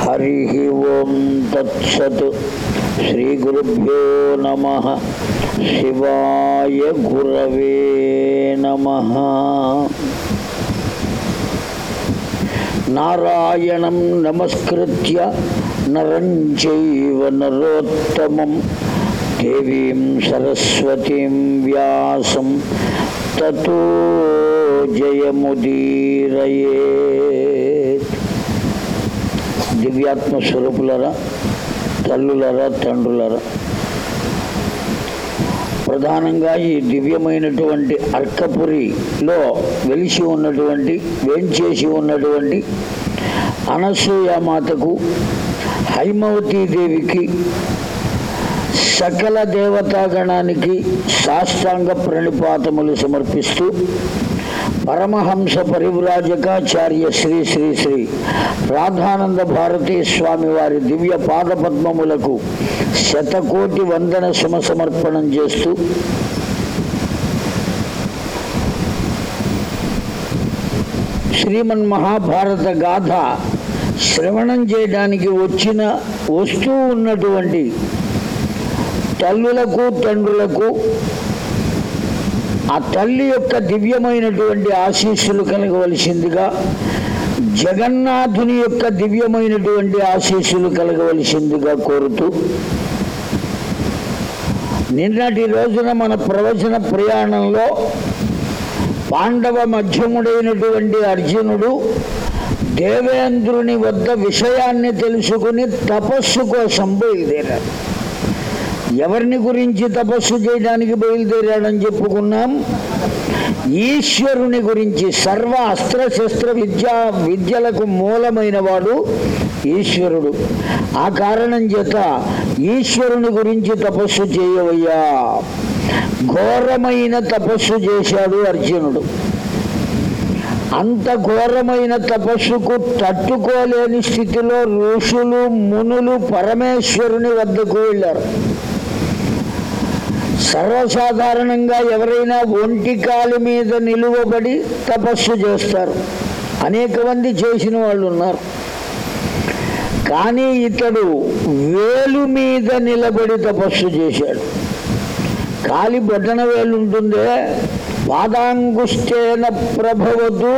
హరి ఓం తత్సత్ శ్రీ నమ శివాయ గురవే నమ. నారాయణం నమస్కృత్య నరం చైవ నరోత్తమం దేవీం సరస్వతీం వ్యాసం తతో జయముదీరయే. దివ్యాత్మ స్వరూపులరా తల్లులరా తండ్రులరా. ప్రధానంగా ఈ దివ్యమైనటువంటి అర్కపురిలో వెలిసి ఉన్నటువంటి వేంచేసి ఉన్నటువంటి అనసూయమాతకు హైమవతీ దేవికి సకల దేవతాగణానికి సాష్టాంగ ప్రణిపాతములు సమర్పిస్తూ పరమహంస పరివ్రాజకాచార్య శ్రీ శ్రీ శ్రీ రాధానంద భారతీ స్వామి వారి దివ్య పాదపద్మములకు శతకోటి వందన సుమ సమర్పణం చేస్తూ శ్రీమన్ మహాభారత గాథ శ్రవణం చేయడానికి వచ్చిన వస్తూ ఉన్నటువంటి తల్లులకు తండ్రులకు ఆ తల్లి యొక్క దివ్యమైనటువంటి ఆశీస్సులు కలగవలసిందిగా జగన్నాథుని యొక్క దివ్యమైనటువంటి ఆశీస్సులు కలగవలసిందిగా కోరుతూ నిన్నటి రోజున మన ప్రవచన ప్రయాణంలో పాండవ మధ్యముడైనటువంటి అర్జునుడు దేవేంద్రుని వద్ద విషయాన్ని తెలుసుకుని తపస్సు కోసం బయలుదేరాడు. ఎవరిని గురించి తపస్సు చేయడానికి బయలుదేరాడని చెప్పుకున్నాం? ఈశ్వరుని గురించి సర్వ అస్త్ర శస్త్ర విద్యా విద్యలకు మూలమైన వాడు ఈశ్వరుడు. ఆ కారణం చేత ఈశ్వరుని గురించి తపస్సు చేయవయ్యా. ఘోరమైన తపస్సు చేశాడు అర్జునుడు. అంత ఘోరమైన తపస్సుకు తట్టుకోలేని స్థితిలో ఋషులు మునులు పరమేశ్వరుని వద్దకు వెళ్ళారు. సర్వసాధారణంగా ఎవరైనా ఒంటి కాలు మీద నిలువబడి తపస్సు చేస్తారు. అనేక మంది చేసిన వాళ్ళు ఉన్నారు. కానీ ఇతడు వేలు మీద నిలబడి తపస్సు చేశాడు. కాలి బొట్టన వేలు ఉంటుందే పాదాంగుష్టేన ప్రభవతు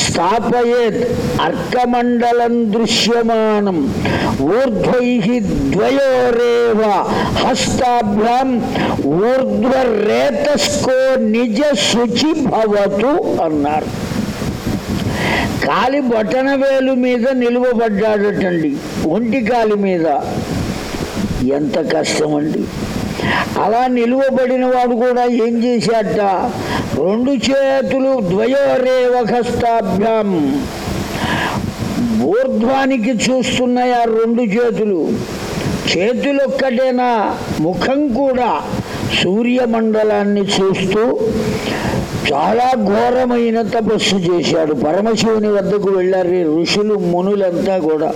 స్థాపయేత్ అర్కమండలం దృశ్యమానం. ఊర్ధ్వై ద్వయోరేవ హస్తాభ్యాం ఊర్ధ్వరేతస్కో నిజ శుచి భవతు అన్నారు. కాలి బొటన వేలు మీద నిలువబడ్డాడటండి ఒంటి కాలి మీద. ఎంత కష్టం అండి అలా నిలువబడిన వాడు కూడా ఏం చేశాట రెండు చేతులు ద్వయోరేవకస్తాభ్యాం ఊర్ధ్వానికి చూస్తున్నాయి ఆ రెండు చేతులు. చేతులు ఒక్కటేనా ముఖం కూడా. సూర్యమండలాన్ని చూస్తూ చాలా ఘోరమైన తపస్సు చేశాడు. పరమశివుని వద్దకు వెళ్ళారు ఋషులు మునులంతా కూడా.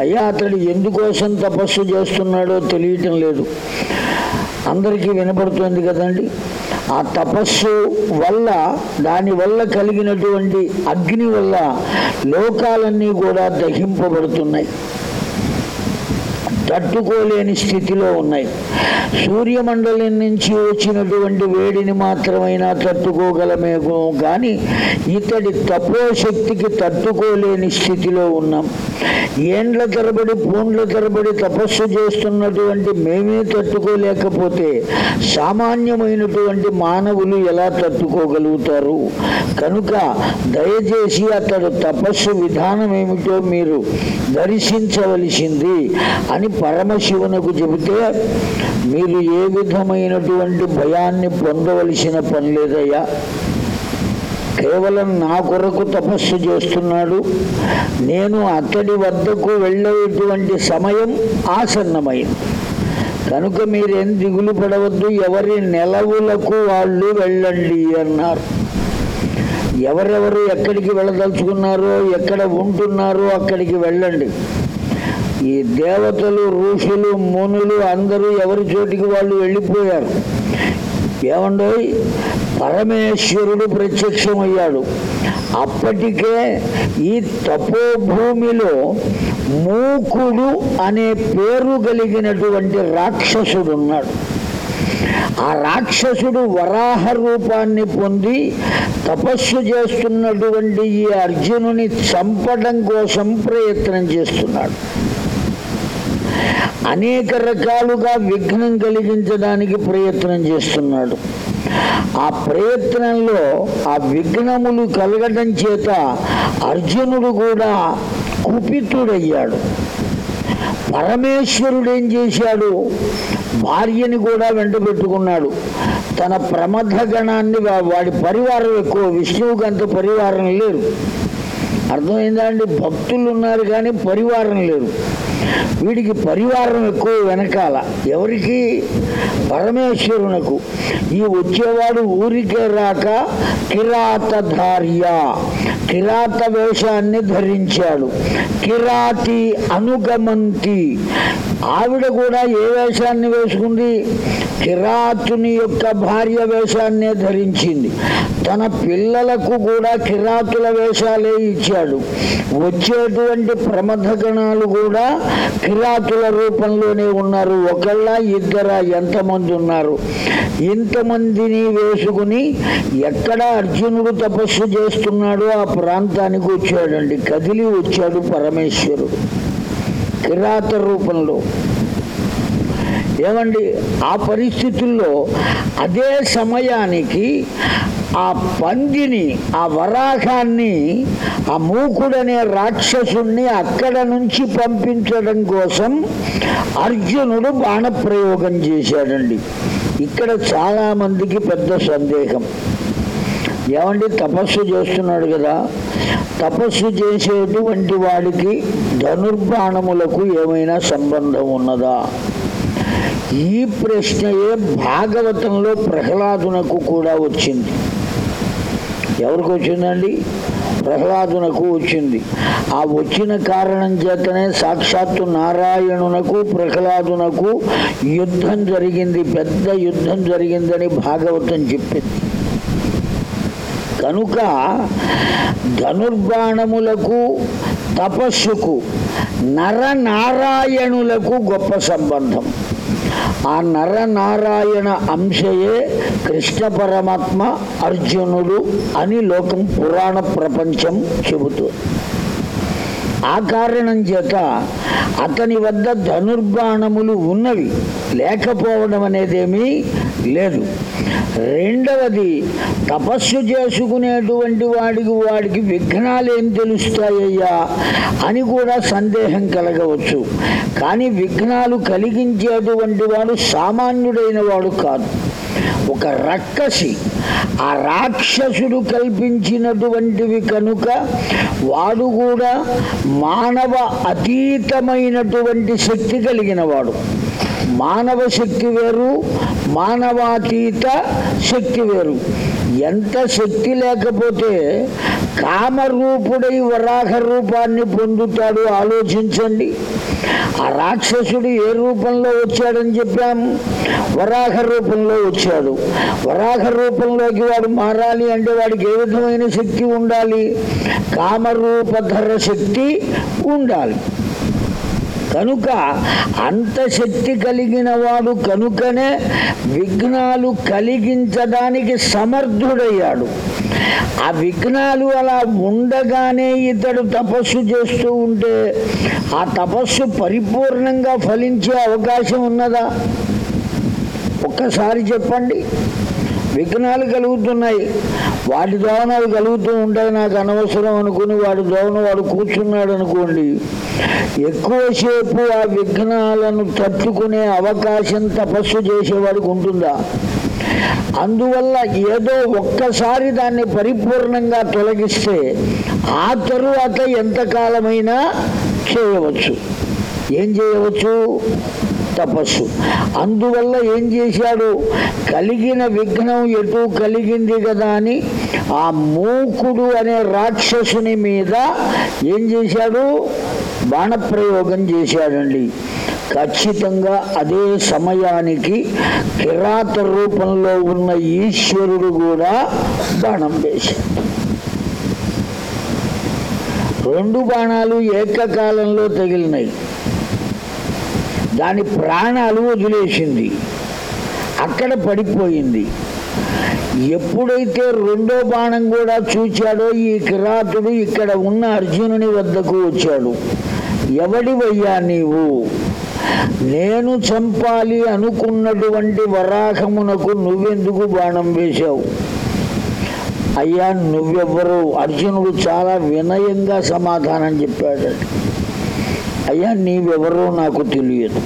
అయ్యా అతడు ఎందుకోసం తపస్సు చేస్తున్నాడో తెలియటం లేదు. అందరికీ వినపడుతుంది కదండి. ఆ తపస్సు వల్ల దాని వల్ల కలిగినటువంటి అగ్ని వల్ల లోకాలన్నీ కూడా దహింపబడుతున్నాయి. తట్టుకోలేని స్థితిలో ఉన్నాయి. సూర్యమండలం నుంచి వచ్చినటువంటి వేడిని మాత్రమైనా తట్టుకోగలమేమో కానీ ఇతడి తపోశక్తికి తట్టుకోలేని స్థితిలో ఉన్నాం. ఏండ్ల తరబడి పూండ్ల తరబడి తపస్సు చేస్తున్నటువంటి మేమే తట్టుకోలేకపోతే సామాన్యమైనటువంటి మానవులు ఎలా తట్టుకోగలుగుతారు? కనుక దయచేసి అతడు తపస్సు విధానం ఏమిటో మీరు దర్శించవలసింది అని పరమశివునకు చెబితే మీరు ఏ విధమైనటువంటి భయాన్ని పొందవలసిన పని లేదయ్యా. కేవలం నా కొరకు తపస్సు చేస్తున్నాడు. నేను అతడి వద్దకు వెళ్ళేటువంటి సమయం ఆసన్నమైంది. కనుక మీరేం దిగులు పడవద్దు ఎవరి నెలవులకు వాళ్ళు వెళ్ళండి అన్నారు. ఎవరెవరు ఎక్కడికి వెళ్ళదలుచుకున్నారో ఎక్కడ ఉంటున్నారో అక్కడికి వెళ్ళండి. ఈ దేవతలు ఋషులు మునులు అందరూ ఎవరి చోటికి వాళ్ళు వెళ్ళిపోయారు? ఏమండోయ్? పరమేశ్వరుడు ప్రత్యక్షమయ్యాడు. అప్పటికే ఈ తపోభూమిలో మూకుడు అనే పేరు కలిగినటువంటి రాక్షసుడు ఉన్నాడు ఆ రాక్షసుడు వరాహ రూపాన్ని పొంది తపస్సు చేస్తున్నటువంటి ఈ అర్జునుని చంపడం కోసం ప్రయత్నం చేస్తున్నాడు. అనేక రకాలుగా విఘ్నం కలిగించడానికి ప్రయత్నం చేస్తున్నాడు. ఆ ప్రయత్నంలో ఆ విఘ్నములు కలగడం చేత అర్జునుడు కూడా కుపితుడయ్యాడు. పరమేశ్వరుడు ఏం చేశాడు? భార్యని కూడా వెంట పెట్టుకున్నాడు. తన ప్రమథ గణాన్ని వాడి పరివారం ఎక్కువ విష్ణువుకి అంత పరివారం లేరు. అర్థమైందా అండి భక్తులు ఉన్నారు కానీ పరివారం లేరు వీడికి పరివారం ఎక్కువ వెనకాల. ఎవరికి? పరమేశ్వరునకు. ఈ వచ్చేవాడు ఊరికే రాక కిరాతధార్య. కిరాత వేషాన్ని ధరించాడు. కిరాతి అనుగమంతి. ఆవిడ కూడా ఏ వేషాన్ని వేసుకుంది? కిరాతుని యొక్క భార్య వేషాన్నే ధరించింది. తన పిల్లలకు కూడా కిరాతుల వేషాలే ఇచ్చాడు. వచ్చేటువంటి ప్రమథ గణాలు కూడా కిరాతుల రూపంలోనే ఉన్నారు. ఒకళ్ళ ఇద్దర ఎంతమంది ఉన్నారు? ఇంతమందిని వేసుకుని ఎక్కడ అర్జునుడు తపస్సు చేస్తున్నాడో ఆ ప్రాంతానికి వచ్చాడండి. కదిలి వచ్చాడు పరమేశ్వరుడు. కిరాత రూపంలో. ఏమండి? ఆ పరిస్థితుల్లో అదే సమయానికి ఆ పందిని ఆ వరాహాన్ని ఆ మూకుడనే రాక్షసుణ్ణి అక్కడ నుంచి పంపించడం కోసం అర్జునుడు బాణప్రయోగం చేశాడండి. ఇక్కడ చాలామందికి పెద్ద సందేహం. ఏమండి తపస్సు చేస్తున్నాడు కదా. తపస్సు చేసేటువంటి వాడికి ధనుర్బాణములకు ఏమైనా సంబంధం ఉన్నదా? ఈ ప్రశ్నయే భాగవతంలో ప్రహ్లాదునకు కూడా వచ్చింది. ఎవరికి వచ్చిందండి? ప్రహ్లాదునకు వచ్చింది. ఆ వచ్చిన కారణం చేతనే సాక్షాత్తు నారాయణునకు ప్రహ్లాదునకు యుద్ధం జరిగింది పెద్ద యుద్ధం జరిగిందని భాగవతం చెప్పింది. కనుక ధనుర్బాణములకు తపస్సుకు నరనారాయణులకు గొప్ప సంబంధం. ఆ నరనారాయణ అంశయే కృష్ణ పరమాత్మ అర్జునుడు అని లోకం పురాణ ప్రపంచం చెబుతుంది. ఆ కారణం చేత అతని వద్ద ధనుర్బాణములు ఉన్నవి. లేకపోవడం అనేదేమీ లేదు. రెండవది తపస్సు చేసుకునేటువంటి వాడికి వాడికి విఘ్నాలు ఏం తెలుస్తాయ్యా అని కూడా సందేహం కలగవచ్చు. కానీ విఘ్నాలు కలిగించేటువంటి వాడు సామాన్యుడైన వాడు కాదు. ఒక రక్కసి ఆ రాక్షసుడు కల్పించినటువంటివి కనుక వాడు కూడా మానవ అతీతమైనటువంటి శక్తి కలిగిన వాడు మానవ శక్తి వేరు మానవాతీత శక్తి వేరు. ఎంత శక్తి లేకపోతే కామరూపుడై వరాహ రూపాన్ని పొందుతాడు ఆలోచించండి. ఆ రాక్షసుడు ఏ రూపంలో వచ్చాడని చెప్పాం? వరాహ రూపంలో వచ్చాడు. వరాహ రూపంలోకి వాడు మారాలి అంటే వాడికి ఏ విధమైన శక్తి ఉండాలి? కామరూపధర శక్తి ఉండాలి. కనుక అంత శక్తి కలిగిన వాడు కనుకనే విఘ్నాలు కలిగించడానికి సమర్థుడయ్యాడు. ఆ విఘ్నాలు అలా ఉండగానే ఇతడు తపస్సు చేస్తూ ఉంటే ఆ తపస్సు పరిపూర్ణంగా ఫలించే అవకాశం ఉన్నదా? ఒక్కసారి చెప్పండి. విఘ్నాలు కలుగుతున్నాయి. వాటి దోవనాలు కలుగుతూ ఉంటాయి. నాకు అనవసరం అనుకుని వాడి దోవన వాడు కూర్చున్నాడు అనుకోండి. ఎక్కువసేపు ఆ విఘ్నాలను తట్టుకునే అవకాశం తపస్సు చేసేవాడికి ఉంటుందా? అందువల్ల ఏదో ఒక్కసారి దాన్ని పరిపూర్ణంగా తొలగిస్తే ఆ తరువాత ఎంతకాలమైనా చేయవచ్చు. ఏం చేయవచ్చు? తపస్సు. అందువల్ల ఏం చేశాడు? కలిగిన విఘ్నం ఎటు కలిగింది కదా అని ఆ మూకుడు అనే రాక్షసుని మీద ఏం చేశాడు? బాణప్రయోగం చేశాడండి. ఖచ్చితంగా అదే సమయానికి కిరాత రూపంలో ఉన్న ఈశ్వరుడు కూడా బాణం వేశాడు. రెండు బాణాలు ఏకకాలంలో తగిలినాయి. దాని ప్రాణాలు వదిలేసింది. అక్కడ పడిపోయింది. ఎప్పుడైతే రెండో బాణం కూడా చూచాడో ఈ కిరాతుడు ఇక్కడ ఉన్న అర్జునుని వద్దకు వచ్చాడు. ఎవడివయ్యా నీవు? నేను చంపాలి అనుకున్నటువంటి వరాహమునకు నువ్వెందుకు బాణం వేశావు? అయ్యా నువ్వెవ్వరు? అర్జునుడు చాలా వినయంగా సమాధానం చెప్పాడు. అయ్యా నీవెవరో నాకు తెలియదు.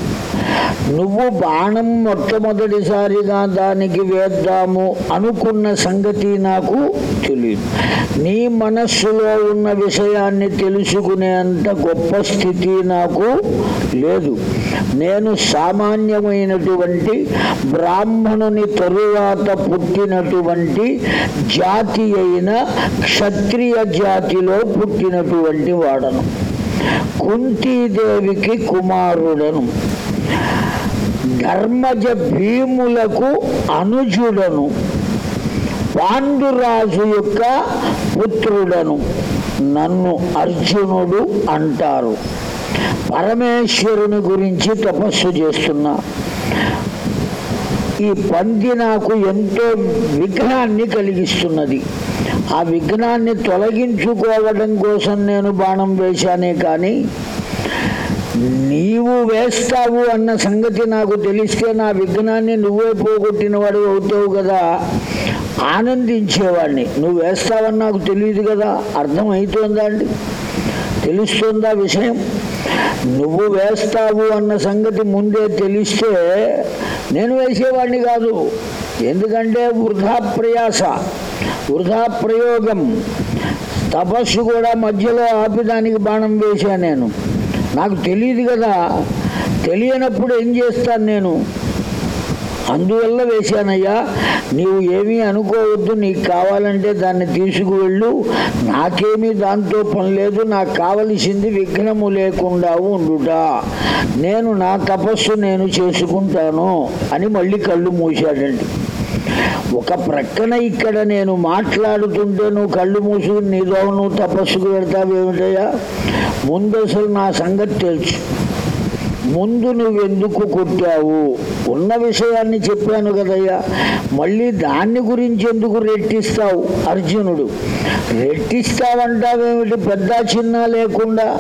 నువ్వు బాణం మొట్టమొదటిసారిగా దానికి వేద్దాము అనుకున్న సంగతి నాకు తెలియదు. నీ మనస్సులో ఉన్న విషయాన్ని తెలుసుకునేంత గొప్ప స్థితి నాకు లేదు. నేను సామాన్యమైనటువంటి బ్రాహ్మణుని తరువాత పుట్టినటువంటి జాతి అయిన క్షత్రియ జాతిలో పుట్టినటువంటి వాడను. కుంతీదేవికి కుమారుడను. ధర్మజ భీములకు అనుజుడను. పాండురాజు యొక్క పుత్రుడను. నన్ను అర్జునుడు అంటారు. పరమేశ్వరుని గురించి తపస్సు చేస్తున్నా. ఈ పంది నాకు ఎంతో విఘ్నాన్ని కలిగిస్తున్నది. ఆ విఘ్నాన్ని తొలగించుకోవడం కోసం నేను బాణం వేశానే కానీ నీవు వేస్తావు అన్న సంగతి నాకు తెలిస్తే నా విఘ్నాన్ని నువ్వే పోగొట్టిన వాడు అవుతావు కదా. ఆనందించేవాడిని. నువ్వు వేస్తావని నాకు తెలియదు కదా. అర్థమవుతుందా అండి? తెలుస్తుందా విషయం? నువ్వు వేస్తావు అన్న సంగతి ముందే తెలిస్తే నేను వేసేవాడిని కాదు. ఎందుకంటే వృధా ప్రయాస వృధా ప్రయోగం తపస్సు కూడా మధ్యలో ఆపిదానికి బాణం వేశాను నేను. నాకు తెలియదు కదా తెలియనప్పుడు ఏం చేస్తాను నేను? అందువల్ల వేశానయ్యా నీవు ఏమీ అనుకోవద్దు నీకు కావాలంటే దాన్ని తీసుకువెళ్ళు. నాకేమీ దాంతో పని లేదు నాకు కావలసింది విఘ్నము లేకుండా ఉండుట. నేను నా తపస్సు నేను చేసుకుంటాను అని మళ్ళీ కళ్ళు మూశాడండి. ఒక ప్రక్కన ఇక్కడ నేను మాట్లాడుతుంటే నువ్వు కళ్ళు మూసుకుని నీదో నువ్వు తపస్సుకు పెడతావేమిటయ్యా ముందు అసలు నా సంగతి తెలుసు. ముందు నువ్వెందుకు కొట్టావు? ఉన్న విషయాన్ని చెప్పాను కదయ్యా. మళ్ళీ దాన్ని గురించి ఎందుకు రెట్టిస్తావు అర్జునుడు? రెట్టిస్తావంటావేమిటి? పెద్ద చిన్న లేకుండా?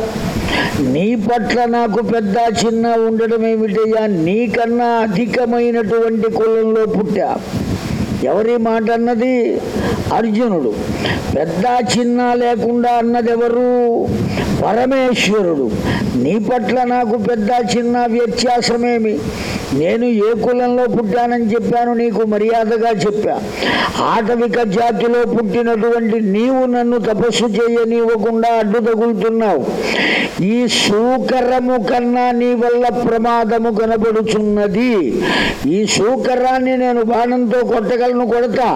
నీ పట్ల నాకు పెద్ద చిన్న ఉండడం ఏమిటయ్యా? నీకన్నా అధికమైనటువంటి కులంలో పుట్టా. ఎవరి మాట అన్నది? అర్జునుడు. పెద్ద చిన్న లేకుండా అన్నది ఎవరు పరమేశ్వరుడు. నీ పట్ల నాకు పెద్ద చిన్న వ్యత్యాసమేమి? నేను ఏ కులంలో పుట్టానని చెప్పాను నీకు మర్యాదగా చెప్పా. ఆటవిక జాతిలో పుట్టినటువంటి నీవు నన్ను తపస్సు చేయనివ్వకుండా అడ్డు తగులుతున్నావు. ఈ సూకరము కన్నా నీ వల్ల ప్రమాదము కనబడుచున్నది. ఈ సూకరాన్ని నేను బాణంతో కొట్టగలను కొడతా.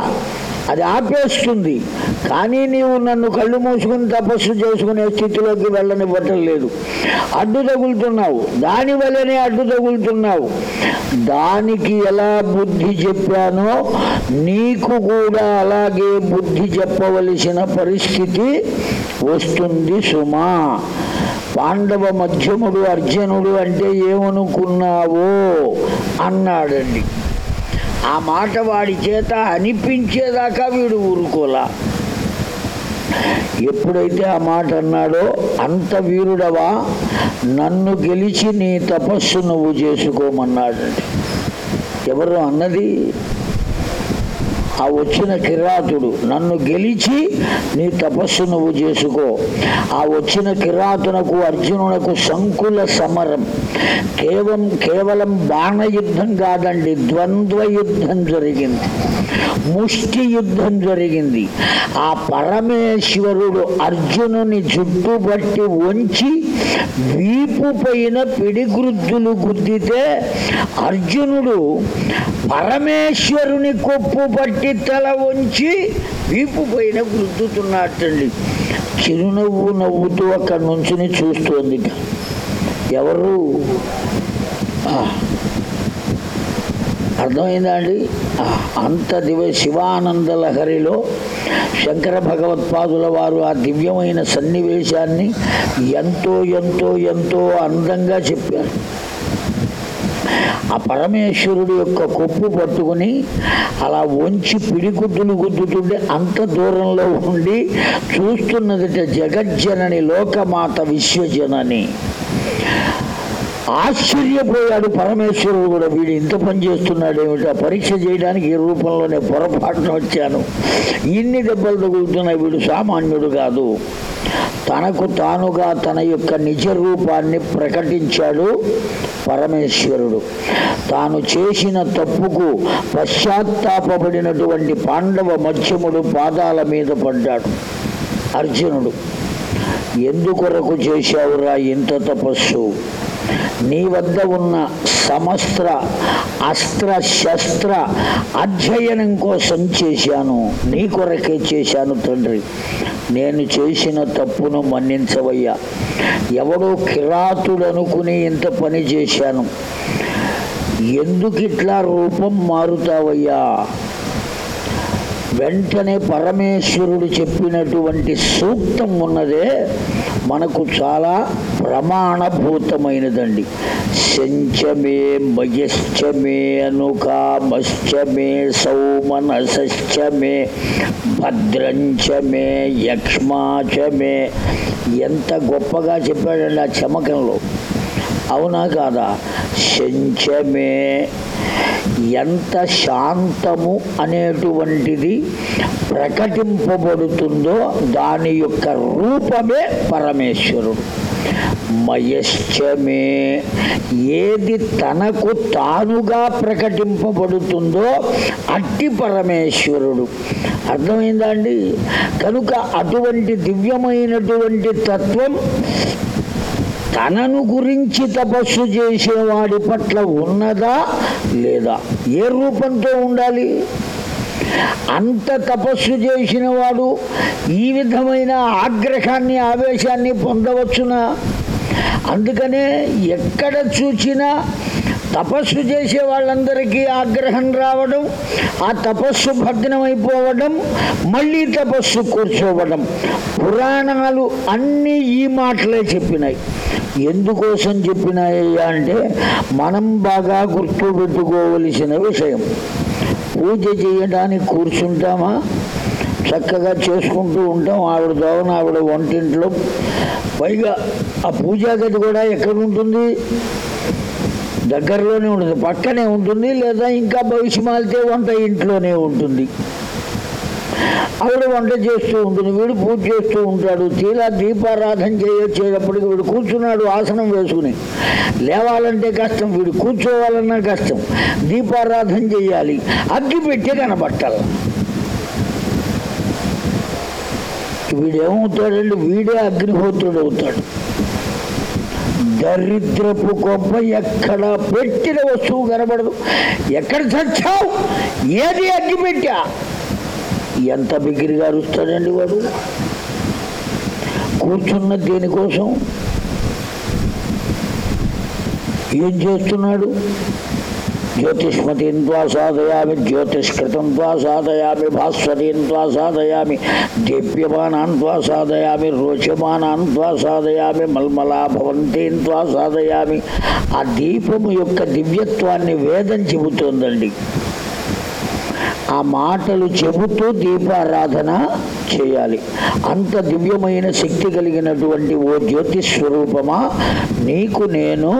అది ఆపేస్తుంది. కానీ నీవు నన్ను కళ్ళు మూసుకుని తపస్సు చేసుకునే స్థితిలోకి వెళ్ళనివ్వటం లేదు అడ్డు తగులుతున్నావు. దాని వల్లనే అడ్డు తగులుతున్నావు. దానికి ఎలా బుద్ధి చెప్పానో నీకు కూడా అలాగే బుద్ధి చెప్పవలసిన పరిస్థితి వస్తుంది సుమా. పాండవ మధ్యముడు అర్జునుడు అంటే ఏమనుకున్నావో అన్నాడండి. ఆ మాట వాడి చేత అనిపించేదాకా వీడు ఊరుకోలా. ఎప్పుడైతే ఆ మాట అన్నాడో అంత వీరుడవా? నన్ను గెలిచి నీ తపస్సు నువ్వు చేసుకోమన్నాడండి. ఎవరు అన్నది? ఆ వచ్చిన కిరాతుడు నన్ను గెలిచి నీ తపస్సు నువ్వు చేసుకో. ఆ వచ్చిన కిరాతునకు అర్జునునకు సంకుల సమరం. కేవలం కేవలం బాణయుద్ధం కాదండి ద్వంద్వ యుద్ధం జరిగింది. ముష్టి యుద్ధం జరిగింది. ఆ పరమేశ్వరుడు అర్జునుని జుట్టుబట్టి వంచి వీపు పైన పిడిగుద్దులు గుద్దితే అర్జునుడు పరమేశ్వరుని కొప్పు పట్టి తల వంచి వీపు పైన గుద్దుతున్నట్టండి చిరునవ్వు నవ్వుతూ అక్కడి నుంచి చూస్తోంది ఎవరు? అర్థమైందా అండి? అంత దివ శివానంద లహరిలో శంకర భగవత్పాదుల వారు ఆ దివ్యమైన సన్నివేశాన్ని ఎంతో ఎంతో ఎంతో అందంగా చెప్పారు. ఆ పరమేశ్వరుడు యొక్క కొప్పు పట్టుకుని అలా వంచి పిడిగుద్దులు గుద్దుతుంటే అంత దూరంలో ఉండి చూస్తున్నదంటే జగజ్జనని లోకమాత విశ్వజనని. ఆశ్చర్యపోయాడు పరమేశ్వరుడు కూడా. వీడు ఇంత పని చేస్తున్నాడు ఏమిటి పరీక్ష చేయడానికి ఈ రూపంలోనే పొరపాటున వచ్చాను. ఇన్ని దెబ్బలు తగులుతున్నాయి వీడు సామాన్యుడు కాదు. తనకు తానుగా తన యొక్క నిజ రూపాన్ని ప్రకటించాడు. పరమేశ్వరుడు. తాను చేసిన తప్పుకు పశ్చాత్తాపడినటువంటి పాండవ మధ్యముడు పాదాల మీద పడ్డాడు. అర్జునుడు ఎందుకొరకు చేశావురా ఇంత తపస్సు? నీ వద్ద ఉన్న సమస్త్ర అస్త్ర శస్త్ర అధ్యయనం కోసం చేశాను. నీ కొరకే చేశాను తండ్రి. నేను చేసిన తప్పును మన్నించవయ్యా. ఎవడో కిరాతుడు అనుకుని ఇంత పని చేశాను. ఎందుకు ఇట్లా రూపం మారుతావయ్యా? వెంటనే పరమేశ్వరుడు చెప్పినటువంటి సూక్తం ఉన్నదే మనకు చాలా ప్రమాణభూతమైనదండి. శంచమే మయశ్చమే అనుకామశ్చమే సౌమనశ్చమే భద్రంచమే యక్ష్మాచమే. ఎంత గొప్పగా చెప్పాడండి ఆ చమకంలో అవునా కాదా? శంచమే ఎంత శాంతము అనేటువంటిది ప్రకటింపబడుతుందో దాని యొక్క రూపమే పరమేశ్వరుడు. మయశ్చమే ఏది తనకు తానుగా ప్రకటింపబడుతుందో అట్టి పరమేశ్వరుడు. అర్థమైందా అండి? కనుక అటువంటి దివ్యమైనటువంటి తత్వం తనను గురించి తపస్సు చేసేవాడి పట్ల ఉన్నదా లేదా? ఏ రూపంతో ఉండాలి? అంత తపస్సు చేసిన వాడు ఈ విధమైన ఆగ్రహాన్ని ఆవేశాన్ని పొందవచ్చునా? అందుకనే ఎక్కడ చూచినా తపస్సు చేసే వాళ్ళందరికీ ఆగ్రహం రావడం ఆ తపస్సు భగ్నమైపోవడం మళ్ళీ తపస్సు కూర్చోవడం. పురాణాలు అన్నీ ఈ మాటలే చెప్పినాయి. ఎందుకోసం చెప్పినాయ్యా అంటే మనం బాగా గుర్తుపెట్టుకోవలసిన విషయం. పూజ చేయడానికి కూర్చుంటామా? చక్కగా చేసుకుంటూ ఉంటాం ఆవిడ దోవన ఆవిడ వంటింట్లో. పైగా ఆ పూజా గది కూడా ఎక్కడ ఉంటుంది? దగ్గరలోనే ఉండదు పక్కనే ఉంటుంది లేదా ఇంకా భవిష్యమాలితే వంట ఇంట్లోనే ఉంటుంది. ఆవిడ వంట చేస్తూ ఉంటుంది వీడు పూజ చేస్తూ ఉంటాడు తీరా దీపారాధన చేయొచ్చేటప్పటికి వీడు కూర్చున్నాడు ఆసనం వేసుకుని. లేవాలంటే కష్టం వీడు కూర్చోవాలన్నా కష్టం. దీపారాధన చేయాలి అగ్గి పెట్టి కనబట్టాలి. వీడేమవుతాడండి? వీడే అగ్నిహోత్రుడు అవుతాడు దరిద్రపు గొప్ప ఎక్కడ పెట్టిన వస్తువు కనబడదు ఎక్కడ చచ్చావు? ఏది అగ్గి పెట్టా ఎంత బిగిరిగా అరుస్తాడండి వాడు? కూర్చున్న దేనికోసం? ఏం చేస్తున్నాడు? జ్యోతిష్మతిం త్వా సాధయామి జ్యోతిష్కృతం త్వా సాధయామి భాస్వరీం త్వా సాధయామి దీప్యమానాన్ త్వా సాధయామి రోచమానాన్ త్వా సాధయామి మల్మలా భవంతీం త్వా సాధయామి ఆ దీపము యొక్క దివ్యత్వాన్ని వేదం చెబుతోందండి. ఆ మాటలు చెబుతూ దీపారాధన చేయాలి. అంత దివ్యమైన శక్తి కలిగినటువంటి ఓ జ్యోతి స్వరూపమా? నీకు నేను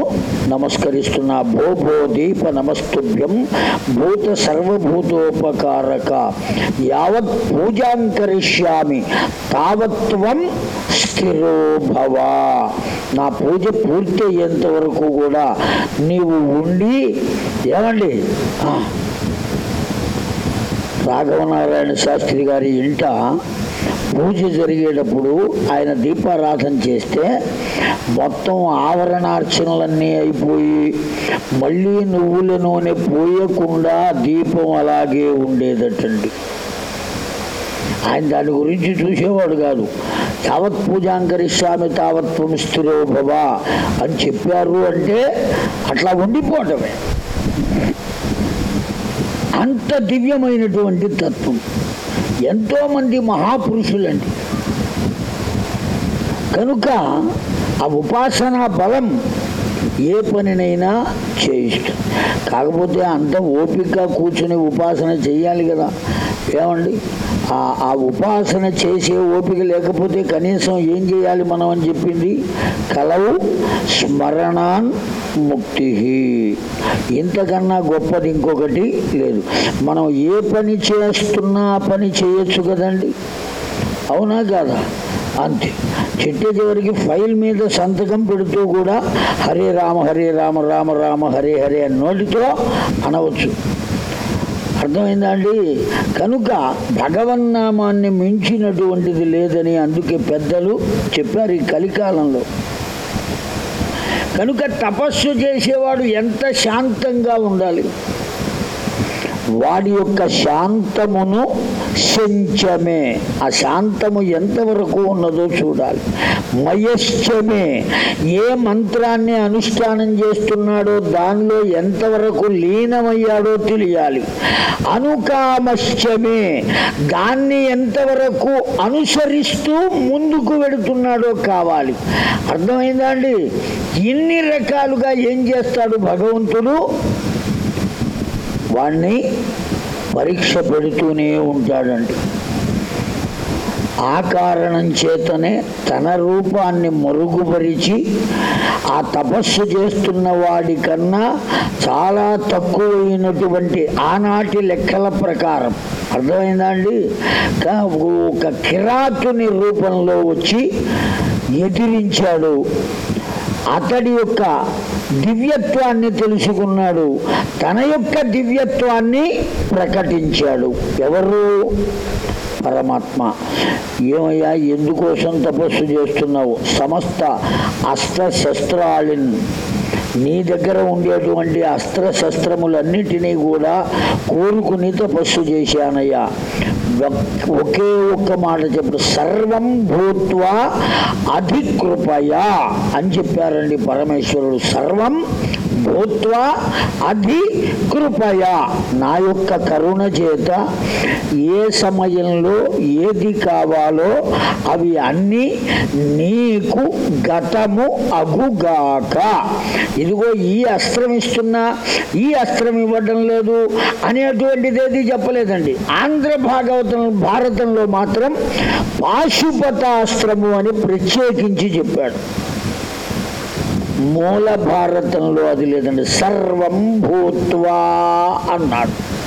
నమస్కరిస్తున్నా. భో భో దీప నమస్తుభ్యం భూత సర్వభూతోపకారక. యావత్ పూజాం కరిష్యామి. తావత్వం స్థిరోభవా నా పూజ పూర్తి అయ్యేంత వరకు కూడా నీవు ఉండి ఏమండి? రాఘవనారాయణ శాస్త్రి గారి ఇంట పూజ జరిగేటప్పుడు ఆయన దీపారాధన చేస్తే మొత్తం ఆవరణార్చనలన్నీ అయిపోయి మళ్ళీ నువ్వుల నూనె పోయకుండా దీపం అలాగే ఉండేదటండి. ఆయన దాని గురించి చూసేవాడు కాదు. యావత్ పూజాంకరిష్యామి తావత్ స్థిరో భవ అని చెప్పారు అంటే అట్లా ఉండిపోవటమే. అంత దివ్యమైనటువంటి తత్వం. ఎంతోమంది మహాపురుషులండి. కనుక ఆ ఉపాసనా బలం ఏ పనినైనా చేయిష్టం. కాకపోతే అంత ఓపిక కూర్చుని ఉపాసన చేయాలి కదా. ఏమండి? ఆ ఉపాసన చేసే ఓపిక లేకపోతే కనీసం ఏం చేయాలి మనం అని చెప్పింది? కలవు స్మరణాన్ ముక్తి ఇంతకన్నా గొప్పది ఇంకొకటి లేదు. మనం ఏ పని చేస్తున్నా పని చేయొచ్చు కదండి. అవునా కాదా? అంతే. చిట్ట చివరికి ఫైల్ మీద సంతకం పెడుతూ కూడా హరే రామ హరే రామ రామ రామ హరే హరే అని నోటితో అనవచ్చు. అర్థమైందా అండి? కనుక భగవన్నామాన్ని మించినటువంటిది లేదని అందుకే పెద్దలు చెప్పారు ఈ కలికాలంలో. కనుక తపస్సు చేసేవాడు ఎంత శాంతంగా ఉండాలి? వాడి యొక్క శాంతమును శంచమే ఆ శాంతము ఎంతవరకు ఉన్నదో చూడాలి. మయశ్చమే. ఏ మంత్రాన్ని అనుష్ఠానం చేస్తున్నాడో దానిలో ఎంతవరకు లీనమయ్యాడో తెలియాలి. అనుకామశ్చమే. దాన్ని ఎంతవరకు అనుసరిస్తూ ముందుకు వెడుతున్నాడో కావాలి. అర్థమైందా అండి? ఇన్ని రకాలుగా ఏం చేస్తాడు భగవంతుడు? వాణ్ణి పరీక్ష పెడుతూనే ఉంటాడండి ఆ కారణం చేతనే తన రూపాన్ని మరుగుపరిచి ఆ తపస్సు చేస్తున్న వాడి కన్నా చాలా తక్కువైనటువంటి ఆనాటి లెక్కల ప్రకారం. అర్థమైందా అండి? ఒక కిరాతుని రూపంలో వచ్చి ఎదిరించాడు అతడి యొక్క దివ్యత్వాన్ని తెలుసుకున్నాడు. తన యొక్క దివ్యత్వాన్ని ప్రకటించాడు. ఎవరు? పరమాత్మ. ఏమయ్యా ఎందుకోసం తపస్సు చేస్తున్నావు? సమస్త అస్త్ర శస్త్రాలిన్ నీ దగ్గర ఉండేటువంటి అస్త్రశస్త్రములన్నిటినీ కూడా కోరుకుని తపస్సు చేశానయ్యా. ఒకే ఒక్క మాట చెప్పు. సర్వం భూత్వా అధికృపయా అని చెప్పారండి పరమేశ్వరుడు. సర్వం భూత్వా అధి కృపయా. నా యొక్క కరుణ చేత ఏ సమయంలో ఏది కావాలో అవి అన్నీ నీకు గతము అగుగాక. ఇదిగో ఈ అస్త్రం ఇస్తున్నా ఈ అస్త్రం ఇవ్వడం లేదు అనేటువంటిది ఏది చెప్పలేదండి. ఆంధ్ర భాగవతం భారతంలో మాత్రం పాశుపతాస్త్రము అని ప్రత్యేకించి చెప్పాడు. మూల భారతంలో అది లేదండి. సర్వం భూత్వా అన్నాడు.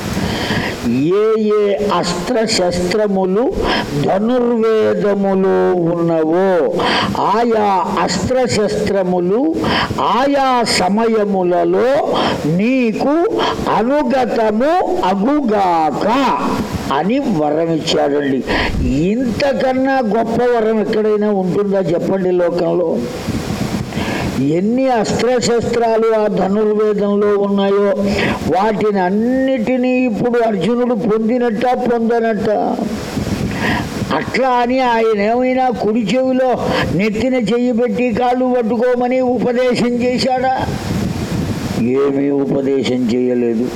ఏ ఏ అస్త్ర శస్త్రములు ధనుర్వేదములో ఉన్నవో ఆయా అస్త్ర శస్త్రములు ఆయా సమయములలో నీకు అనుగతము అగుగాక అని వరం ఇచ్చాడండి. ఇంతకన్నా గొప్ప వరం ఎక్కడైనా ఉంటుందా చెప్పండి లోకంలో? ఎన్ని అస్త్రశస్త్రాలు ఆ ధనుర్వేదంలో ఉన్నాయో వాటిని అన్నిటినీ ఇప్పుడు అర్జునుడు పొందినట్ట పొందనట్ట. అట్లా అని ఆయన ఏమైనా కుడి చెవిలో నెత్తిన చెయ్యి పెట్టి కాళ్ళు పట్టుకోమని ఉపదేశం చేశాడా? ఏమీ ఉపదేశం చేయలేదు.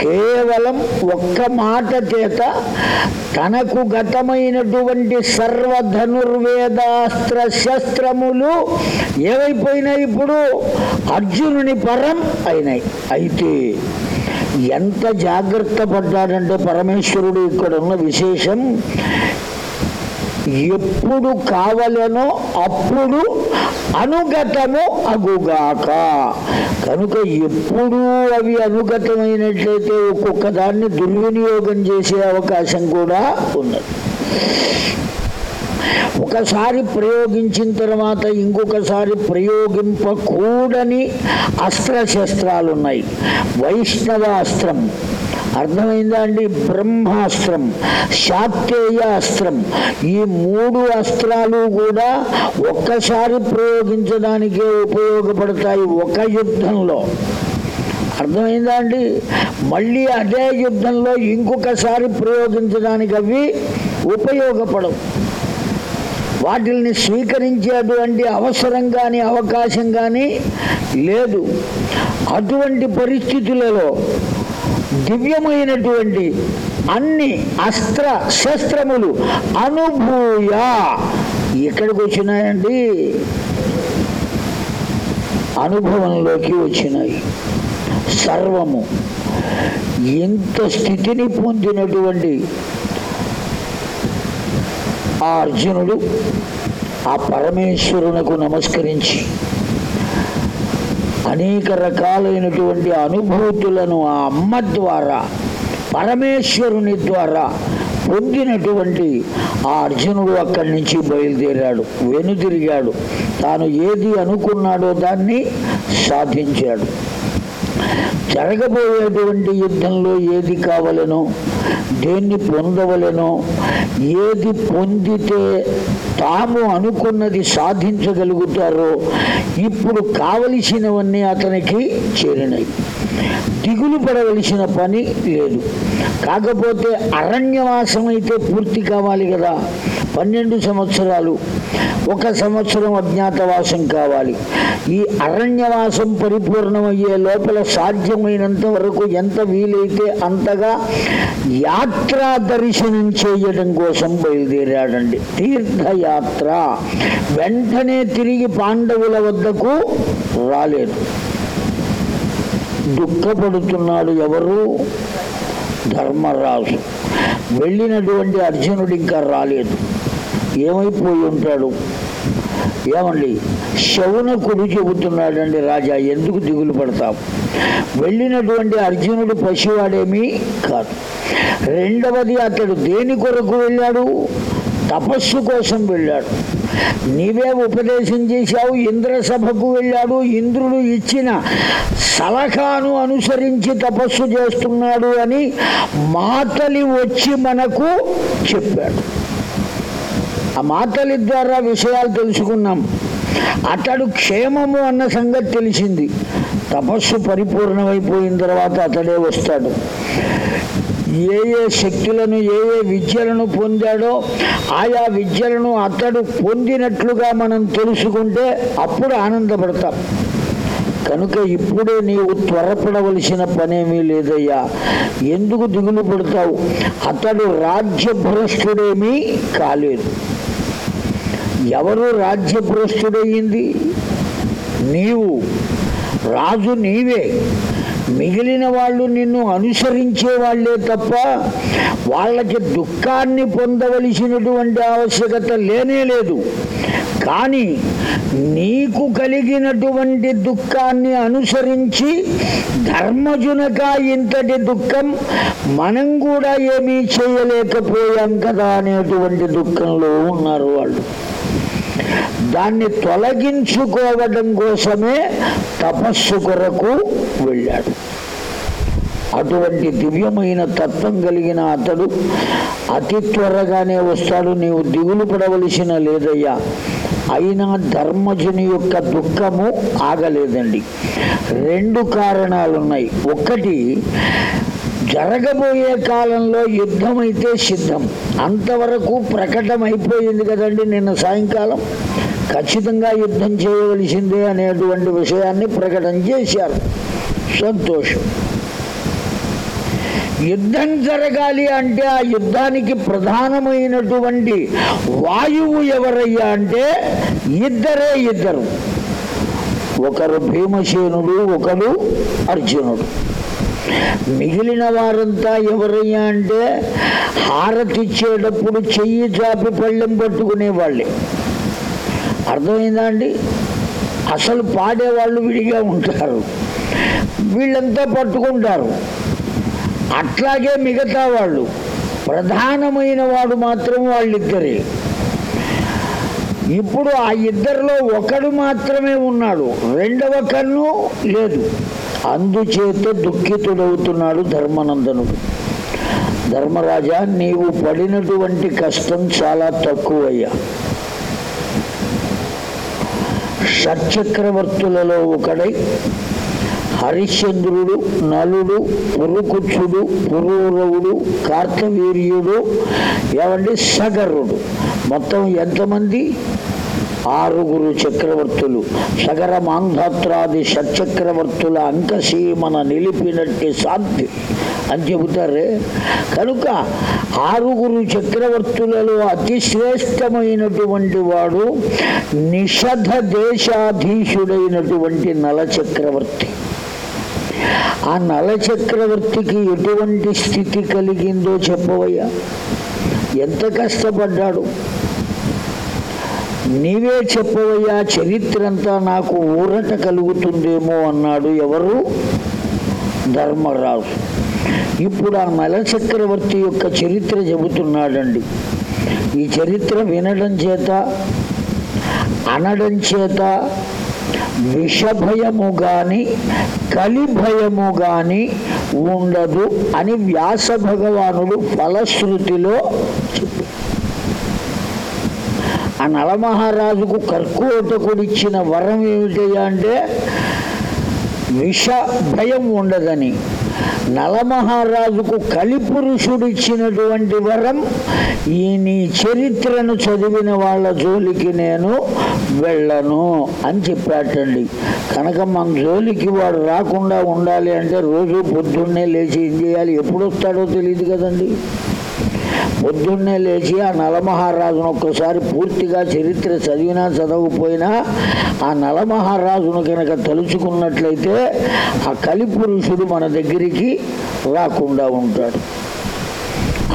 కేవలం ఒక్క మాట చేత తనకు గతమైనటువంటి సర్వధనుర్వేదాస్త్ర శస్త్రములు ఏవైపోయినాయి ఇప్పుడు? అర్జునుని పరం అయినాయి. అయితే ఎంత జాగ్రత్త పడ్డాడంటే పరమేశ్వరుడు ఇక్కడ ఉన్న విశేషం ఎప్పుడు కావలెనో అప్పుడు అనుగతము అగుగాక. కనుక ఎప్పుడు అవి అనుగతమైనట్లయితే ఒక్కొక్క దాన్ని దుర్వినియోగం చేసే అవకాశం కూడా ఉన్నది. ఒకసారి ప్రయోగించిన తర్వాత ఇంకొకసారి ప్రయోగింపకూడని అస్త్రశస్త్రాలు ఉన్నాయి వైష్ణవ అస్త్రం అర్థమైందా అండి? బ్రహ్మాస్త్రం శాక్తేయ అస్త్రం ఈ మూడు అస్త్రాలు కూడా ఒక్కసారి ప్రయోగించడానికే ఉపయోగపడతాయి ఒక యుద్ధంలో. అర్థమైందా అండి? మళ్ళీ అదే యుద్ధంలో ఇంకొకసారి ప్రయోగించడానికి అవి ఉపయోగపడవు. వాటిల్ని స్వీకరించేటువంటి అవసరం కానీ అవకాశం కానీ లేదు. అటువంటి పరిస్థితులలో దివ్యమైనటువంటి అన్ని అస్త్ర శస్త్రములు అనుభూయ. ఎక్కడికి వచ్చినాయండి? అనుభవంలోకి వచ్చినాయి. సర్వము. ఎంత స్థితిని పొందినటువంటి ఆ అర్జునుడు ఆ పరమేశ్వరునకు నమస్కరించి అనేక రకాలైనటువంటి అనుభూతులను ఆ అమ్మ ద్వారా పరమేశ్వరుని ద్వారా పొందినటువంటి ఆ అర్జునుడు అక్కడి నుంచి బయలుదేరాడు వెనుదిరిగాడు. తాను ఏది అనుకున్నాడో దాన్ని సాధించాడు. జరగబోయేటువంటి యుద్ధంలో ఏది కావలనో దేన్ని పొందవలెనో ఏది పొందితే తాము అనుకున్నది సాధించగలుగుతారో ఇప్పుడు కావలసినవన్నీ అతనికి చేరినాయి. దిగులు పడవలసిన పని లేదు. కాకపోతే అరణ్యవాసం అయితే పూర్తి కావాలి కదా. పన్నెండు సంవత్సరాలు. ఒక సంవత్సరం అజ్ఞాతవాసం కావాలి. ఈ అరణ్యవాసం పరిపూర్ణమయ్యే లోపల సాధ్యమైనంత వరకు ఎంత వీలైతే అంతగా యాత్రా దర్శనం చేయడం కోసం బయలుదేరాడండి. తీర్థయాత్ర. వెంటనే తిరిగి పాండవుల వద్దకు రాలేదు. దుఃఖపడుతున్నాడు ఎవరు? ధర్మరాజు. వెళ్ళినటువంటి అర్జునుడు ఇంకా రాలేదు. ఏమైపోయి ఉంటాడు? ఏమండి? శవునకుడు చెబుతున్నాడండి రాజా ఎందుకు దిగులు పడతాం వెళ్ళినటువంటి అర్జునుడు పశువాడేమీ కాదు. రెండవది అతడు దేని కొరకు వెళ్ళాడు? తపస్సు కోసం వెళ్ళాడు. నీవే ఉపదేశం చేశావు ఇంద్ర సభకు వెళ్ళాడు ఇంద్రుడు ఇచ్చిన సలహాను అనుసరించి తపస్సు చేస్తున్నాడు అని మాతలి వచ్చి మనకు చెప్పాడు. ఆ మాతలి ద్వారా విషయాలు తెలుసుకున్నాం. అతడు క్షేమము అన్న సంగతి తెలిసింది. తపస్సు పరిపూర్ణమైపోయిన తర్వాత అతడే వస్తాడు. ఏ ఏ శక్తులను ఏ ఏ విద్యలను పొందాడో ఆయా విద్యలను అతడు పొందినట్లుగా మనం తెలుసుకుంటే అప్పుడు ఆనందపడతాం. కనుక ఇప్పుడే నీవు త్వరపడవలసిన పనేమీ లేదయ్యా. ఎందుకు దిగులు పడతావు? అతడు రాజ్యభ్రష్టుడేమీ కాలేదు. ఎవరు రాజ్యభ్రష్టుడయ్యింది? నీవు. రాజు నీవే. మిగిలిన వాళ్ళు నిన్ను అనుసరించే వాళ్ళే తప్ప వాళ్ళకి దుఃఖాన్ని పొందవలసినటువంటి ఆవశ్యకత లేనే లేదు. కానీ నీకు కలిగినటువంటి దుఃఖాన్ని అనుసరించి ధర్మజునక ఇంతటి దుఃఖం మనం కూడా ఏమీ చేయలేకపోయాం కదా అనేటువంటి దుఃఖంలో ఉన్నారు వాళ్ళు. దాన్ని తొలగించుకోవడం కోసమే తపస్సు కొరకు వెళ్ళాడు. అటువంటి దివ్యమైన తత్వం కలిగిన అతడు అతి త్వరగానే వస్తాడు నీవు దిగులు పడవలసిన లేదయ్యా. అయినా ధర్మజుని యొక్క దుఃఖము ఆగలేదండి. రెండు కారణాలున్నాయి. ఒకటి జరగబోయే కాలంలో యుద్ధం అయితే సిద్ధం. అంతవరకు ప్రకటమైపోయింది కదండి నిన్న సాయంకాలం. ఖచ్చితంగా యుద్ధం చేయవలసిందే అనేటువంటి విషయాన్ని ప్రకటన చేశారు. సంతోషం. యుద్ధం జరగాలి అంటే ఆ యుద్ధానికి ప్రధానమైనటువంటి వాయువు ఎవరయ్యా అంటే ఇద్దరే ఇద్దరు. ఒకరు భీమసేనుడు ఒకరు అర్జునుడు. మిగిలిన వారంతా ఎవరయ్యా అంటే హారతిచ్చేటప్పుడు చెయ్యి చాపి పళ్ళెం పట్టుకునే వాళ్ళే అర్థమైందా అండి అసలు పాడేవాళ్ళు విడిగా ఉంటారు. వీళ్ళంతా పట్టుకుంటారు. అట్లాగే మిగతా వాళ్ళు ప్రధానమైన వాడు మాత్రం వాళ్ళిద్దరే. ఇప్పుడు ఆ ఇద్దరిలో ఒకడు మాత్రమే ఉన్నాడు. రెండవ కన్ను లేదు. అందుచేత దుఃఖితుడవుతున్నాడు ధర్మనందనుడు. ధర్మరాజా నీవు పడినటువంటి కష్టం చాలా తక్కువయ్యా. షట్చక్రవర్తులలో ఒకడై హరిశ్చంద్రుడు నలుడు పురుకుచ్చుడు పురూరవుడు కార్తవీర్యుడు ఏమండి సగరుడు. మొత్తం ఎంతమంది? ఆరుగురు చక్రవర్తులు. సగర మాంధాత్రాది షట్చక్రవర్తుల అంకసీమన నిలిపినట్టి శాంతి అని చెబుతారే? కనుక ఆరుగురు చక్రవర్తులలో అతి శ్రేష్టమైనటువంటి వాడు నిషధ దేశాధీశుడైనటువంటి నల చక్రవర్తి ఆ నల చక్రవర్తికి ఎటువంటి స్థితి కలిగిందో చెప్పవయ్యా? ఎంత కష్టపడ్డాడు? నీవే చెప్పవయ్యా చరిత్ర అంతా నాకు ఊరట కలుగుతుందేమో అన్నాడు ఎవరు? ధర్మరాజు. ఇప్పుడు ఆ నల చక్రవర్తి యొక్క చరిత్ర చెబుతున్నాడండి. ఈ చరిత్ర వినడం చేత అనడం చేత విషభయము కానీ కలిభయము కానీ ఉండదు అని వ్యాస భగవానుడు ఫలశ్రుతిలో ఆ నలమహారాజుకు కర్కోటకుడిచ్చిన వరం ఏమిటయ్యా అంటే విష భయం ఉండదని. నలమహారాజుకు కలిపురుషుడిచ్చినటువంటి వరం ఈ నీ చరిత్రను చదివిన వాళ్ళ జోలికి నేను వెళ్ళను అని చెప్పాటండి. కనుక మన జోలికి వాడు రాకుండా ఉండాలి అంటే రోజు పొద్దున్నే లేచి ఏం చేయాలి? ఎప్పుడు వస్తాడో తెలియదు కదండి. పొద్దున్నే లేచి ఆ నలమహారాజును ఒక్కసారి పూర్తిగా చరిత్ర చదివినా చదవకపోయినా ఆ నలమహారాజును కనుక తలుచుకున్నట్లయితే ఆ కలిపురుషుడు మన దగ్గరికి రాకుండా ఉంటాడు.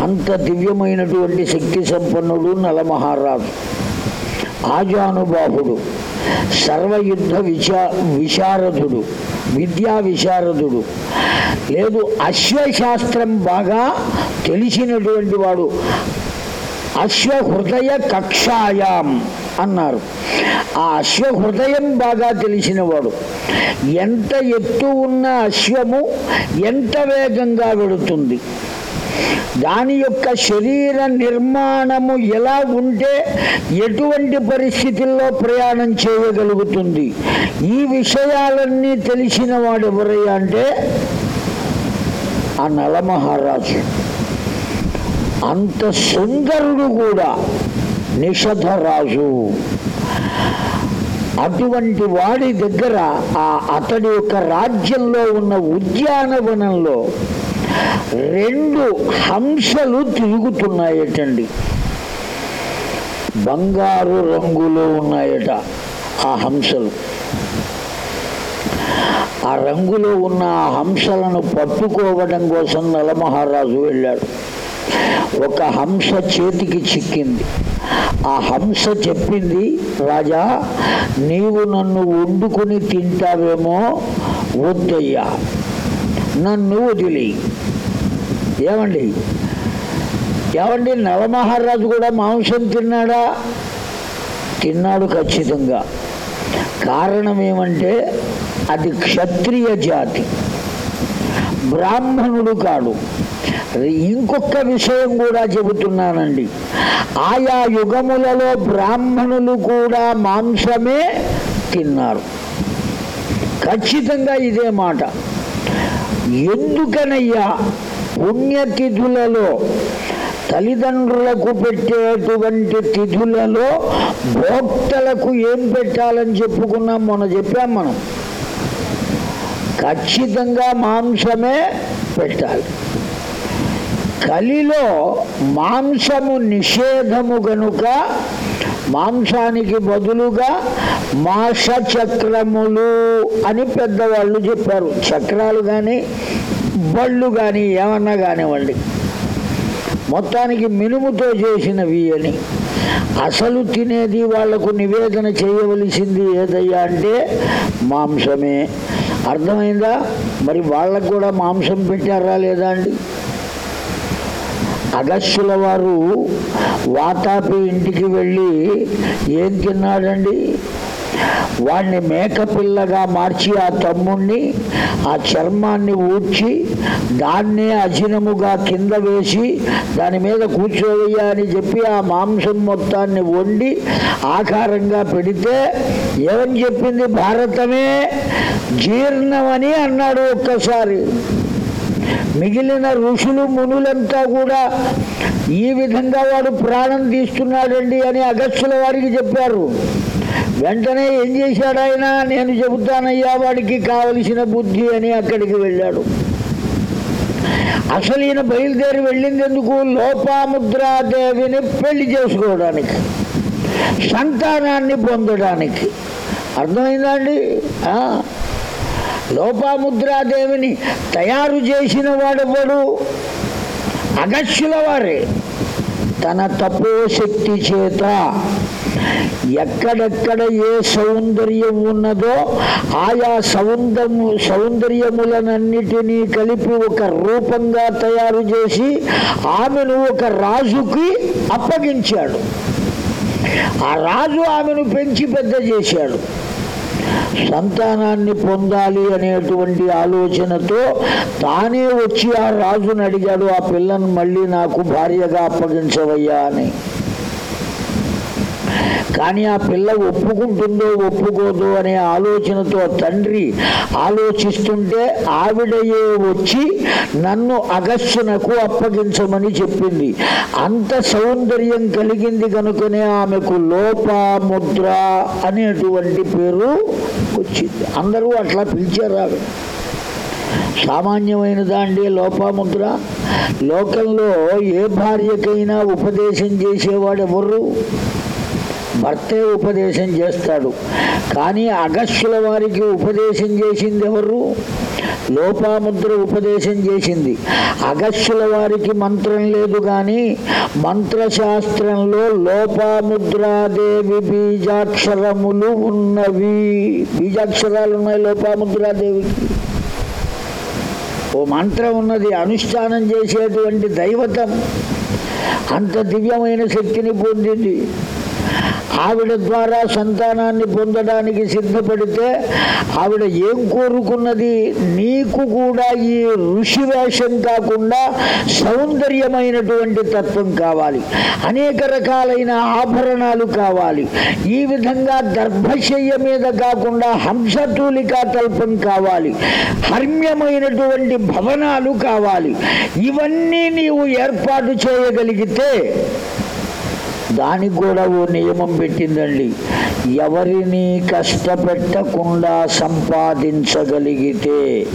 అంత దివ్యమైనటువంటి శక్తి సంపన్నుడు నలమహారాజు. ఆజానుబాహుడు సర్వయుద్ధ విచా విశారదుడు విద్యా విశారదుడు లేదు అశ్వశాస్త్రం బాగా తెలిసినటువంటి వాడు. అశ్వహృదయ కక్షాయాం అన్నారు. ఆ అశ్వహృదయం బాగా తెలిసినవాడు. ఎంత ఎత్తు ఉన్న అశ్వము ఎంత వేగంగా వెళుతుంది? దాని యొక్క శరీర నిర్మాణము ఎలా ఉంటే ఎటువంటి పరిస్థితుల్లో ప్రయాణం చేయగలుగుతుంది? ఈ విషయాలన్నీ తెలిసిన వాడు ఎవరయ్యా అంటే ఆ నలమహారాజు. అంత సుందరుడు కూడా నిషధరాజు. అటువంటి వాడి దగ్గర ఆ అతడి యొక్క రాజ్యంలో ఉన్న ఉద్యానవనంలో రెండు హంసలు తిరుగుతున్నాయటండి. బంగారు రంగులో ఉన్నాయట ఆ హంసలు. ఆ రంగులో ఉన్న ఆ హంసలను పట్టుకోవడం కోసం నలమహారాజు వెళ్ళాడు. ఒక హంస చేతికి చిక్కింది. ఆ హంస చెప్పింది రాజా నీవు నన్ను వండుకొని తింటావేమో వద్దయ్యా. నన్ను వదిలి ఏమండి? ఏమండి? నలమహారాజు కూడా మాంసం తిన్నాడా? తిన్నాడు ఖచ్చితంగా. కారణం ఏమంటే అది క్షత్రియ జాతి. బ్రాహ్మణుడు కాడు. ఇంకొక విషయం కూడా చెబుతున్నానండి. ఆయా యుగములలో బ్రాహ్మణులు కూడా మాంసమే తిన్నారు. ఖచ్చితంగా ఇదే మాట. ఎందుకనయ్యా? పుణ్యతిథులలో తల్లిదండ్రులకు పెట్టేటువంటి తిథులలో భోక్తలకు ఏం పెట్టాలని చెప్పుకున్నాం మొన్న చెప్పాం మనం. ఖచ్చితంగా మాంసమే పెట్టాలి. కలిలో మాంసము నిషేధము గనుక మాంసానికి బదులుగా మాస చక్రములు అని పెద్దవాళ్ళు చెప్పారు. చక్రాలు కానీ బళ్ళు కానీ ఏమన్నా కానివ్వండి. మొత్తానికి మినుముతో చేసినవి అని. అసలు తినేది వాళ్ళకు నివేదన చేయవలసింది ఏదయ్యా అంటే మాంసమే. అర్థమైందా? మరి వాళ్ళకు కూడా మాంసం పెట్టారా లేదా అండి? అగస్సుల వారు వాతాపి ఇంటికి వెళ్ళి ఏం తిన్నాడండి? వాడిని మేకపిల్లగా మార్చి ఆ తమ్ముణ్ణి ఆ చర్మాన్ని ఊడ్చి దాన్నే అజినముగా కింద వేసి దాని మీద కూర్చోవయ్యా అని చెప్పి ఆ మాంసం మొత్తాన్ని వండి ఆకారంగా పెడితే ఏమని చెప్పింది? భారతమే జీర్ణమని అన్నాడు ఒక్కసారి. మిగిలిన ఋషులు మునులంతా కూడా ఈ విధంగా వాడు ప్రాణం తీస్తున్నాడండి అని అగస్సుల వారికి చెప్పారు. వెంటనే ఏం చేశాడు ఆయన? నేను చెబుతానయ్యా వాడికి కావలసిన బుద్ధి అని అక్కడికి వెళ్ళాడు. అసలు ఈయన బయలుదేరి వెళ్ళింది ఎందుకు? లోపాముద్రాదేవిని పెళ్ళి చేసుకోవడానికి సంతానాన్ని పొందడానికి. అర్థమైందా అండి? ఆ. లోపాముద్రాదేవిని తయారు చేసిన వాడెవడు? అగస్యుల వారే తన తపోశక్తి చేత ఎక్కడెక్కడ ఏ సౌందర్యం ఉన్నదో ఆయా సౌందర్యము సౌందర్యములనన్నిటినీ కలిపి ఒక రూపంగా తయారు చేసి ఆమెను ఒక రాజుకి అప్పగించాడు. ఆ రాజు ఆమెను పెంచి పెద్ద చేశాడు. సంతానాన్ని పొందాలి అనేటువంటి ఆలోచనతో తానే వచ్చి ఆ రాజుని అడిగాడు ఆ పిల్లను మళ్ళీ నాకు భార్యగా అప్పగించవయ్యా అని. కానీ ఆ పిల్ల ఒప్పుకుంటుందో ఒప్పుకోదో అనే ఆలోచనతో తండ్రి ఆలోచిస్తుంటే ఆవిడయే వచ్చి నన్ను అగస్సునకు అప్పగించమని చెప్పింది. అంత సౌందర్యం కలిగింది కనుకనే ఆమెకు లోపాముద్ర అనేటువంటి పేరు వచ్చింది. అందరూ అట్లా పిలిచారు ఆవిడ. సామాన్యమైనదా అండి లోపాముద్ర. లోకంలో ఏ భార్యకైనా ఉపదేశం చేసేవాడు ఎవరు భర్తే ఉపదేశం చేస్తాడు. కానీ అగస్యుల వారికి ఉపదేశం చేసింది ఎవరు? లోపాముద్ర ఉపదేశం చేసింది. అగస్యుల వారికి మంత్రం లేదు కానీ మంత్రశాస్త్రంలో లోపాముద్రాదేవి బీజాక్షరములు ఉన్నవి. బీజాక్షరాలు ఉన్నాయి లోపాముద్రాదేవికి ఓ మంత్రం ఉన్నది అనుష్ఠానం చేసేటువంటి దైవతం. అంత దివ్యమైన శక్తిని పొందింది. ఆవిడ ద్వారా సంతానాన్ని పొందడానికి సిద్ధపడితే ఆవిడ ఏం కోరుకున్నది? నీకు కూడా ఈ ఋషి వేషం కాకుండా సౌందర్యమైనటువంటి తత్వం కావాలి. అనేక రకాలైన ఆభరణాలు కావాలి. ఈ విధంగా గర్భశయ్య మీద కాకుండా హంసతూలికా తల్పం కావాలి. హర్మ్యమైనటువంటి భవనాలు కావాలి. ఇవన్నీ నీవు ఏర్పాటు చేయగలిగితే దానికి కూడా ఓ నియమం పెట్టిందండి. ఎవరిని కష్టపెట్టకుండా సంపాదించగలిగితే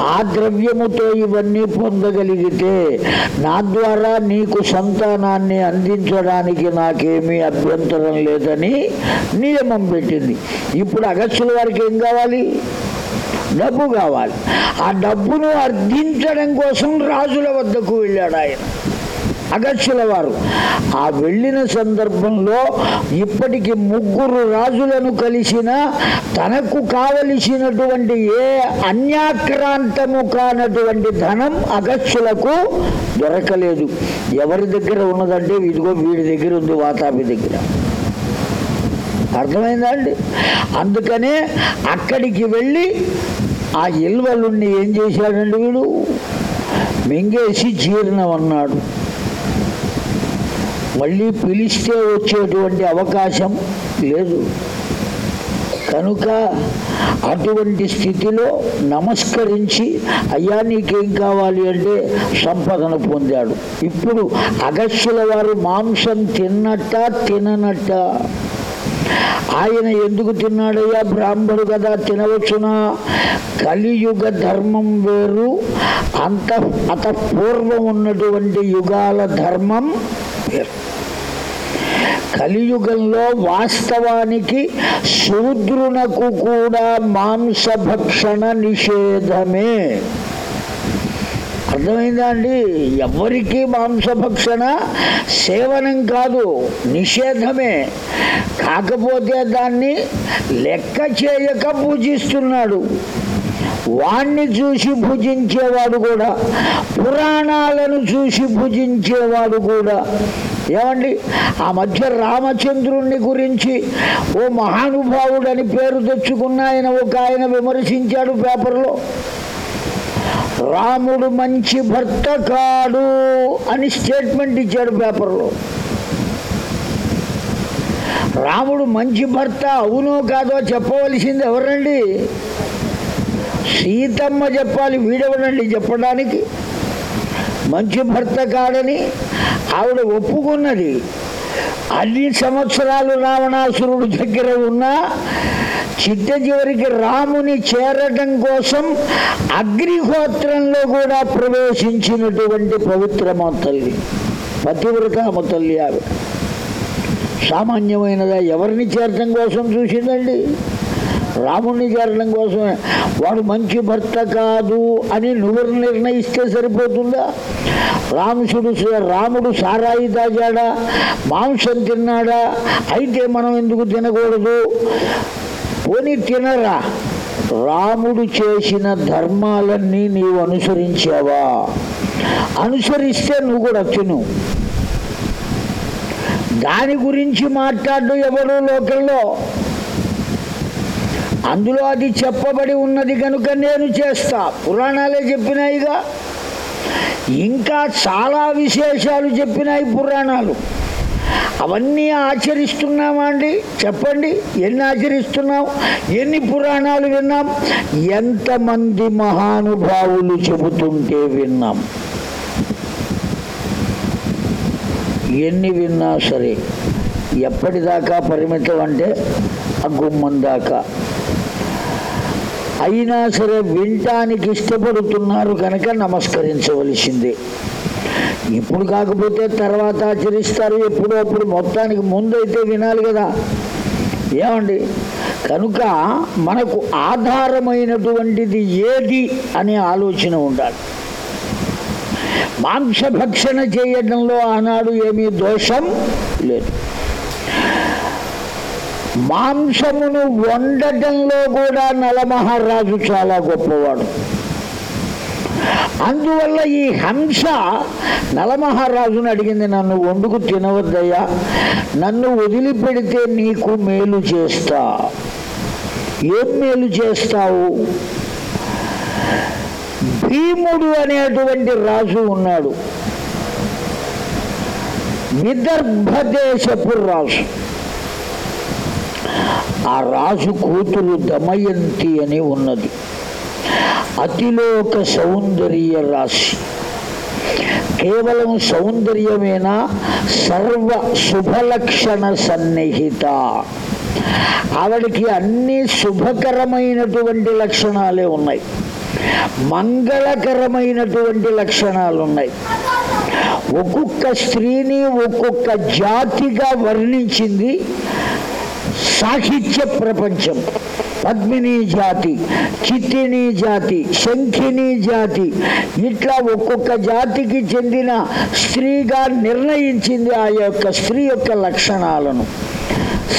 ఆ ద్రవ్యముతో ఇవన్నీ పొందగలిగితే నా ద్వారా నీకు సంతానాన్ని అందించడానికి నాకేమీ అభ్యంతరం లేదని నియమం పెట్టింది. ఇప్పుడు అగస్టుల వారికి ఏం కావాలి? డబ్బు కావాలి. ఆ డబ్బును అర్థించడం కోసం రాజుల వద్దకు వెళ్ళాడు ఆయన. అగస్యుల వారు. ఆ వెళ్ళిన సందర్భంలో ఇప్పటికి ముగ్గురు రాజులను కలిసిన తనకు కావలసినటువంటి ఏ అన్యాక్రాంతము కానటువంటి ధనం అగస్యులకు దొరకలేదు. ఎవరి దగ్గర ఉన్నదంటే ఇదిగో వీడి దగ్గర ఉంది వాతాపి దగ్గర. అర్థమైందా అండి? అందుకనే అక్కడికి వెళ్ళి ఆ ఇల్వలుణ్ణి ఏం చేశాడండి వీడు? మింగేసి జీర్ణం అన్నాడు మళ్ళీ పిలిస్తే వచ్చేటువంటి అవకాశం లేదు. కనుక అటువంటి స్థితిలో నమస్కరించి అయ్యా నీకేం కావాలి? అంటే సంపదను పొందాడు. ఇప్పుడు అగస్యుల వారు మాంసం తిన్నట్ట తిననట్ట. ఆయన ఎందుకు తిన్నాడయ్యా? బ్రాహ్మడు కదా తినవచ్చునా? కలియుగ ధర్మం వేరు. అంత అత పూర్వం ఉన్నటువంటి యుగాల ధర్మం పేరు. కలియుగంలో వాస్తవానికి శూద్రునకు కూడా మాంసభక్షణ నిషేధమే. అర్థమైందా అండి? ఎవరికి మాంసభక్షణ సేవనం కాదు నిషేధమే. కాకపోతే దాన్ని లెక్క చేయక పూజిస్తున్నాడు. వాణ్ణి చూసి భుజించేవాడు కూడా పురాణాలను చూసి భుజించేవాడు కూడా. ఏమండి? ఆ మధ్య రామచంద్రుణ్ణి గురించి ఓ మహానుభావుడని పేరు తెచ్చుకున్న ఆయన ఒక ఆయన విమర్శించాడు పేపర్లో. రాముడు మంచి భర్త కాడు అని స్టేట్మెంట్ ఇచ్చాడు పేపర్లో. రాముడు మంచి భర్త అవునో కాదో చెప్పవలసింది ఎవరండి? సీతమ్మ చెప్పాలి వీడెవడండి చెప్పడానికి? మంచి భర్త కాడని ఆవిడ ఒప్పుకున్నది. అన్ని సంవత్సరాలు రావణాసురుడు దగ్గర ఉన్నా చిట్ట చివరికి రాముని చేరటం కోసం అగ్నిహోత్రంలో కూడా ప్రవేశించినటువంటి పవిత్రమ తల్లి పతివ్రతమ తల్లి ఆవిడ. సామాన్యమైనదా ఎవరిని చేరటం కోసం చూసిందండి? రాముణ్ణి చేరడం కోసమే. వాడు మంచి భర్త కాదు అని నువ్వు నిర్ణయిస్తే సరిపోతుందా? రాముసుడు రాముడు సారాయి తాజాడా మాంసం తిన్నాడా? అయితే మనం ఎందుకు తినకూడదు? పోనీ తినరా? రాముడు చేసిన ధర్మాలన్నీ నీవు అనుసరించావా? అనుసరిస్తే నువ్వు కూడా తిను. దాని గురించి మాట్లాడు ఎవరు లోకల్లో అందులో అది చెప్పబడి ఉన్నది కనుక నేను చేస్తా. పురాణాలే చెప్పినాయిగా. ఇంకా చాలా విశేషాలు చెప్పినాయి పురాణాలు. అవన్నీ ఆచరిస్తున్నామా అండి? చెప్పండి. ఎన్ని ఆచరిస్తున్నాం? ఎన్ని పురాణాలు విన్నాం? ఎంతమంది మహానుభావులు చెబుతుంటే విన్నాం. ఎన్ని విన్నా సరే ఎప్పటిదాకా పరిమితం అంటే ఆ గుమ్మం దాకా. అయినా సరే వినటానికి ఇష్టపడుతున్నారు కనుక నమస్కరించవలసిందే. ఇప్పుడు కాకపోతే తర్వాత ఆచరిస్తారు ఎప్పుడో అప్పుడు మొత్తానికి ముందైతే వినాలి కదా. ఏమండి? కనుక మనకు ఆధారమైనటువంటిది ఏది అనే ఆలోచన ఉండాలి. మాంసభక్షణ చేయడంలో ఆనాడు ఏమీ దోషం లేదు. మాంసమును వండటంలో కూడా నలమహారాజు చాలా గొప్పవాడు. అందువల్ల ఈ హంస నలమహారాజును అడిగింది నన్ను వండుకు తినవద్దయ్యా నన్ను వదిలిపెడితే నీకు మేలు చేస్తా. ఏం మేలు చేస్తావు? భీముడు అనేటువంటి రాజు ఉన్నాడు. విదర్భదేశపు రాజు. ఆ రాజు కూతురు దమయంతి అని ఉన్నది. అతిలోక సౌందర్య రాశి. కేవలం సౌందర్యమేనా? సర్వ శుభలక్షణ సన్నిహిత. ఆవిడకి అన్ని శుభకరమైనటువంటి లక్షణాలే ఉన్నాయి. మంగళకరమైనటువంటి లక్షణాలు ఉన్నాయి ఒక్కొక్క స్త్రీని ఒక్కొక్క జాతిగా వర్ణించింది. సాహిత్య ప్రపంచం. పద్మిని జాతి చిత్తిని జాతి శంఖిని జాతి. ఇట్లా ఒక్కొక్క జాతికి చెందిన స్త్రీగా నిర్ణయించింది ఆ యొక్క స్త్రీ యొక్క లక్షణాలను.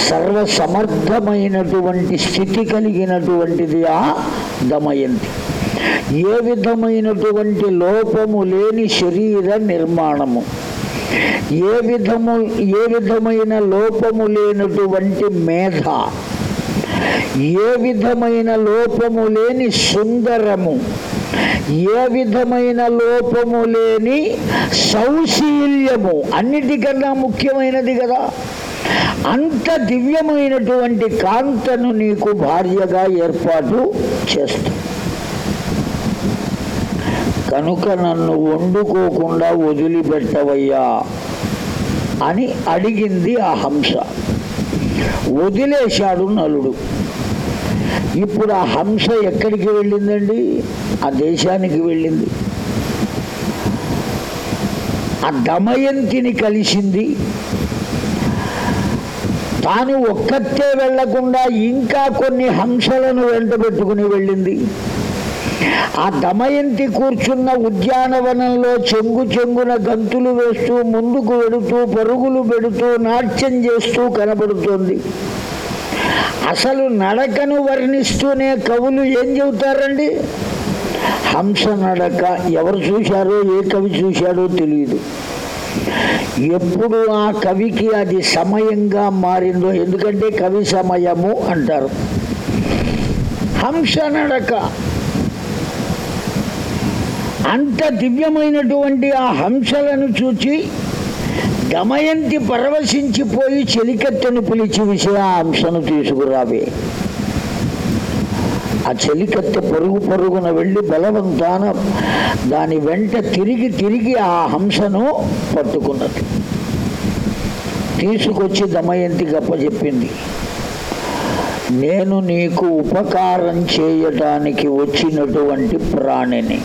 సర్వ సమర్థమైనటువంటి స్థితి కలిగినటువంటిది ఆ దమయంతి. ఏ విధమైనటువంటి లోపము లేని శరీర నిర్మాణము. ఏ విధము ఏ విధమైన లోపము లేనటువంటి మేధ ఏ విధమైన లోపము లేని సుందరము ఏ విధమైన లోపము లేని సౌశీల్యము అన్నిటికన్నా ముఖ్యమైనది కదా. అంత దివ్యమైనటువంటి కాంతను నీకు భార్యగా ఏర్పాటు చేస్తుంది. కనుక నన్ను వండుకోకుండా వదిలిపెట్టవయ్యా అని అడిగింది ఆ హంస. వదిలేశాడు నలుడు. ఇప్పుడు ఆ హంస ఎక్కడికి వెళ్ళిందండి? ఆ దేశానికి వెళ్ళింది. ఆ దమయంతిని కలిసింది. తాను ఒక్కతే వెళ్ళకుండా ఇంకా కొన్ని హంసలను వెంట పెట్టుకుని వెళ్ళింది. ఆ దమయంతి కూర్చున్న ఉద్యానవనంలో చెంగు చెంగున గంతులు వేస్తూ ముందుకు వెడుతూ పరుగులు పెడుతూ నాట్యం చేస్తూ కనబడుతోంది. అసలు నడకను వర్ణిస్తూనే కవులు ఏం చెబుతారండి? హంస నడక. ఎవరు చూశారో ఏ కవి చూశాడో తెలియదు ఎప్పుడు ఆ కవికి అది సమయంగా మారిందో ఎందుకంటే కవి సమయము అంటారు. హంస నడక. అంత దివ్యమైనటువంటి ఆ హంసలను చూచి దమయంతి పరవశించిపోయి చెలికత్తెను పిలిచి విషయ ఆ హంసను తీసుకురావే. ఆ చెలికత్తె పరుగు పరుగున వెళ్ళి బలవంతాన దాని వెంట తిరిగి తిరిగి ఆ హంసను పట్టుకున్నది. తీసుకొచ్చి దమయంతి గప్పచెప్పింది నేను నీకు ఉపకారం చేయటానికి వచ్చినటువంటి ప్రాణిని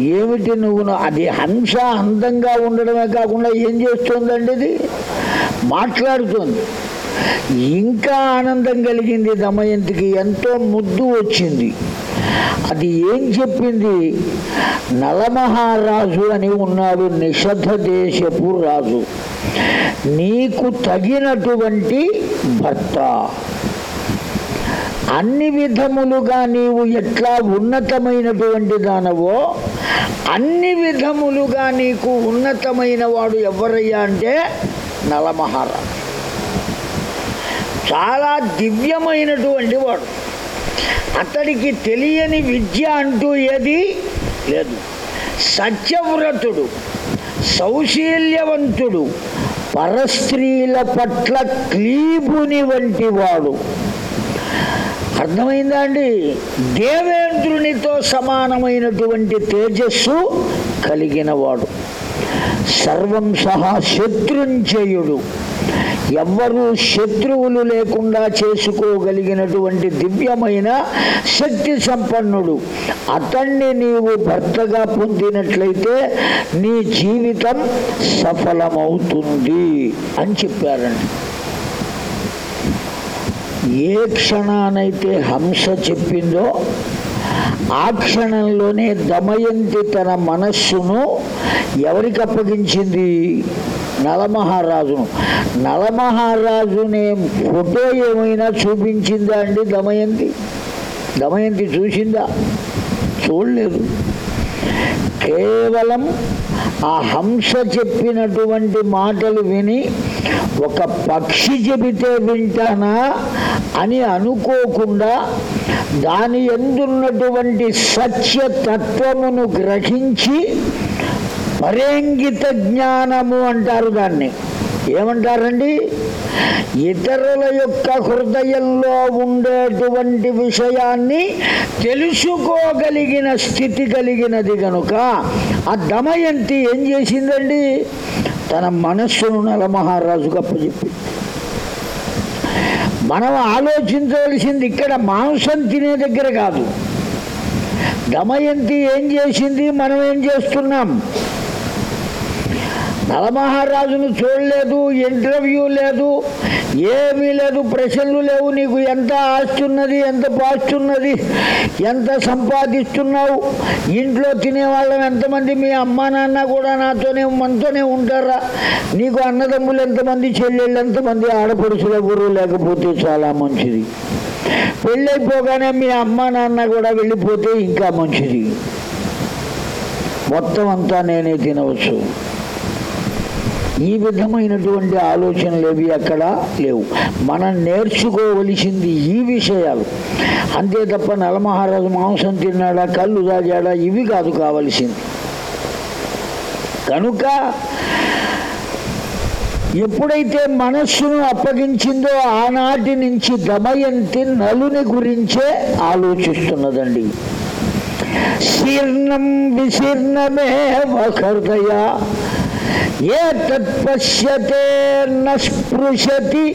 ఏమిటి నువ్వు? అది హంస అందంగా ఉండడమే కాకుండా ఏం చేస్తుందండి ఇది? మాట్లాడుతుంది. ఇంకా ఆనందం కలిగింది దమయంతికి. ఎంతో ముద్దు వచ్చింది. అది ఏం చెప్పింది? నలమహారాజు అని ఉన్నాడు నిషధ దేశపు రాజు. నీకు తగినటువంటి భర్త. అన్ని విధములుగా నీవు ఎట్లా ఉన్నతమైనటువంటి దానవో అన్ని విధములుగా నీకు ఉన్నతమైన వాడు ఎవరయ్యా అంటే నలమహారాజు. చాలా దివ్యమైనటువంటి వాడు. అతడికి తెలియని విద్య అంటూ ఏది లేదు. సత్యవ్రతుడు సౌశీల్యవంతుడు పరస్త్రీల పట్ల క్లీబుని వంటి వాడు. అర్థమైందా అండి? దేవేంద్రునితో సమానమైనటువంటి తేజస్సు కలిగిన వాడు సర్వం సహా శత్రుంజయుడు ఎవ్వరూ శత్రువులు లేకుండా చేసుకోగలిగినటువంటి దివ్యమైన శక్తి సంపన్నుడు. అతన్ని నీవు భర్తగా పొందినట్లయితే నీ జీవితం సఫలమవుతుంది అని చెప్పారండి. ఏ క్షణానైతే హంస చెప్పిందో ఆ క్షణంలోనే దమయంతి తన మనస్సును ఎవరికి అప్పగించింది? నలమహారాజును. నలమహారాజునే ఫోటో ఏమైనా చూపించిందా అండి దమయంతి? దమయంతి చూసిందా? చూడలేదు. కేవలం ఆ హంస చెప్పినటువంటి మాటలు విని ఒక పక్షి చెబితే వింటానా అని అనుకోకుండా దాని ఎందున్నటువంటి సత్యతత్వమును గ్రహించి పరేంగిత జ్ఞానము అంటారు దాన్ని. ఏమంటారండి? ఇతరుల యొక్క హృదయంలో ఉండేటువంటి విషయాన్ని తెలుసుకోగలిగిన స్థితి కలిగినది గనుక ఆ దమయంతి ఏం చేసిందండి? తన మనస్సును నలమహారాజుకు అప్పచెప్పి మనం ఆలోచించవలసింది ఇక్కడ మాంసం తినే దగ్గర కాదు. దమయంతి ఏం చేసింది? మనం ఏం చేస్తున్నాం? నలమహారాజును చూడలేదు ఇంటర్వ్యూ లేదు ఏమీ లేదు ప్రశ్నలు లేవు నీకు ఎంత ఆస్తి ఉన్నది ఎంత పాస్తి ఉన్నది ఎంత సంపాదిస్తున్నావు ఇంట్లో తినేవాళ్ళం ఎంతమంది మీ అమ్మా నాన్న కూడా నాతోనే మనతోనే ఉంటారా? నీకు అన్నదమ్ములు ఎంతమంది చెల్లెళ్ళు ఎంతమంది ఆడపడుచులు ఎవరు లేకపోతే చాలా మంచిది. పెళ్ళైపోగానే మీ అమ్మా నాన్న కూడా వెళ్ళిపోతే ఇంకా మంచిది. మొత్తం అంతా నేనే తినవచ్చు. ఈ విధమైనటువంటి ఆలోచనలు ఏవి అక్కడ లేవు. మనం నేర్చుకోవలసింది ఈ విషయాలు. అంతే తప్ప నలమహారాజు మాంసం తిన్నాడా కళ్ళు దాజాడా ఇవి కాదు కావలసింది. కనుక ఎప్పుడైతే మనస్సును అప్పగించిందో ఆనాటి నుంచి దమయంతి నలుని గురించే ఆలోచిస్తున్నదండి. శీర్ణం విశీర్ణమే హృదయ ఏ తత్పశ్యతే నస్పృశతి స్పృశతి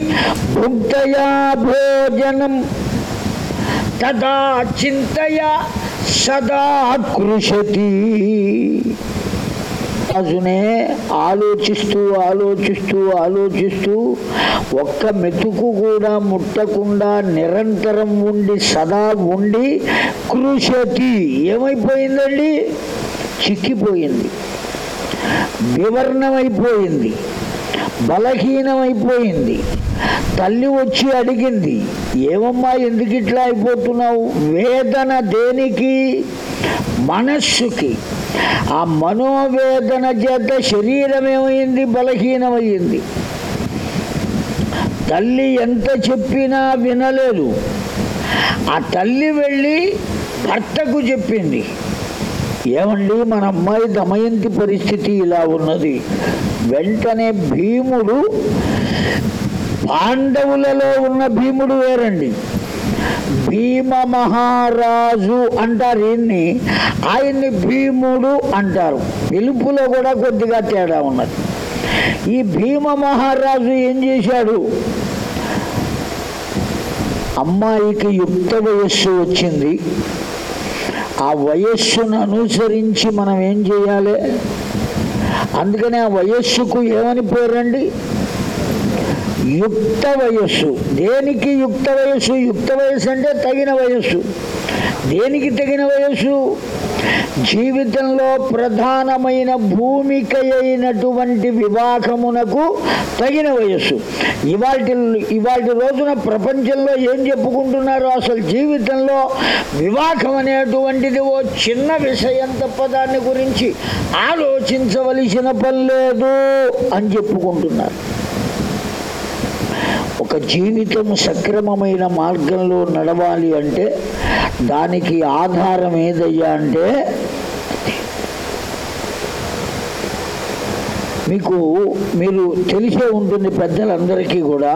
భుక్తయా భోజనం. తదా చింతయ సదా కృషతి రాజునే ఆలోచిస్తూ ఆలోచిస్తూ ఆలోచిస్తూ ఒక్క మెతుకు కూడా ముట్టకుండా నిరంతరం ఉండి సదా ఉండి కృషతి ఏమైపోయిందండి? చిక్కిపోయింది. వివర్ణమైపోయింది బలహీనమైపోయింది. తల్లి వచ్చి అడిగింది ఏమమ్మా ఎందుకు ఇట్లా అయిపోతున్నావు? వేదన దేనికి? మనస్సుకి. ఆ మనోవేదన చేత శరీరం ఏమైంది బలహీనమైంది. తల్లి ఎంత చెప్పినా వినలేదు. ఆ తల్లి వెళ్ళి భర్తకు చెప్పింది ఏమండి మన అమ్మాయి దమయంతి పరిస్థితి ఇలా ఉన్నది. వెంటనే భీముడు పాండవులలో ఉన్న భీముడు వేరండి. భీమ మహారాజు అంటారు ఈయన్ని ఆయన్ని భీముడు అంటారు. పిలుపులో కూడా కొద్దిగా తేడా ఉన్నది. ఈ భీమ మహారాజు ఏం చేశాడు? అమ్మాయికి యుక్త వయస్సు వచ్చింది. ఆ వయస్సును అనుసరించి మనం ఏం చేయాలి? అందుకని ఆ వయస్సుకు ఏమని పేరండి? యుక్త వయస్సు. దేనికి యుక్త వయస్సు? యుక్త వయస్సు అంటే తగిన వయస్సు. దేనికి తగిన వయస్సు? జీవితంలో ప్రధానమైన భూమిక అయినటువంటి వివాహమునకు తగిన వయస్సు. ఇవాటి ఇవాటి రోజున ప్రపంచంలో ఏం చెప్పుకుంటున్నారు అసలు జీవితంలో వివాహం అనేటువంటిది ఓ చిన్న విషయం తప్ప దాని గురించి ఆలోచించవలసిన పని లేదు అని చెప్పుకుంటున్నారు. ఒక జీవితం సక్రమమైన మార్గంలో నడవాలి అంటే దానికి ఆధారం ఏదయ్యా అంటే మీకు మీరు తెలిసే ఉంటుంది పెద్దలందరికీ కూడా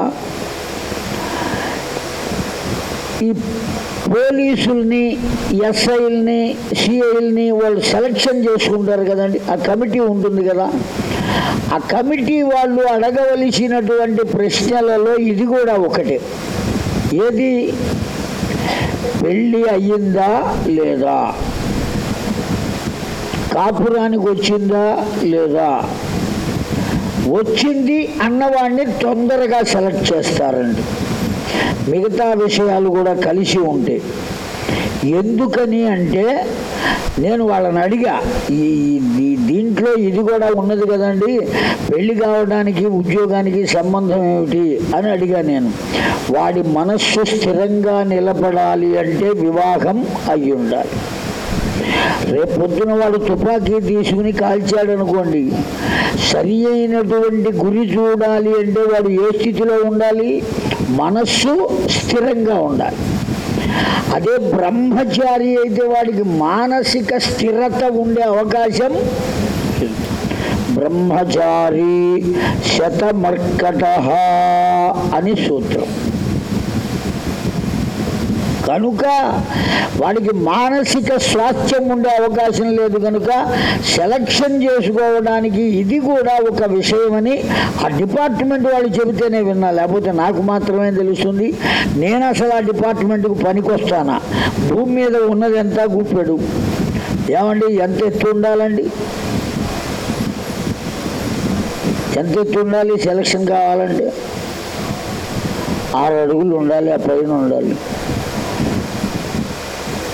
ఈ పోలీసుల్ని ఎస్ఐల్ని సిఐల్ని వాళ్ళు సెలక్షన్ చేసుకుంటారు కదండి. ఆ కమిటీ ఉంటుంది కదా. ఆ కమిటీ వాళ్ళు అడగవలసినటువంటి ప్రశ్నలలో ఇది కూడా ఒకటే. ఏది? పెళ్ళి అయ్యిందా లేదా? కాపురానికి వచ్చిందా లేదా? వచ్చింది అన్నవాడిని తొందరగా సెలెక్ట్ చేస్తారండి. మిగతా విషయాలు కూడా కలిసి ఉంటాయి ఎందుకని అంటే నేను వాళ్ళని అడిగా ఈ దీంట్లో ఇది కూడా ఉన్నది కదండి పెళ్ళి కావడానికి ఉద్యోగానికి సంబంధం ఏమిటి అని అడిగా నేను. వాడి మనస్సు స్థిరంగా నిలబడాలి అంటే వివాహం అయి ఉండాలి రేపు పొద్దున వాడు తుపాకీ తీసుకుని కాల్చాడు అనుకోండి సరి అయినటువంటి గురి చూడాలి అంటే వాడు ఏ స్థితిలో ఉండాలి? మనస్సు స్థిరంగా ఉండాలి. అదే బ్రహ్మచారి అయితే వాడికి మానసిక స్థిరత ఉండే అవకాశం బ్రహ్మచారి శతమర్కట అని సూత్రం. కనుక వాడికి మానసిక స్వాస్థ్యం ఉండే అవకాశం లేదు కనుక సెలక్షన్ చేసుకోవడానికి ఇది కూడా ఒక విషయమని ఆ డిపార్ట్మెంట్ వాళ్ళు చెబితేనే విన్నా. లేకపోతే నాకు మాత్రమే తెలుస్తుంది. నేను అసలు ఆ డిపార్ట్మెంట్కు పనికొస్తానా? భూమి మీద ఉన్నది ఎంత గుప్పెడు? ఏమండి ఎంత ఎత్తు ఉండాలండి? ఎంత ఎత్తు ఉండాలి? సెలక్షన్ కావాలండి ఆరు అడుగులు ఉండాలి ఆ పైన ఉండాలి.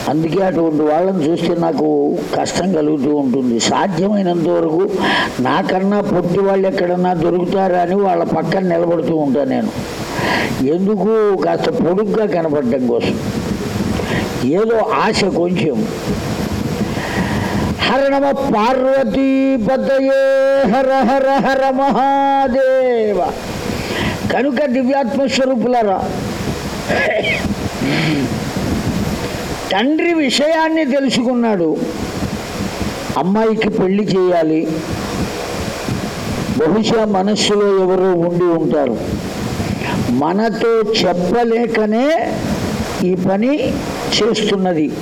అందుకే అటువంటి వాళ్ళని చూస్తే నాకు కష్టం కలుగుతూ ఉంటుంది. సాధ్యమైనంత వరకు నాకన్నా పొట్టి వాళ్ళు ఎక్కడన్నా దొరుకుతారా అని వాళ్ళ పక్కన నిలబడుతూ ఉంటాను నేను. ఎందుకు? కాస్త పొడుగ్గా కనపడడం కోసం. ఏదో ఆశ కొంచెం. హర నమ పార్వతీపతయే హర హర హర మహాదేవ. కనుక దివ్యాత్మ స్వరూపులరా తండ్రి విషయాన్ని తెలుసుకున్నాడు. అమ్మాయికి పెళ్ళి చేయాలి. బహుశా మనస్సులో ఎవరో ఉండి ఉంటారు. మనతో చెప్పలేకనే ఈ పని చేస్తున్నది.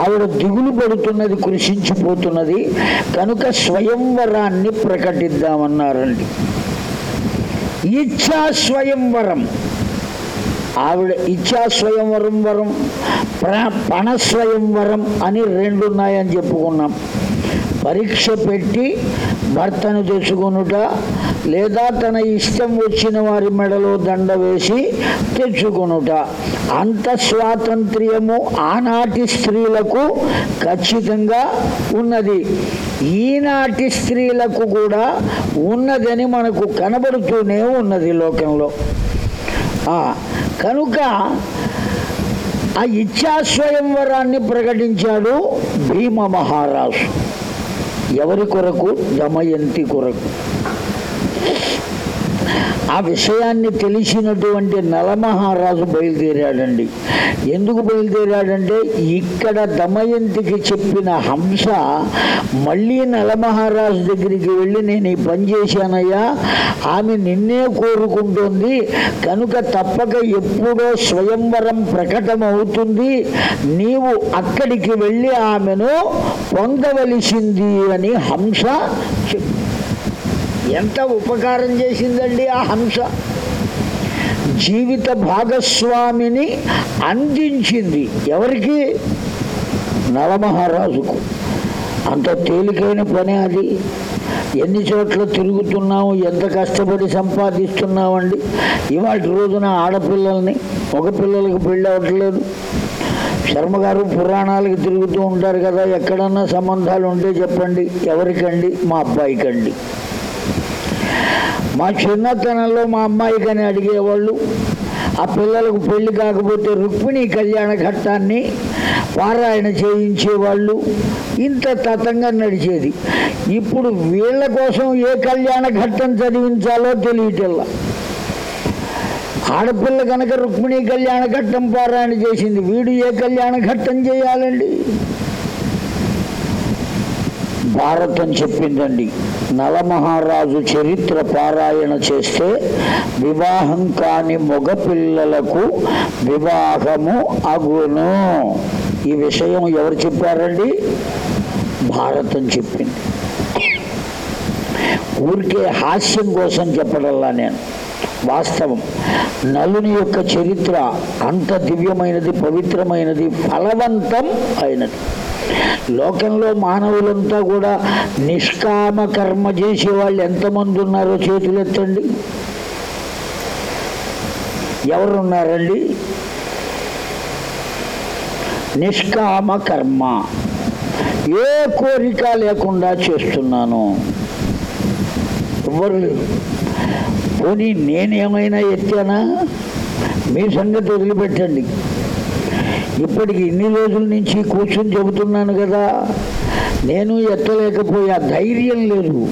ఆవిడ దిగులు పడుతున్నది కృషించిపోతున్నది. కనుక స్వయంవరాన్ని ప్రకటిద్దామన్నారండి. ఇచ్చా స్వయంవరం ఆవిడ ఇచ్చా స్వయంవరం వరం. పణస్వయంవరం అని రెండు ఉన్నాయని చెప్పుకున్నాం. పరీక్ష పెట్టి భర్తను తెచ్చుకొనుట లేదా తన ఇష్టం వచ్చిన వారి మెడలో దండ వేసి తెచ్చుకొనుట. అంత స్వాతంత్ర్యము ఆనాటి స్త్రీలకు ఖచ్చితంగా ఉన్నది. ఈనాటి స్త్రీలకు కూడా ఉన్నదని మనకు కనబడుతూనే ఉన్నది లోకంలో. కనుక ఆ ఇచ్చాస్వయంవరాన్ని ప్రకటించాడు భీమ మహారాజు ఎవరి కొరకు? దమయంతి కొరకు. ఆ విషయాన్ని తెలిసినటువంటి నలమహారాజు బయలుదేరాడండి. ఎందుకు బయలుదేరాడంటే ఇక్కడ దమయంతికి చెప్పిన హంస మళ్ళీ నలమహారాజు దగ్గరికి వెళ్ళి నేను ఈ పని చేశానయ్యా ఆమె నిన్నే కోరుకుంటోంది కనుక తప్పక ఎప్పుడో స్వయంవరం ప్రకటమవుతుంది నీవు అక్కడికి వెళ్ళి ఆమెను పొందవలసింది అని హంస చెప్పి ఎంత ఉపకారం చేసిందండి ఆ హంస? జీవిత భాగస్వామిని అందించింది ఎవరికి? నలమహారాజుకు. అంత తేలికైన పని అది. ఎన్ని చోట్ల తిరుగుతున్నాము ఎంత కష్టపడి సంపాదిస్తున్నామండి ఇవాళ రోజున ఆడపిల్లల్ని ఒక పిల్లలకు పెళ్ళి అవ్వట్లేదు. శర్మగారు పురాణాలకి పురాణాలకు తిరుగుతూ ఉంటారు కదా ఎక్కడన్నా సంబంధాలు ఉంటే చెప్పండి. ఎవరికండి? మా అబ్బాయికండి. మా చిన్నతనంలో మా అమ్మాయికని అడిగేవాళ్ళు ఆ పిల్లలకు పెళ్ళి కాకపోతే రుక్మిణి కళ్యాణ ఘట్టాన్ని పారాయణ చేయించేవాళ్ళు ఇంత తతంగా నడిచేది. ఇప్పుడు వీళ్ళ కోసం ఏ కళ్యాణ ఘట్టం చదివించాలో తెలియటల్లా. ఆడపిల్ల కనుక రుక్మిణి కళ్యాణ ఘట్టం పారాయణ చేసింది వీడు ఏ కళ్యాణ ఘట్టం చేయాలండి? భారతం చెప్పిందండి. నలమహారాజు చరిత్ర పారాయణ చేస్తే వివాహం కాని మగపిల్లలకు వివాహము అగును. ఈ విషయం ఎవరు చెప్పారండి? భారతం చెప్పింది. ఊరికే హాస్యం కోసం చెప్పడల్లా నేను. వాస్తవం. నలుని యొక్క చరిత్ర అంత దివ్యమైనది పవిత్రమైనది ఫలవంతం అయినది. లోకంలో మానవులంతా కూడా నిష్కామ కర్మ చేసే వాళ్ళు ఎంతమంది ఉన్నారో చేతులెత్తండి. ఎవరున్నారండి? నిష్కామ కర్మ. ఏ కోరిక లేకుండా చేస్తున్నాను. ఎవ్వరు పోనీ నేనేమైనా ఎత్తానా? మీ సంగతి వదిలిపెట్టండి. ఇప్పటికి ఇన్ని రోజుల నుంచి కూర్చొని చెబుతున్నాను కదా. నేను ఎత్తలేకపోయా. ధైర్యం లేదు.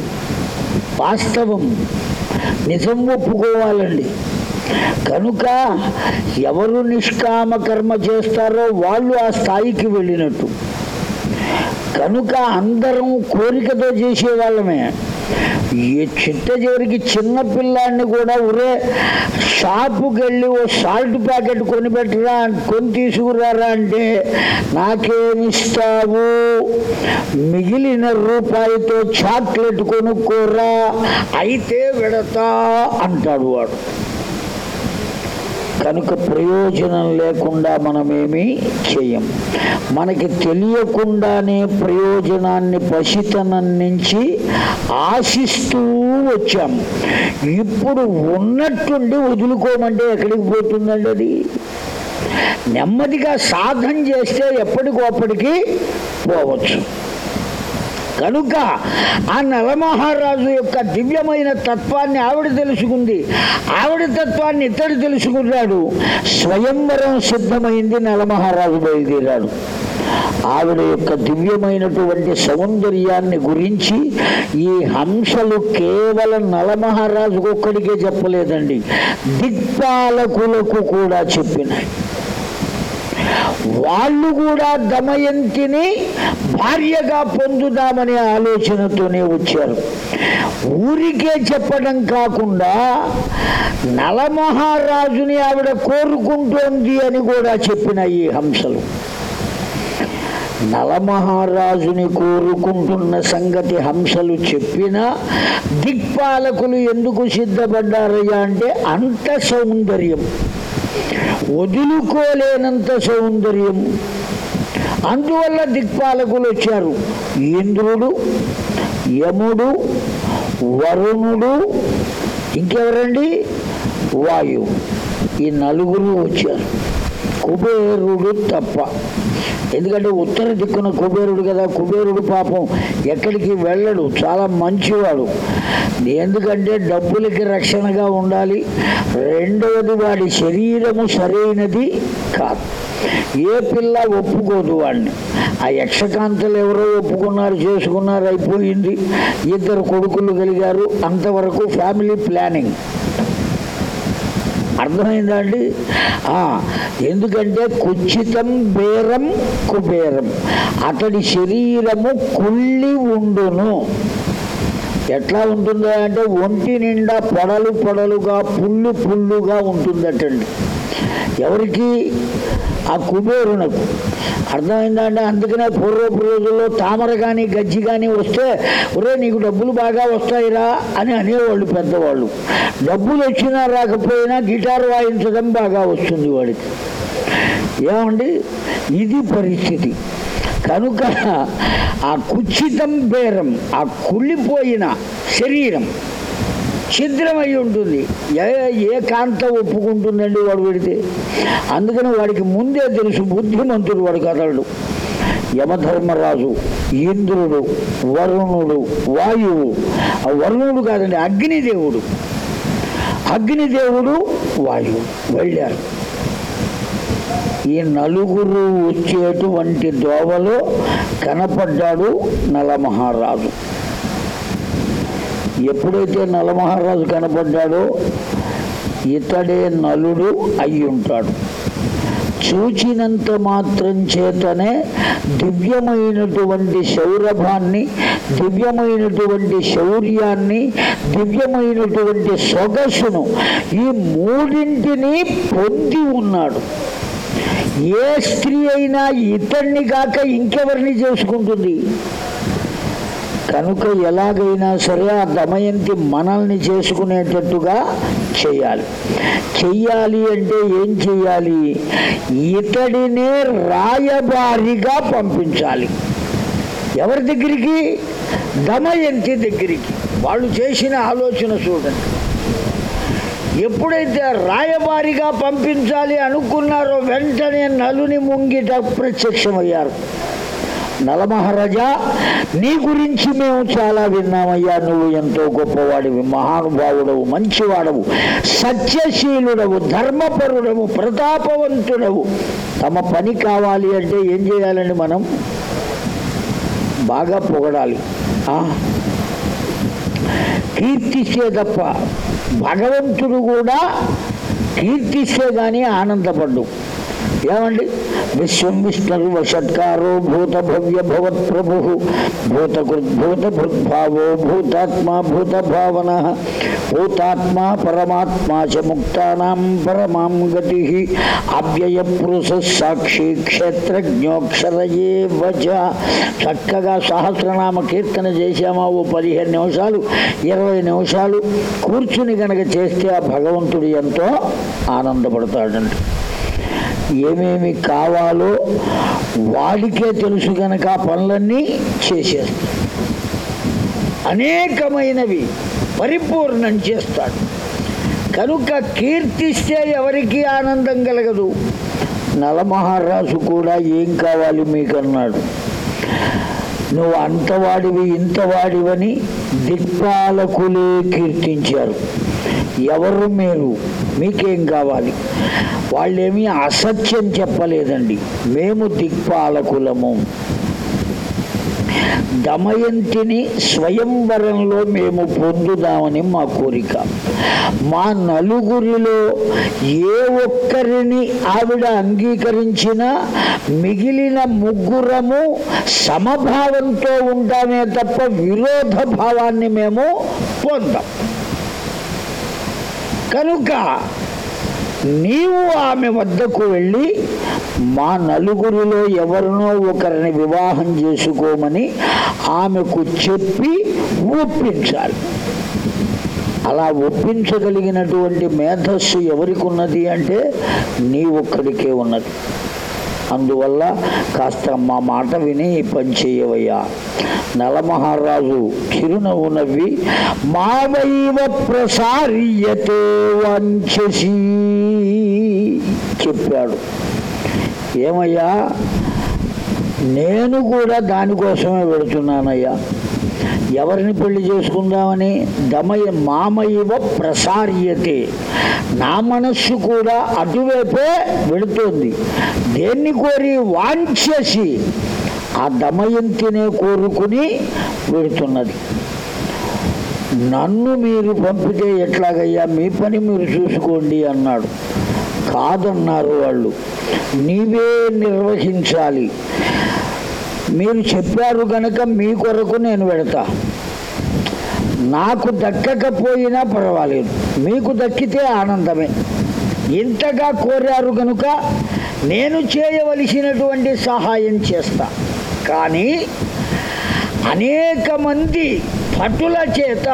వాస్తవం. నిజం ఒప్పుకోవాలండి. కనుక ఎవరు నిష్కామ కర్మ చేస్తారో వాళ్ళు ఆ స్థాయికి వెళ్ళినట్టు. కనుక అందరం కోరికతో చేసేవాళ్ళమే. ఈ చిట్ట చివరికి చిన్నపిల్లాన్ని కూడా ఒరే షాపుకి వెళ్ళి ఓ సాల్ట్ ప్యాకెట్ కొని పెట్టరా కొని తీసుకురారా అంటే నాకేమిస్తావు? మిగిలిన రూపాయితో చాక్లెట్ కొనుక్కోరా అయితే పెడతా అంటాడు వాడు. కనుక ప్రయోజనం లేకుండా మనమేమి చేయం. మనకి తెలియకుండానే ప్రయోజనాన్ని పసితనం నుంచి ఆశిస్తూ వచ్చాం. ఇప్పుడు ఉన్నట్టుండి వదులుకోమంటే ఎక్కడికి పోతుందండి అది? నెమ్మదిగా సాధన చేస్తే ఎప్పటికోప్పటికి పోవచ్చు. కనుక ఆ నలమహారాజు యొక్క దివ్యమైన తత్వాన్ని ఆవిడ తెలుసుకుంది. ఆవిడ తత్వాన్ని ఇతడు తెలుసుకున్నాడు. స్వయంవరం సిద్ధమైంది నలమహారాజు బయలుదేరాడు. ఆవిడ యొక్క దివ్యమైనటువంటి సౌందర్యాన్ని గురించి ఈ హంసలు కేవలం నలమహారాజుకు ఒక్కడికే చెప్పలేదండి. దిక్పాలకులకు కూడా చెప్పినాయి. వాళ్ళు కూడా దమయంతిని భార్యగా పొందుదామనే ఆలోచనతోనే వచ్చారు. ఊరికే చెప్పడం కాకుండా నలమహారాజుని ఆవిడ కోరుకుంటోంది అని కూడా చెప్పిన ఈ హంసలు. నలమహారాజుని కోరుకుంటున్న సంగతి హంసలు చెప్పిన దిక్పాలకులు ఎందుకు సిద్ధపడ్డారయ్యా అంటే అంత సౌందర్యం. వదులుకోలేనంత సౌందర్యం. అందువల్ల దిక్పాలకులు వచ్చారు. ఇంద్రుడు యముడు వరుణుడు ఇంకెవరండి? వాయు ఈ నలుగురు వచ్చారు. కుబేరుడు తప్ప. ఎందుకంటే ఉత్తర దిక్కున కుబేరుడు కదా కుబేరుడు పాపం. ఎక్కడికి వెళ్ళడు చాలా మంచివాడు. ఎందుకంటే డబ్బులకి రక్షణగా ఉండాలి. రెండవది వాడి శరీరము సరైనది కాదు. ఏ పిల్ల ఒప్పుకోదు వాడిని ఆ యక్షకాంతలు ఎవరో ఒప్పుకున్నారు చేసుకున్నారు అయిపోయింది. ఇద్దరు కొడుకులు కలిగారు. అంతవరకు ఫ్యామిలీ ప్లానింగ్. అర్థమైందా అండి? ఎందుకంటే కుచితం బేరం కుబేరం. అతడి శరీరము కుళ్ళి ఉండును. ఎట్లా ఉంటుంది అంటే ఒంటి నిండా పొడలు పొడలుగా పుల్లు పుల్లుగా ఉంటుందటండి. ఎవరికి? ఆ కుబేరునకు అర్థమైందా అంటే అందుకనే పూర్వపు రోజుల్లో తామర కానీ గజ్జి కానీ వస్తే ఒరే నీకు డబ్బులు బాగా వస్తాయిరా అని అనేవాళ్ళు పెద్దవాళ్ళు. డబ్బులు వచ్చినా రాకపోయినా గిటార్ వాయించడం బాగా వస్తుంది వాడికి. ఏమండి? ఇది పరిస్థితి. కనుక ఆ కుచితం బేరం ఆ కుళ్ళిపోయిన శరీరం ఛిద్రమై ఉంటుంది ఏ ఏ కాంత ఒప్పుకుంటుందండి వాడు పెడితే? అందుకని వాడికి ముందే తెలుసు బుద్ధిమంతుడు వాడు కదలడు. యమధర్మరాజు ఇంద్రుడు వరుణుడు వాయువు. ఆ వరుణుడు కాదండి అగ్నిదేవుడు. అగ్నిదేవుడు వాయువు వెళ్ళారు. ఈ నలుగురు వచ్చేటువంటి దోవలో కనపడ్డాడు నలమహారాజు. ఎప్పుడైతే నలమహారాజు కనపడ్డాడో ఇతడే నలుడు అయి ఉంటాడు చూచినంత మాత్రం చేతనే దివ్యమైనటువంటి సౌరభాన్ని దివ్యమైనటువంటి శౌర్యాన్ని దివ్యమైనటువంటి సొగసును ఈ మూడింటిని పొంది ఉన్నాడు. ఏ స్త్రీ అయినా ఇతన్ని కాక ఇంకెవరిని చేసుకుంటుంది? కనుక ఎలాగైనా సరే ఆ దమయంతి మనల్ని చేసుకునేటట్టుగా చేయాలి. చెయ్యాలి అంటే ఏం చెయ్యాలి? ఇతడినే రాయబారిగా పంపించాలి. ఎవరి దగ్గరికి? దమయంతి దగ్గరికి. వాళ్ళు చేసిన ఆలోచన చూడండి. ఎప్పుడైతే రాయబారిగా పంపించాలి అనుకున్నారో వెంటనే నలుని ముంగిట ప్రత్యక్షమయ్యారు. నలమహారాజా నీ గురించి మేము చాలా విన్నామయ్యా. నువ్వు ఎంతో గొప్పవాడివి మహానుభావుడవు మంచివాడవు సత్యశీలుడవు ధర్మపరుడవు ప్రతాపవంతుడవు. తమ పని కావాలి అంటే ఏం చేయాలండి మనం? బాగా పొగడాలి. కీర్తిస్తే తప్ప భగవంతుడు కూడా కీర్తిస్తే కానీ ఆనందపడ్డు. ఏమండి? విశ్వం విష్ణు వషట్కారో భూత భవ్య భవత్ ప్రభు భూత భూత భృద్భావో భూతాత్మ భూత భావన భూతాత్మ పరమాత్మా చ ముక్తానాం పరమాం గతి అవ్యయ పురుష సాక్షి క్షేత్రజ్ఞోక్షర చక్కగా సహస్రనామ కీర్తన చేశామా ఓ పదిహేను నిమిషాలు ఇరవై నిమిషాలు కూర్చుని గనక చేస్తే ఆ భగవంతుడు ఎంతో ఆనందపడతాడండి. ఏమేమి కావాలో వాడికే తెలుసు గనక ఆ పనులన్నీ చేసేస్తాడు. అనేకమైనవి పరిపూర్ణం చేస్తాడు. కనుక కీర్తిస్తే ఎవరికి ఆనందం కలగదు. నలమహారాజు కూడా ఏం కావాలి మీకన్నాడు. నువ్వు అంతవాడివి ఇంతవాడివని దిక్పాలకులే కీర్తించారు. ఎవరు మీరు? మీకేం కావాలి? వాళ్ళేమీ అసత్యం చెప్పలేదండి. మేము దిక్పాలకులము. దమయంతిని స్వయంవరంలో మేము పొందుదామని మా కోరిక. మా నలుగురిలో ఏ ఒక్కరిని ఆవిడ అంగీకరించినా మిగిలిన ముగ్గురము సమభావంతో ఉంటామే తప్ప విరోధ భావాన్ని మేము పొందాం. కనుక నీవు ఆమె వద్దకు వెళ్ళి మా నలుగురిలో ఎవరినో ఒకరిని వివాహం చేసుకోమని ఆమెకు చెప్పి ఒప్పించాలి. అలా ఒప్పించగలిగినటువంటి మేధస్సు ఎవరికి ఉన్నది అంటే నీ ఒక్కడికే ఉన్నది. అందువల్ల కాస్త మా మాట విని పని చేయవయ్యా నలమహారాజు చిరునవ్వు నవ్వి మావైవ ప్రసారీయతే వంచసి చెప్పాడు. ఏమయ్యా నేను కూడా దానికోసమే వెళుతున్నానయ్యా. ఎవరిని పెళ్ళి చేసుకుందామని? దమయ మామయ్యవ ప్రసార్యతే. నా మనస్సు కూడా అటువైపే వెళుతోంది. దేన్ని కోరి వాంఛసి? ఆ దమయంతినే కోరుకుని వెళుతున్నది. నన్ను మీరు పంపితే ఎట్లాగయ్యా? మీ పని మీరు చూసుకోండి అన్నాడు. కాదన్నారు వాళ్ళు. నీవే నిర్వహించాలి. మీరు చెప్పారు కనుక మీ కొరకు నేను పెడతా నాకు దక్కకపోయినా పర్వాలేదు. మీకు దక్కితే ఆనందమే. ఇంతగా కోరారు కనుక నేను చేయవలసినటువంటి సహాయం చేస్తా. కానీ అనేక మంది పటుల చేత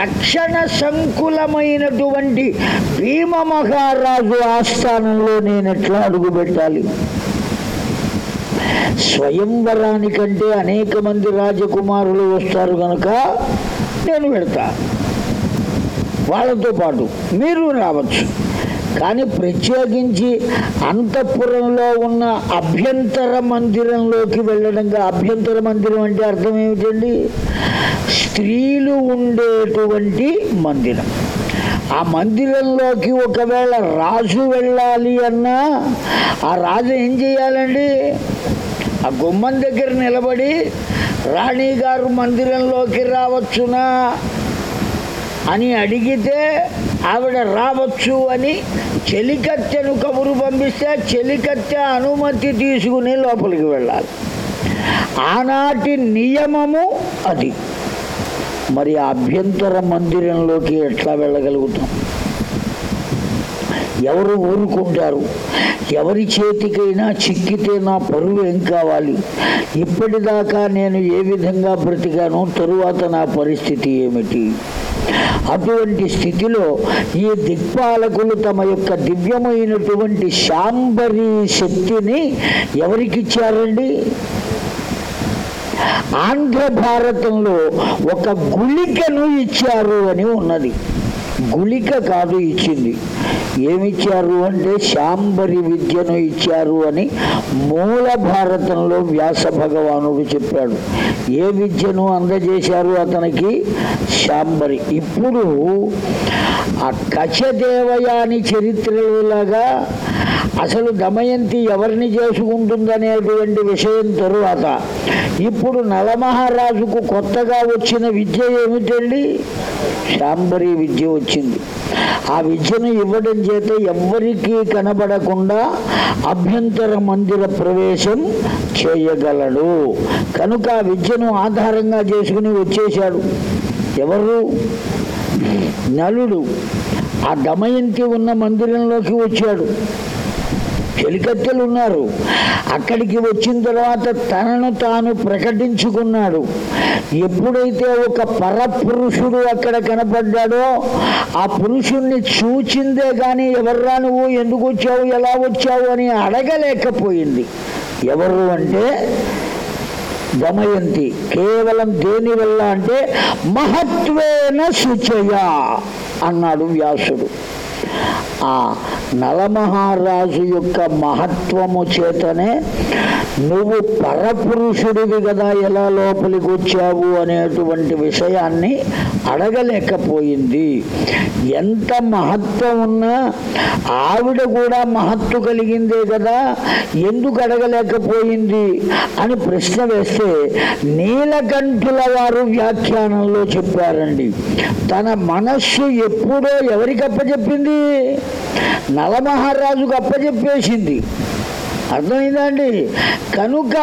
రక్షణ సంకులమైనటువంటి భీమ మహారాజు ఆస్థానంలో నేను ఎట్లా అడుగుపెట్టాలి? స్వయంవరానికంటే అనేక మంది రాజకుమారులు వస్తారు కనుక నేను వెళ్తా. వాళ్ళతో పాటు మీరు రావచ్చు. కానీ ప్రత్యేకించి అంతఃపురంలో ఉన్న అభ్యంతర మందిరంలోకి వెళ్ళడంగా అభ్యంతర మందిరం అంటే అర్థం ఏమిటండి? స్త్రీలు ఉండేటువంటి మందిరం. ఆ మందిరంలోకి ఒకవేళ రాజు వెళ్ళాలి అన్నా ఆ రాజు ఏం చేయాలండి? ఆ గుమ్మం దగ్గర నిలబడి రాణిగారు మందిరంలోకి రావచ్చునా అని అడిగితే ఆవిడ రావచ్చు అని చెలికత్తెను కబురు పంపిస్తే చెలికత్తె అనుమతి తీసుకుని లోపలికి వెళ్ళాలి. ఆనాటి నియమము అది. మరి అభ్యంతర మందిరంలోకి ఎట్లా వెళ్ళగలుగుతాం? ఎవరు ఊరుకుంటారు? ఎవరి చేతికైనా చిక్కితే నా పరువు ఏం కావాలి? ఇప్పటిదాకా నేను ఏ విధంగా బ్రతికాను తరువాత నా పరిస్థితి ఏమిటి? అటువంటి స్థితిలో ఈ దిక్పాలకులు తమ యొక్క దివ్యమైనటువంటి శాంబరి శక్తిని ఎవరికిచ్చారండి? ఆంధ్ర భారతంలో ఒక గుళికను ఇచ్చారు అని ఉన్నది. గుళిక కాదు ఇచ్చింది. ఏమిచ్చారు అంటే శాంబరి విద్యను ఇచ్చారు అని మూల భారతంలో వ్యాస భగవానుడు చెప్పాడు. ఏ విద్యను అందజేశారు అతనికి? శాంబరి. ఇప్పుడు ఆ కచదేవయాని చరిత్రలాగా అసలు దమయంతి ఎవరిని చేసుకుంటుందనేటువంటి విషయం తరువాత ఇప్పుడు నలమహారాజుకు కొత్తగా వచ్చిన విద్య ఏమిటండి? శాంబరి విద్య వచ్చింది. ఆ విద్యను ఇవ్వడం చేత ఎవ్వరికీ కనబడకుండా అభ్యంతర మందిర ప్రవేశం చేయగలడు. కనుక ఆ విద్యను ఆధారంగా చేసుకుని వచ్చేశాడు. ఎవరు? నలుడు. ఆ దమయంతి ఉన్న మందిరంలోకి వచ్చాడు. చెలికత్తెలు ఉన్నారు అక్కడికి వచ్చిన తర్వాత తనను తాను ప్రకటించుకున్నాడు. ఎప్పుడైతే ఒక పరపురుషుడు అక్కడ కనపడ్డాడో ఆ పురుషుణ్ణి చూచిందే కానీ ఎవర్రా నువ్వు? ఎందుకు వచ్చావు? ఎలా వచ్చావు? అని అడగలేకపోయింది. ఎవరు అంటే దమయంతి. కేవలం దేని వల్ల అంటే మహత్వేన శుచయ అన్నాడు వ్యాసుడు. ఆ నలమహారాజు యొక్క మహత్వము చేతనే నువ్వు పరపురుషుడివి కదా ఎలా లోపలికి వచ్చావు అనేటువంటి విషయాన్ని అడగలేకపోయింది. ఎంత మహత్వం ఉన్నా ఆవిడ కూడా మహత్వ కలిగిందే కదా ఎందుకు అడగలేకపోయింది అని ప్రశ్న వేస్తే నీలకంఠుల వారు వ్యాఖ్యానంలో చెప్పారండి. తన మనస్సు ఎప్పుడో ఎవరికి అప్పచెప్పింది? నలమహారాజుకు అప్పచెప్పేసింది. అర్థమైందా అండి కనుక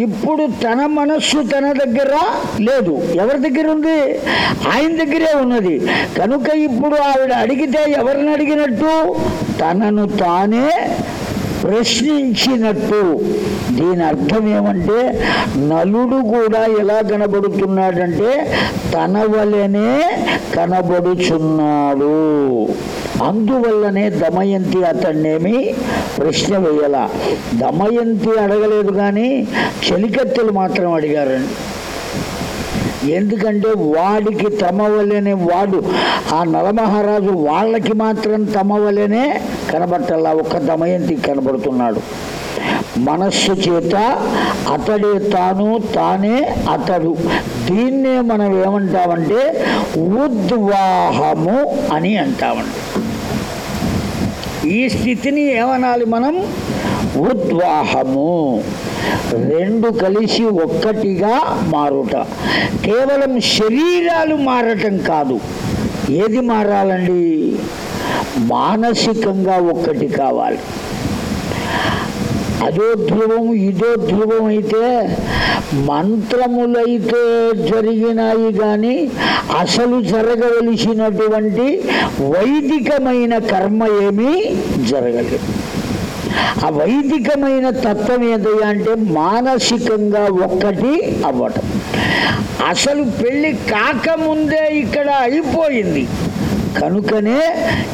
ఇప్పుడు తన మనస్సు తన దగ్గర లేదు. ఎవరి దగ్గర ఉంది? ఆయన దగ్గరే ఉన్నది. కనుక ఇప్పుడు ఆవిడ అడిగితే ఎవరిని అడిగినట్టు? తనను తానే ప్రశ్నించినట్టు. దీని అర్థం ఏమంటే నలుడు కూడా ఎలా కనబడుతున్నాడంటే తన వలనే కనబడుచున్నాడు. అందువల్లనే దమయంతి అతన్నేమి ప్రశ్న వేయాల. దమయంతి అడగలేదు కానీ చెలికత్తెలు మాత్రం అడిగారండి ఎందుకంటే వాడికి తమ వల్లనే వాడు. ఆ నలమహారాజు వాళ్ళకి మాత్రం తమ వల్లనే కనబట్టల్లా ఒక్క దమయంతి కనబడుతున్నాడు. మనస్సు చేత అతడే తాను తానే అతడు. దీన్నే మనం ఏమంటామంటే ఉద్వాహము అని అంటామండి ఈ స్థితిని ఏమనాలి మనం? ఉద్వాహము. రెండు కలిసి ఒక్కటిగా మారుట. కేవలం శరీరాలు మారటం కాదు. ఏది మారాలండి? మానసికంగా ఒక్కటి కావాలి. అదో ధ్రువం ఇదో ధ్రువం అయితే మంత్రములైతే జరిగినాయి కానీ అసలు జరగవలసినటువంటి వైదికమైన కర్మ ఏమీ జరగలేదు. ఆ వైదికమైన తత్వం ఏదయ్యా అంటే మానసికంగా ఒక్కటి అవ్వటం. అసలు పెళ్ళి కాకముందే ఇక్కడ అయిపోయింది. కనుకనే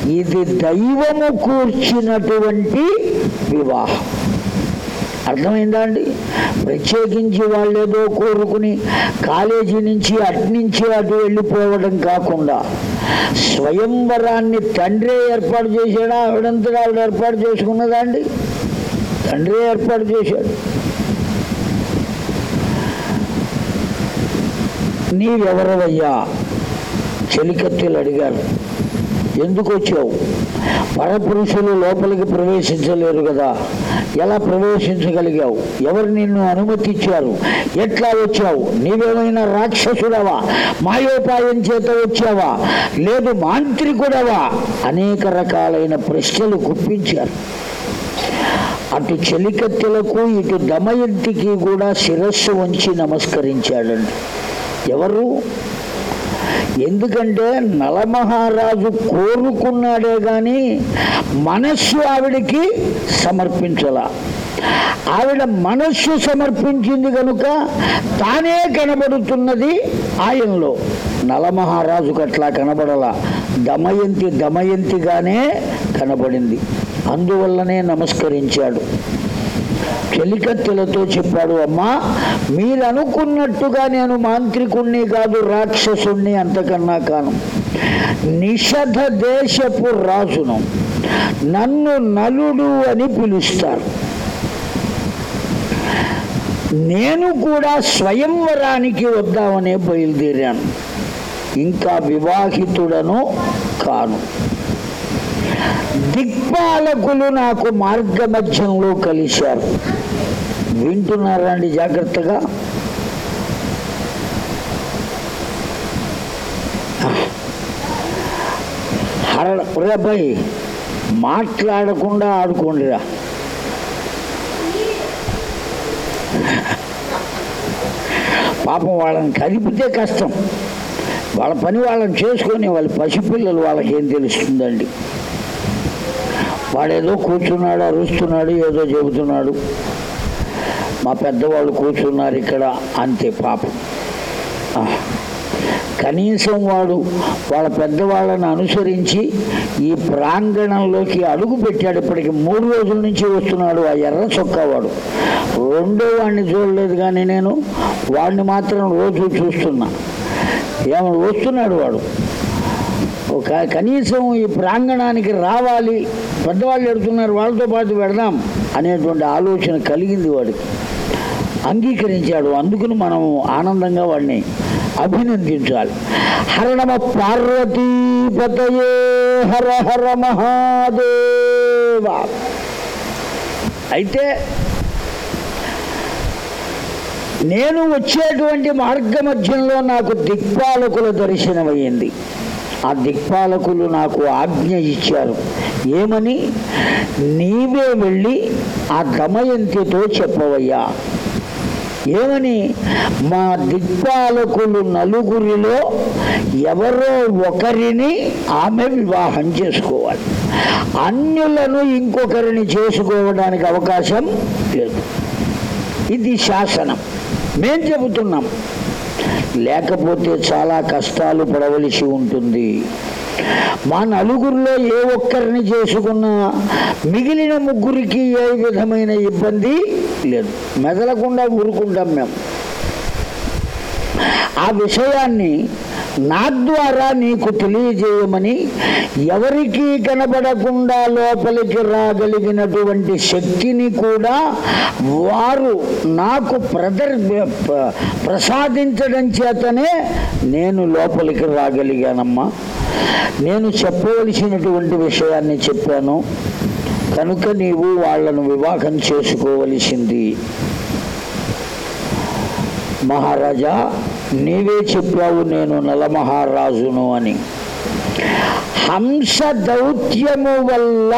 ఇది దైవము కూర్చినటువంటి వివాహం. అర్థమైందా అండి ప్రత్యేకించి వాళ్ళేదో కోరుకుని కాలేజీ నుంచి అట్నుంచి అటు వెళ్ళిపోవడం కాకుండా స్వయంవరాన్ని తండ్రే ఏర్పాటు చేశాడా? ఆవిడంతటా ఆవిడ ఏర్పాటు చేసుకున్నదా అండి? తండ్రే ఏర్పాటు చేశాడు. నీవెవరవయ్యా? చెలికత్తెలు అడిగారు. ఎందుకు వచ్చావు? పరపురుషులు లోపలికి ప్రవేశించలేరు కదా. ఎలా ప్రవేశించగలిగావు? ఎవరు నిన్ను అనుమతిచ్చారు ఎట్లా వచ్చావు? నీవేమైనా రాక్షసుడవా? మాయోపాయం చేత వచ్చావా? లేదు మాంత్రికుడవా? అనేక రకాలైన ప్రశ్నలు గుప్పించారు. అటు చెలికత్తెలకు ఇటు దమయంతికి కూడా శిరస్సు వంచి నమస్కరించాడండి. ఎవరు? ఎందుకంటే నలమహారాజు కోరుకున్నాడే గాని మనస్సు ఆవిడికి సమర్పించలా. ఆవిడ మనస్సు సమర్పించింది కనుక తానే కనబడుతున్నది ఆయనలో. నలమహారాజుకు అట్లా కనబడల. దమయంతి దమయంతిగానే కనబడింది. అందువల్లనే నమస్కరించాడు. చెలికత్తెలతో చెప్పాడు అమ్మా మీరు అనుకున్నట్టుగా నేను మాంత్రికుణ్ణి కాదు రాక్షసుణ్ణి అంతకన్నా కాను. నిషధ దేశపు రాజును నన్ను నలుడు అని పిలుస్తారు. నేను కూడా స్వయంవరానికి వద్దామనే బయలుదేరాను. ఇంకా వివాహితుడను కాను. దిక్పాలకులు నాకు మార్గమధ్యంలో కలిశారు. వింటున్నారండి జాగ్రత్తగా? హర మాట్లాడకుండా ఆడుకోండిరా. పాపం వాళ్ళని కదిపితే కష్టం. వాళ్ళ పని వాళ్ళని చేసుకొని వాళ్ళ పసిపిల్లలు వాళ్ళకి ఏం తెలుస్తుందండి? వాడేదో కూర్చున్నాడు అరుస్తున్నాడు ఏదో చెబుతున్నాడు. మా పెద్దవాళ్ళు కూర్చున్నారు ఇక్కడ అంతే పాపం. కనీసం వాడు వాళ్ళ పెద్దవాళ్ళని అనుసరించి ఈ ప్రాంగణంలోకి అడుగు పెట్టాడు. ఇప్పటికి మూడు రోజుల నుంచి వస్తున్నాడు ఆ ఎర్ర చొక్కావాడు రెండో వాడిని చూడలేదు కానీ నేను వాడిని మాత్రం రోజు చూస్తున్నా. ఏమో వస్తున్నాడు వాడు. ఒక కనీసం ఈ ప్రాంగణానికి రావాలి పెద్దవాళ్ళు ఎడుతున్నారు వాళ్ళతో పాటు పెడదాం అనేటువంటి ఆలోచన కలిగింది వాడికి అంగీకరించాడు. అందుకుని మనం ఆనందంగా వాడిని అభినందించాలి. హరణమ పార్వతీపతయే హర హర మహాదేవ. అయితే నేను వచ్చేటువంటి మార్గ మధ్యంలో నాకు దిక్పాలకుల దర్శనమయ్యింది ఆ దిక్పాలకులు నాకు ఆజ్ఞ ఇచ్చారు. ఏమని? నీవే వెళ్ళి ఆ దమయంతితో చెప్పవయ్యా. ఏమని? మా దిక్పాలకులు నలుగురిలో ఎవరో ఒకరిని ఆమె వివాహం చేసుకోవాలి. అన్యులను ఇంకొకరిని చేసుకోవడానికి అవకాశం లేదు. ఇది శాసనం. మేం చెబుతున్నాం. లేకపోతే చాలా కష్టాలు పడవలసి ఉంటుంది. మా నలుగురిలో ఏ ఒక్కరిని చేసుకున్నా మిగిలిన ముగ్గురికి ఏ విధమైన ఇబ్బంది లేదు. మెదలకుండా ఊరుకుంటాం మేము. ఆ విషయాన్ని నా ద్వారా నీకు తెలియజేయమని ఎవరికీ కనబడకుండా లోపలికి రాగలిగినటువంటి శక్తిని కూడా వారు నాకు ప్రదర్ ప్రసాదించడం చేతనే నేను లోపలికి రాగలిగానమ్మా. నేను చెప్పవలసినటువంటి విషయాన్ని చెప్పాను. కనుక నీవు వాళ్ళను వివాహం చేసుకోవలసింది. మహారాజా నీవే చెప్పావు నేను నలమహారాజును అని. హంస దౌత్యము వల్ల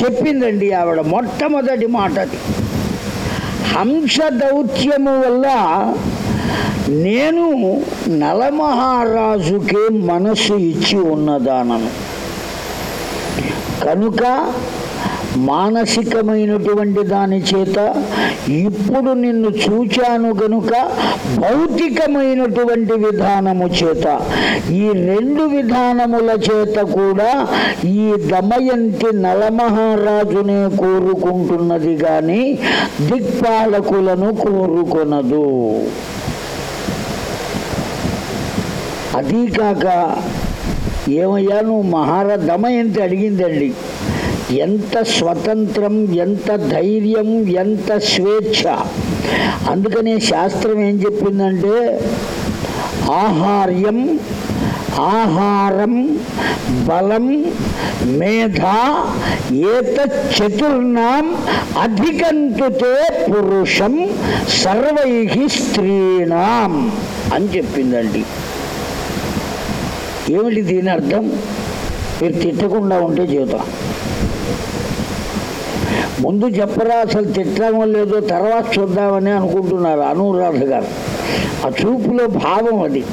చెప్పిందండి ఆవిడ మొట్టమొదటి మాట అది. హంస దౌత్యము వల్ల నేను నలమహారాజుకే మనసు ఇచ్చి ఉన్నదానను. కనుక మానసికమైనటువంటి దాని చేత ఇప్పుడు నిన్ను చూచాను గనుక భౌతికమైనటువంటి విధానము చేత ఈ రెండు విధానముల చేత కూడా ఈ దమయంతి నలమహారాజునే కోరుకుంటున్నది కానీ దిక్పాలకులను కోరుకొనదు. అదీ కాక ఏమయ్యా నువ్వు మహారా దమయంతి అడిగిందండి. ఎంత స్వతంత్రం ఎంత ధైర్యం ఎంత స్వేచ్ఛ. అందుకనే శాస్త్రం ఏం చెప్పిందంటే ఆహార్యం ఆహారం బలం మేధ ఏత చతుర్నాం అధికంతుతే పురుషం సర్వై స్త్రీణాం అని చెప్పిందండి. ఏమిటి దీని అర్థం? మీరు తిట్టకుండా ఉంటే జీవితం ముందు చెప్పరా అసలు తిట్టామో లేదో తర్వాత చూద్దామని అనుకుంటున్నారు అనురాధ గారు. ఆ చూపులో భావం అది.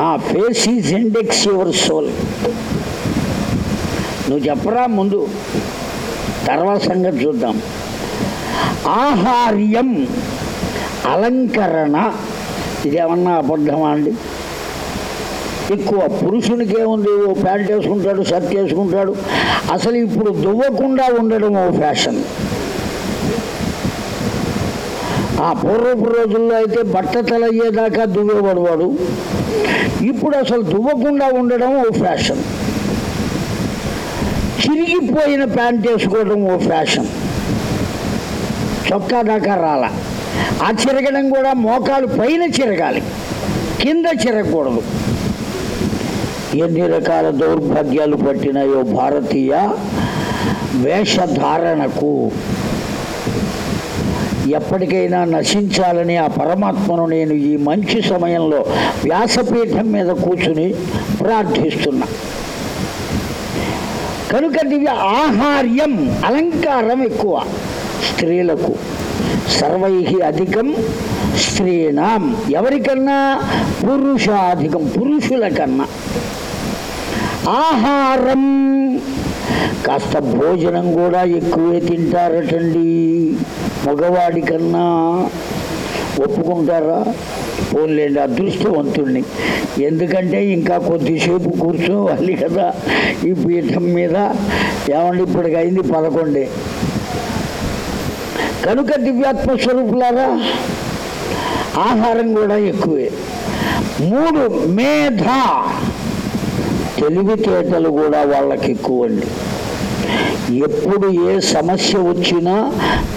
ఆ face is index your soul. నువ్వు చెప్పరా ముందు తర్వాత సంగతి చూద్దాం. ఆహార్యం అలంకరణ ఇదేమన్నా అబద్ధమా అండి? ఎక్కువ పురుషునికి ఏముంది ఓ ప్యాంట్ వేసుకుంటాడు షర్ట్ వేసుకుంటాడు. అసలు ఇప్పుడు దువ్వకుండా ఉండడం ఓ ఫ్యాషన్. ఆ పూర్వపు రోజుల్లో అయితే బట్ట తలయ్యేదాకా దువ్వేవాడు ఇప్పుడు అసలు దువ్వకుండా ఉండడం ఓ ఫ్యాషన్. చిరిగిపోయిన ప్యాంట్ వేసుకోవడం ఓ ఫ్యాషన్. చొక్కా దాకా రాల. ఆ చిరగడం కూడా మోకాలు పైన చిరగాలి. కింద చిరగకూడదు. ఎన్ని రకాల దౌర్భాగ్యాలు పట్టినాయో భారతీయ వేషధారణకు. ఎప్పటికైనా నశించాలని ఆ పరమాత్మను నేను ఈ మంచి సమయంలో వ్యాసపీఠం మీద కూర్చుని ప్రార్థిస్తున్నా. కనుక దివ్య ఆహార్యం అలంకారం ఎక్కువ స్త్రీలకు. సర్వై అధికం స్త్రీణం ఎవరికన్నా పురుషాధికం పురుషుల కన్నా. ఆహారం. కాస్త భోజనం కూడా ఎక్కువే తింటారటండి. మగవాడి కన్నా. ఒప్పుకుంటారా? పోన్లేండి అదృష్టవంతుణ్ణి. ఎందుకంటే ఇంకా కొద్దిసేపు కూర్చోవాలి కదా ఈ పీఠం మీద. ఏమండి ఇప్పటికి అయింది పదకొండే. కనుక దివ్యాత్మ స్వరూపులారా ఆహారం కూడా ఎక్కువే. మూడు మేధ. తెలివితేటలు కూడా వాళ్ళకి ఎక్కువ అండి ఎప్పుడు ఏ సమస్య వచ్చినా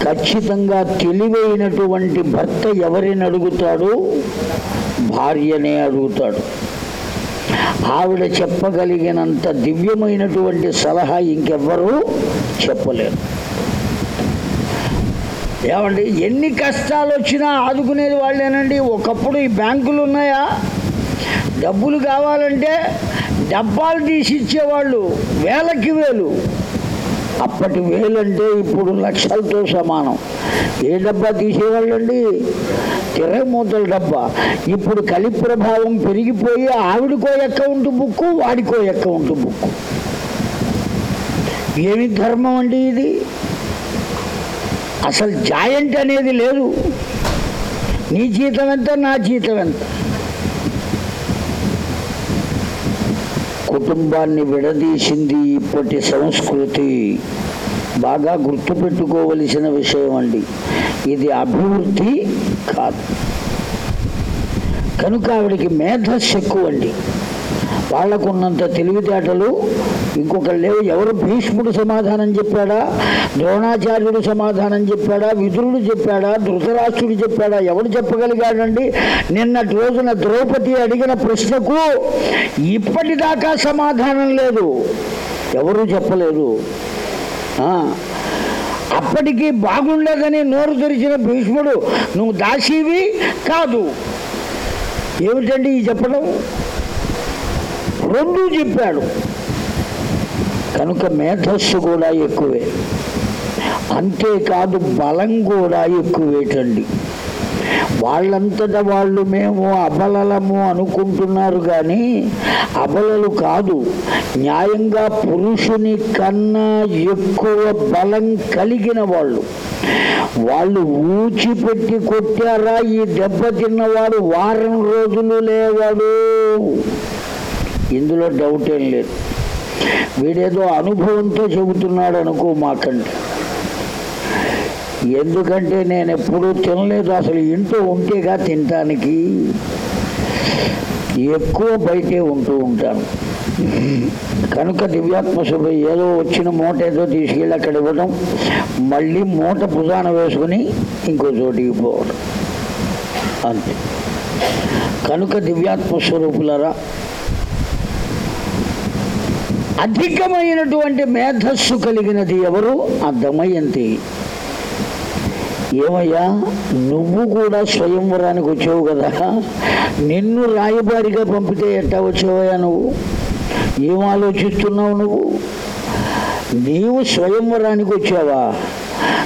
ఖచ్చితంగా తెలివైనటువంటి భర్త ఎవరిని అడుగుతాడు భార్యనే అడుగుతాడు. ఆవిడ చెప్పగలిగినంత దివ్యమైనటువంటి సలహా ఇంకెవ్వరూ చెప్పలేరు. ఏమండి ఎన్ని కష్టాలు వచ్చినా ఆదుకునేది వాళ్ళేనండి? ఒకప్పుడు ఈ బ్యాంకులు ఉన్నాయా డబ్బులు కావాలంటే డబ్బాలు తీసి ఇచ్చేవాళ్ళు వేలకి వేలు. అప్పటి వేలంటే ఇప్పుడు లక్షలతో సమానం. ఏ డబ్బా తీసేవాళ్ళండి? తిరగమూతల డబ్బా. ఇప్పుడు కలి ప్రభావం పెరిగిపోయి ఆవిడకో అకౌంట్ బుక్కు వాడికో అకౌంట్ బుక్కు. ఏమి ధర్మం అండి ఇది? అసలు జాయింట్ అనేది లేదు. నీ జీతం ఎంత నా జీతం ఎంత? కుటుంబాన్ని విడదీసింది ఇప్పటి సంస్కృతి. బాగా గుర్తుపెట్టుకోవలసిన విషయం అండి. ఇది అభివృద్ధి కాదు. కనుక ఆవిడికి మేధస్సు ఎక్కువ అండి వాళ్ళకున్నంత తెలివితేటలు ఇంకొకరు లేవు. ఎవరు భీష్ముడు సమాధానం చెప్పాడా? ద్రోణాచార్యుడు సమాధానం చెప్పాడా? విదురుడు చెప్పాడా? ధృతరాష్ట్రుడు చెప్పాడా? ఎవడు చెప్పగలిగాడండి? నిన్నటి రోజున ద్రౌపది అడిగిన ప్రశ్నకు ఇప్పటిదాకా సమాధానం లేదు. ఎవరూ చెప్పలేదు? అప్పటికీ బాగుండదని నోరు తెరిచిన భీష్ముడు నువ్వు దాసీవి కాదు. ఏమిటండి ఈ చెప్పడం? రెండు చెప్పాడు. కనుక మేధస్సు కూడా ఎక్కువే. అంతేకాదు బలం కూడా ఎక్కువేటండి. వాళ్ళంతట వాళ్ళు మేము అబలలము అనుకుంటున్నారు కానీ అబలలు కాదు. న్యాయంగా పురుషుని కన్నా ఎక్కువ బలం కలిగిన వాళ్ళు. వాళ్ళు ఊచిపెట్టి కొట్టారా ఈ దెబ్బ తిన్నవాడు వారం రోజులు లేవాడు. ఇందులో డౌట్ ఏం లేదు. వీడేదో అనుభవంతో చెబుతున్నాడు అనుకో మాకంటే ఎందుకంటే నేను ఎప్పుడూ తినలేదు అసలు ఇంట్లో ఉంటేగా తినటానికి. ఎక్కువ బయటే ఉంటూ ఉంటాను. కనుక దివ్యాత్మ శుభ ఏదో వచ్చిన మూట ఏదో తీసుకెళ్ళి అక్కడ ఇవ్వడం మళ్ళీ మూట పుజాన వేసుకుని ఇంకో చోటికి పోవడం అంతే. కనుక దివ్యాత్మ స్వరూపులరా అధికమైనటువంటి మేధస్సు కలిగినది ఎవరు? అర్థమయ్యంతి. ఏమయ్యా? నువ్వు కూడా స్వయంవరానికి వచ్చావు కదా. నిన్ను రాయబారిగా పంపితే ఎట్టా వచ్చావయ్యా నువ్వు? ఏం ఆలోచిస్తున్నావు నువ్వు? నీవు స్వయంవరానికి వచ్చావా?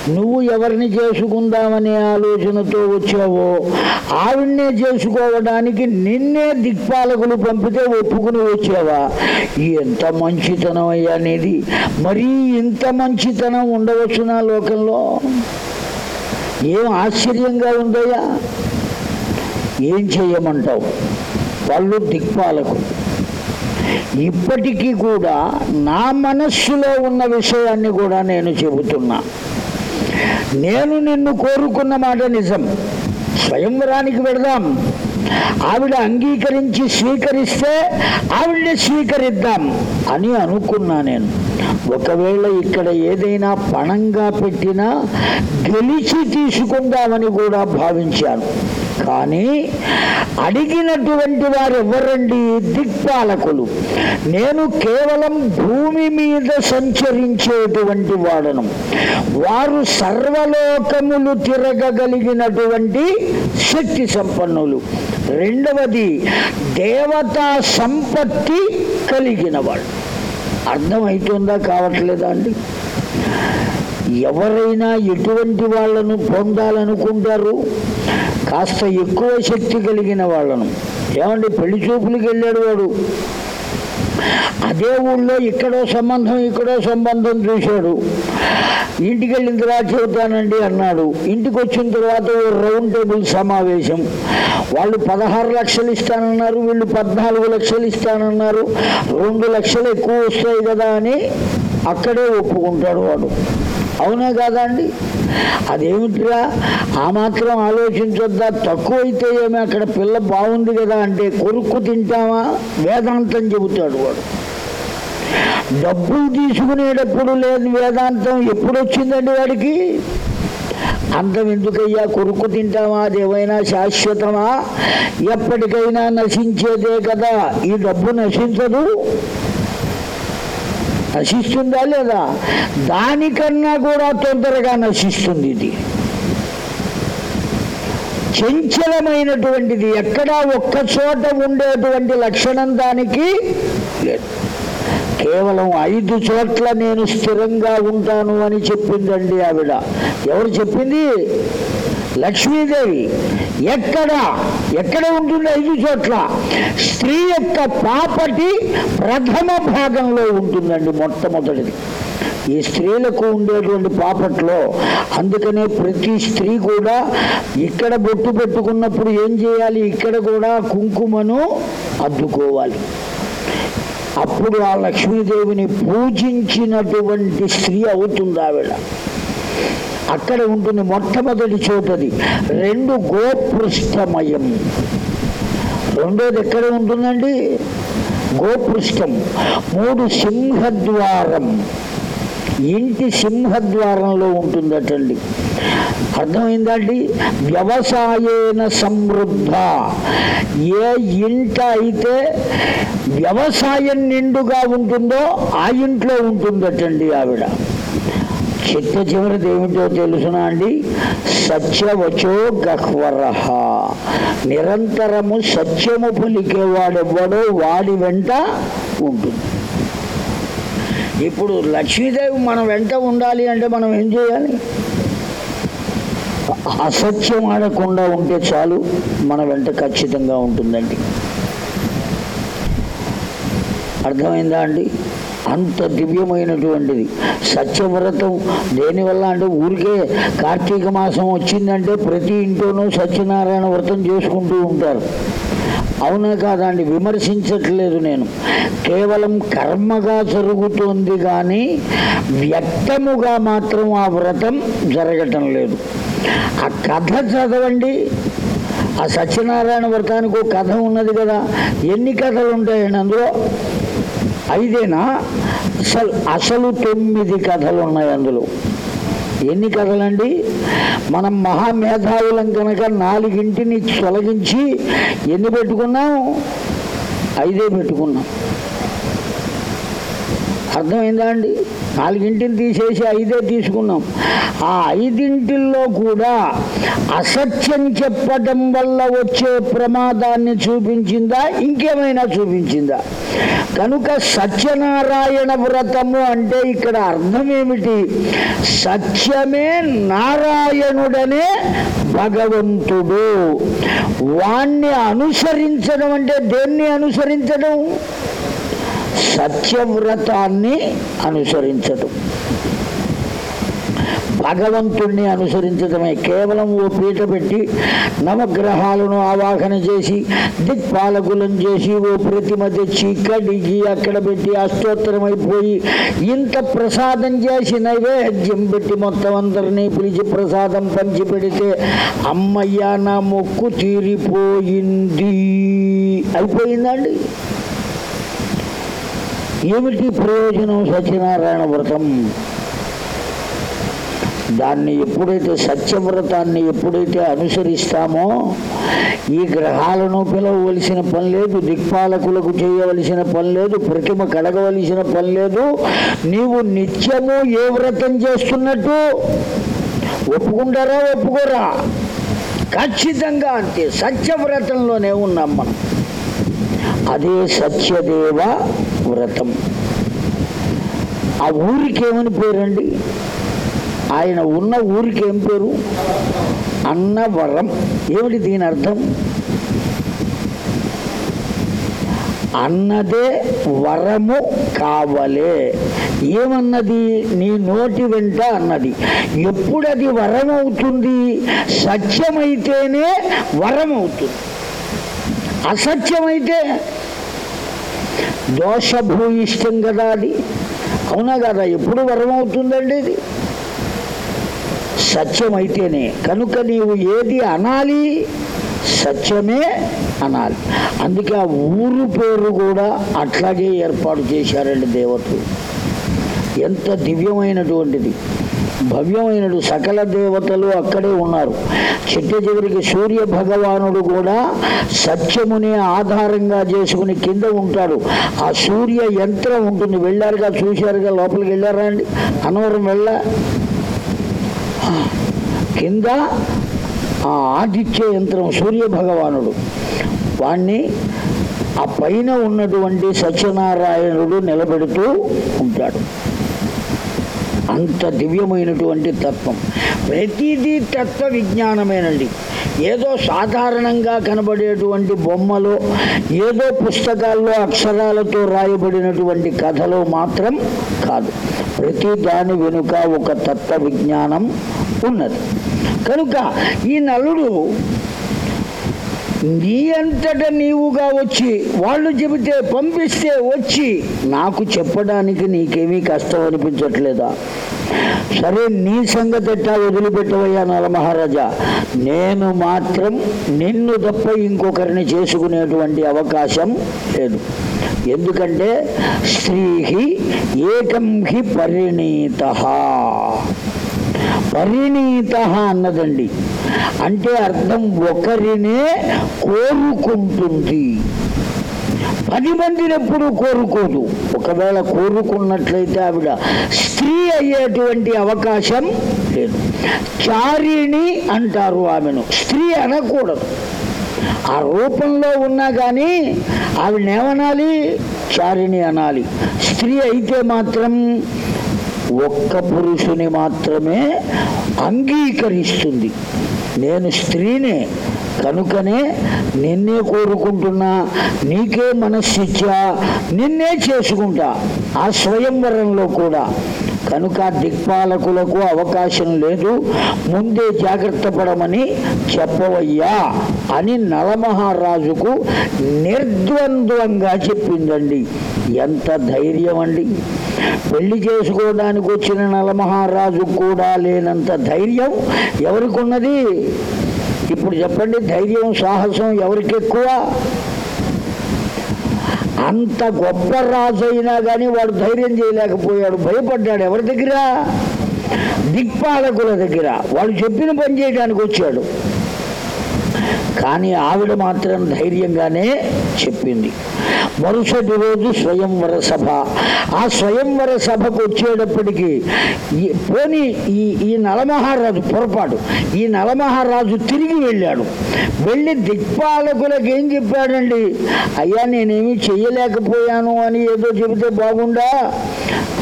నువ్వు ఎవరిని చేసుకుందామనే ఆలోచనతో వచ్చావో ఆవిడ్నే చేసుకోవడానికి నిన్నే దిక్పాలకులు పంపితే ఒప్పుకుని వచ్చావా? ఎంత మంచితనం అయ్యా అనేది మరీ ఇంత మంచితనం ఉండవచ్చు నా లోకంలో? ఏం ఆశ్చర్యంగా ఉందయ్యా? ఏం చేయమంటావు? వాళ్ళు దిక్పాలకు ఇప్పటికీ కూడా నా మనస్సులో ఉన్న విషయాన్ని కూడా నేను చెబుతున్నా. నేను నిన్ను కోరుకున్న మాట నిజం. స్వయంవరానికి వెళదాం. ఆవిడ అంగీకరించి స్వీకరిస్తే ఆవిడని స్వీకరిద్దాం అని అనుకున్నా నేను. ఒకవేళ ఇక్కడ ఏదైనా పణంగా పెట్టినా గెలిచి తీసుకుందామని కూడా భావించాను. కానీ అడిగినటువంటి వారు ఎవరండి దిక్పాలకులు. నేను కేవలం భూమి మీద సంచరించేటువంటి వాడను. వారు సర్వలోకములు తిరగగలిగినటువంటి శక్తి సంపన్నులు. రెండవది దేవతా సంపత్తి కలిగిన వాళ్ళు. అర్థమవుతుందా కావట్లేదా అండి? ఎవరైనా ఎటువంటి వాళ్ళను పొందాలనుకుంటారు? కాస్త ఎక్కువ శక్తి కలిగిన వాళ్ళను. ఏమండి పెళ్ళి చూపులకు వెళ్ళాడు వాడు. అదే ఊళ్ళో ఇక్కడో సంబంధం ఇక్కడో సంబంధం చూశాడు. ఇంటికి వెళ్ళిన తర్వాత చెబుతానండి అన్నాడు. ఇంటికి వచ్చిన తర్వాత ఓ రౌండ్ టేబుల్ సమావేశం. వాళ్ళు పదహారు లక్షలు ఇస్తానన్నారు వీళ్ళు పద్నాలుగు లక్షలు ఇస్తానన్నారు. రెండు లక్షలు ఎక్కువ వస్తాయి కదా అని అక్కడే ఒప్పుకుంటాడు వాడు. అవునా కాదా అండి అదేమిటిరా? ఆ మాత్రం ఆలోచించొద్దా? తక్కువ అయితే ఏమి అక్కడ పిల్ల బాగుంది కదా అంటే కొరుక్కు తింటామా వేదాంతం చెబుతాడు వాడు. డబ్బులు తీసుకునేటప్పుడు లేని వేదాంతం ఎప్పుడు వచ్చిందండి వాడికి? అంతం ఎందుకయ్యా? కొరుక్కు తింటామా అదేమైనా శాశ్వతమా? ఎప్పటికైనా నశించేదే కదా. ఈ డబ్బు నశించదు. నశిస్తుందా లేదా? దానికన్నా కూడా తొందరగా నశిస్తుంది ఇది. చంచలమైనటువంటిది. ఎక్కడా ఒక్క చోట ఉండేటువంటి లక్షణం దానికి లేదు. కేవలం ఐదు చోట్ల నేను స్థిరంగా ఉంటాను అని చెప్పిందండి ఆవిడ. ఎవరు చెప్పింది? లక్ష్మీదేవి. ఎక్కడ? ఎక్కడ ఉంటుంది ఐదు చోట్ల? స్త్రీ యొక్క పాపటి ప్రథమ భాగంలో ఉంటుందండి మొట్టమొదటిది. ఈ స్త్రీలకు ఉండేటువంటి పాపట్లో అందుకనే ప్రతి స్త్రీ కూడా ఇక్కడ బొట్టు పెట్టుకున్నప్పుడు ఏం చేయాలి? ఇక్కడ కూడా కుంకుమను అద్దుకోవాలి. అప్పుడు ఆ లక్ష్మీదేవిని పూజించినటువంటి స్త్రీ అవుతుంది ఆవిడ. అక్కడ ఉంటుంది మొట్టమొదటి చోటది రెండు గోపృష్టమయం. రెండోది ఎక్కడ ఉంటుందండి? గోపృష్టం. మూడు సింహద్వారం. ఇంటి సింహద్వారంలో ఉంటుందటండి. అర్థమైందండి వ్యవసాయేన సమృద్ధ. ఏ ఇంట అయితే వ్యవసాయం నిండుగా ఉంటుందో ఆ ఇంట్లో ఉంటుందటండి ఆవిడ. చిత్త చివరిది ఏమిటో తెలుసునా అండి? సత్యవచో గహ్వర. నిరంతరము సత్యము పలికేవాడెవ్వడో వాడి వెంట ఉంటుంది. ఇప్పుడు లక్ష్మీదేవి మన వెంట ఉండాలి అంటే మనం ఏం చేయాలి? అసత్యం ఆడకుండా ఉంటే చాలు మన వెంట ఖచ్చితంగా ఉంటుందండి. అర్థమైందా అండి? అంత దివ్యమైనటువంటిది. సత్యవ్రతం దేనివల్ల అంటే ఊరికే కార్తీక మాసం వచ్చిందంటే ప్రతి ఇంట్లోనూ సత్యనారాయణ వ్రతం చేసుకుంటూ ఉంటారు. అవునా కాదండి విమర్శించట్లేదు నేను. కేవలం కర్మగా జరుగుతోంది కానీ వ్యక్తముగా మాత్రం ఆ వ్రతం జరగటం లేదు. ఆ కథ చదవండి. ఆ సత్యనారాయణ వ్రతానికి ఒక కథ ఉన్నది కదా. ఎన్ని కథలు ఉంటాయండి అందులో? ఐదేనా? అసలు అసలు తొమ్మిది కథలు ఉన్నాయి అందులో. ఎన్ని కథలండి? మనం మహామేధావులం కనుక నాలుగింటిని తొలగించి ఎన్ని పెట్టుకున్నాం? ఐదే పెట్టుకున్నాం. అర్థమైందా అండి నాలుగింటిని తీసేసి ఐదే తీసుకున్నాం. ఆ ఐదింటిల్లో కూడా అసత్యం చెప్పడం వల్ల వచ్చే ప్రమాదాన్ని చూపించిందా? ఇంకేమైనా చూపించిందా? కనుక సత్యనారాయణ వ్రతము అంటే ఇక్కడ అర్థం ఏమిటి? సత్యమే నారాయణుడనే భగవంతుడు. వాణ్ణి అనుసరించడం అంటే దేన్ని అనుసరించడం? సత్యవ్రతాన్ని అనుసరించటం భగవంతుణ్ణి అనుసరించడమే. కేవలం ఓ పీట పెట్టి నవగ్రహాలను ఆవాహన చేసి దిక్పాలకులను చేసి ఓ ప్రతిమ తెచ్చి కడిగి అక్కడ పెట్టి అష్టోత్తరమైపోయి అయిపోయి ఇంత ప్రసాదం చేసి నైవేద్యం పెట్టి మొత్తం అందరినీ పిలిచి ప్రసాదం పంచి పెడితే అమ్మయ్య నా మొక్కు తీరిపోయింది. అయిపోయిందండి ఏమిటి ప్రయోజనం సత్యనారాయణ వ్రతం దాన్ని ఎప్పుడైతే సత్యవ్రతాన్ని ఎప్పుడైతే అనుసరిస్తామో ఈ గ్రహాలను పిలవవలసిన పని లేదు దిక్పాలకులకు చేయవలసిన పని లేదు ప్రతిమ కడగవలసిన పని లేదు. నీవు నిత్యము ఏ వ్రతం చేస్తున్నట్టు ఒప్పుకుంటారా ఒప్పుకోరా? ఖచ్చితంగా అంతే. సత్యవ్రతంలోనే ఉన్నాం మనం. అదే సత్యదేవ వ్రతం. ఆ ఊరికి ఏమని పేరండి? ఆయన ఉన్న ఊరికి ఏం పేరు? అన్నవరం. ఏమిటి దీని అర్థం? అన్నదే వరము కావలే. ఏమన్నది? నీ నోటి వెంట అన్నది. ఎప్పుడు అది వరం అవుతుంది సత్యమైతేనే వరం అవుతుంది అసత్యమైతే దోషభూయిష్టం కదా అది. అవునా కదా? ఎప్పుడు వరం అవుతుందండి ఇది? సత్యమైతేనే. కనుక నీవు ఏది అనాలి సత్యమే అనాలి. అందుకే ఆ ఊరు పేరు కూడా అట్లాగే ఏర్పాటు చేశారండి దేవతలు. ఎంత దివ్యమైనటువంటిది. భవ్యమైనడు. సకల దేవతలు అక్కడే ఉన్నారు. చిట్ట చివరికి సూర్య భగవానుడు కూడా సత్యముని ఆధారంగా చేసుకుని కింద ఉంటాడు. ఆ సూర్య యంత్రం ఉంటుంది. వెళ్ళారుగా చూశారుగా లోపలికి వెళ్ళారా అండి? అనవరం వెళ్ళ? కింద ఆ ఆదిత్య యంత్రం సూర్య భగవానుడు. వాణ్ణి ఆ పైన ఉన్నటువంటి సత్యనారాయణుడు నిలబెడుతూ ఉంటాడు. అంత దివ్యమైనటువంటి తత్వం. ప్రతిదీ తత్వ విజ్ఞానమేనండి ఏదో సాధారణంగా కనబడేటువంటి బొమ్మలో ఏదో పుస్తకాల్లో అక్షరాలతో రాయబడినటువంటి కథలో మాత్రం కాదు. ప్రతి దాని వెనుక ఒక తత్వ విజ్ఞానం ఉన్నది. కనుక ఈ నలుడు నీ అంతట నీవుగా వచ్చి వాళ్ళు చెబితే పంపిస్తే వచ్చి నాకు చెప్పడానికి నీకేమీ కష్టం అనిపించట్లేదా? సరే నీ సంగతి ఎట్టా వదిలిపెట్టవయ్యా నలమహారాజా నేను మాత్రం నిన్ను తప్ప ఇంకొకరిని చేసుకునేటువంటి అవకాశం లేదు. ఎందుకంటే స్త్రీ ఏకం హి పరిణీత. పరిణీత అన్నదండి. అంటే అర్థం ఒకరినే కోరుకుంటుంది. పది మందిని ఎప్పుడు కోరుకోదు. ఒకవేళ కోరుకున్నట్లయితే ఆవిడ స్త్రీ అయ్యేటువంటి అవకాశం లేదు. చారిణి అంటారు ఆమెను. స్త్రీ అనకూడదు. ఆ రూపంలో ఉన్నా కానీ ఆవిడనేమనాలి? చారిణి అనాలి. స్త్రీ అయితే మాత్రం ఒక్క పురుషుని మాత్రమే అంగీకరిస్తుంది. నేను స్త్రీనే కనుకనే నిన్నే కోరుకుంటున్నా నీకే మనస్సిచ్చా నిన్నే చేసుకుంటా ఆ స్వయంవరంలో కూడా. కనుక దిక్పాలకులకు అవకాశం లేదు. ముందే జాగ్రత్త పడమని చెప్పవయ్యా అని నలమహారాజుకు నిర్ద్వంద్వంగా చెప్పిందండి. ఎంత ధైర్యం అండి. పెళ్ళి చేసుకోవడానికి వచ్చిన నలమహారాజు కూడా లేనంత ధైర్యం ఎవరికి ఉన్నది ఇప్పుడు చెప్పండి ధైర్యం సాహసం ఎవరికి ఎక్కువ అంత గొప్ప రాజు అయినా కానీ వాడు ధైర్యం చేయలేకపోయాడు భయపడ్డాడు. ఎవరి దగ్గర? దిక్పాలకుల దగ్గర. వాడు చెప్పిన పని చేయడానికి వచ్చాడు. కానీ ఆవిడ మాత్రం ధైర్యంగానే చెప్పింది. మరుసటి రోజు స్వయంవర సభ. ఆ స్వయంవర సభకు వచ్చేటప్పటికి పోనీ ఈ ఈ నలమహారాజు పొరపాటు. ఈ నలమహారాజు తిరిగి వెళ్ళాడు. వెళ్ళి దిక్పాలకులకు ఏం చెప్పాడండి? అయ్యా నేనేమి చెయ్యలేకపోయాను అని ఏదో చెబితే బాగుండా?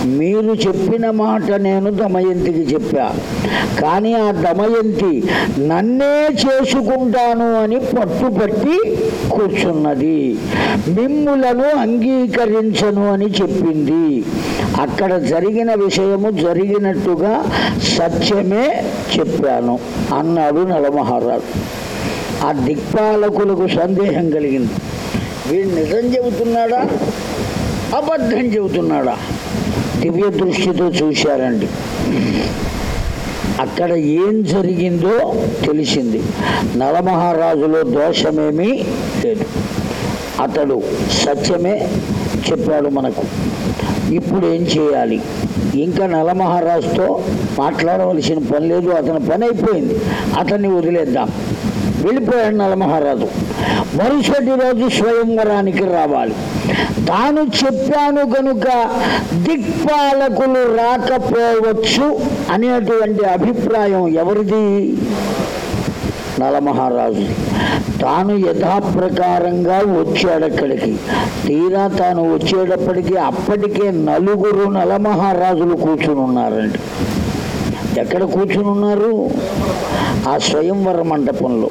మీరు చెప్పిన మాట నేను దమయంతికి చెప్పా. కానీ ఆ దమయంతి నన్నే చేసుకుంటాను అని పట్టుపట్టి కూర్చున్నది. మిమ్ముల మిమ్ములను అంగీకరించను అని చెప్పింది. అక్కడ జరిగిన విషయము జరిగినట్టుగా సత్యమే చెప్పాను అన్నాడు నలమహారాజు. ఆ దిక్పాలకులకు సందేహం కలిగింది. వీడు నిజం చెబుతున్నాడా? అబద్ధం చెబుతున్నాడా? దివ్య దృష్టితో చూశారండి. అక్కడ ఏం జరిగిందో తెలిసింది. నలమహారాజులో దోషమేమీ లేదు. అతడు సత్యమే చెప్పాడు మనకు. ఇప్పుడు ఏం చేయాలి? ఇంకా నలమహారాజుతో మాట్లాడవలసిన పని లేదు అతని పని అయిపోయింది. అతన్ని వదిలేద్దాం. వెళ్ళిపోయాడు నలమహారాజు. మరుసటి రోజు స్వయంవరానికి రావాలి. తాను చెప్పాను కనుక దిక్పాలకులు రాకపోవచ్చు అనేటువంటి అభిప్రాయం ఎవరిది? నలమహారాజు తాను యథాప్రకారంగా వచ్చాడు అక్కడికి. తీరా తాను వచ్చేటప్పటికి అప్పటికే నలుగురు నలమహారాజులు కూర్చుని ఉన్నారండి ఎక్కడ కూర్చుని ఉన్నారు? ఆ స్వయంవర మండపంలో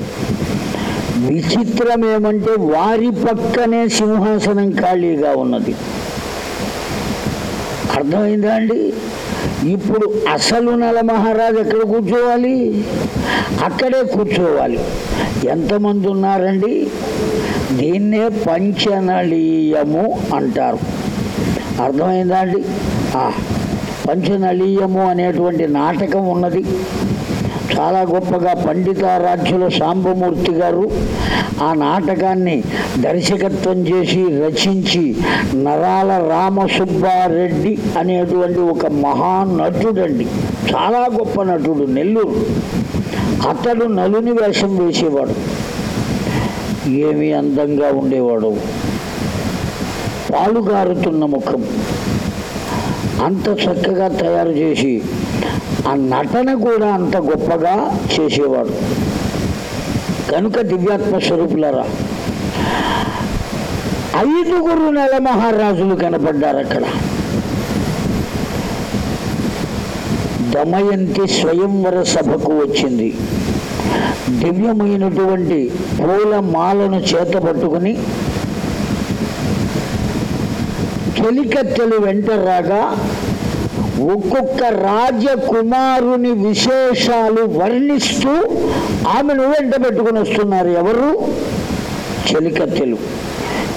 విచిత్రం ఏమంటే వారి పక్కనే సింహాసనం ఖాళీగా ఉన్నది. అర్థమైందా అండి? ఇప్పుడు అసలు నల మహారాజు ఎక్కడ కూర్చోవాలి? అక్కడే కూర్చోవాలి. ఎంతమంది ఉన్నారండి? దీన్నే పంచనళీయము అంటారు. అర్థమైందా అండి? ఆ, పంచనళీయము అనేటువంటి నాటకం ఉన్నది. చాలా గొప్పగా పండితారాధ్యుల సాంబమూర్తి గారు ఆ నాటకాన్ని దర్శకత్వం చేసి రచించి నరాల రామసుబ్బారెడ్డి అనేటువంటి ఒక మహానటుడండి చాలా గొప్ప నటుడు నెల్లూరు. అతడు నలుని వేషం వేసేవాడు. ఏమి అందంగా ఉండేవాడు. పాలుగారుతున్న ముఖం. అంత చక్కగా తయారు చేసి ఆ నటన కూడా అంత గొప్పగా చేసేవాడు. కనుక దివ్యాత్మ స్వరూపులరా ఐదుగురు నెల మహారాజులు కనపడ్డారు అక్కడ. దమయంతి స్వయంవర సభకు వచ్చింది. దివ్యమైనటువంటి పూల మాలను చేత పట్టుకుని చెలికత్తెలు వెంట రాగా ఒక్కొక్క రాజకుమారుని విశేషాలు వర్ణిస్తూ ఆమెను వెంట పెట్టుకుని వస్తున్నారు ఎవరు? చెలికత్తెలు.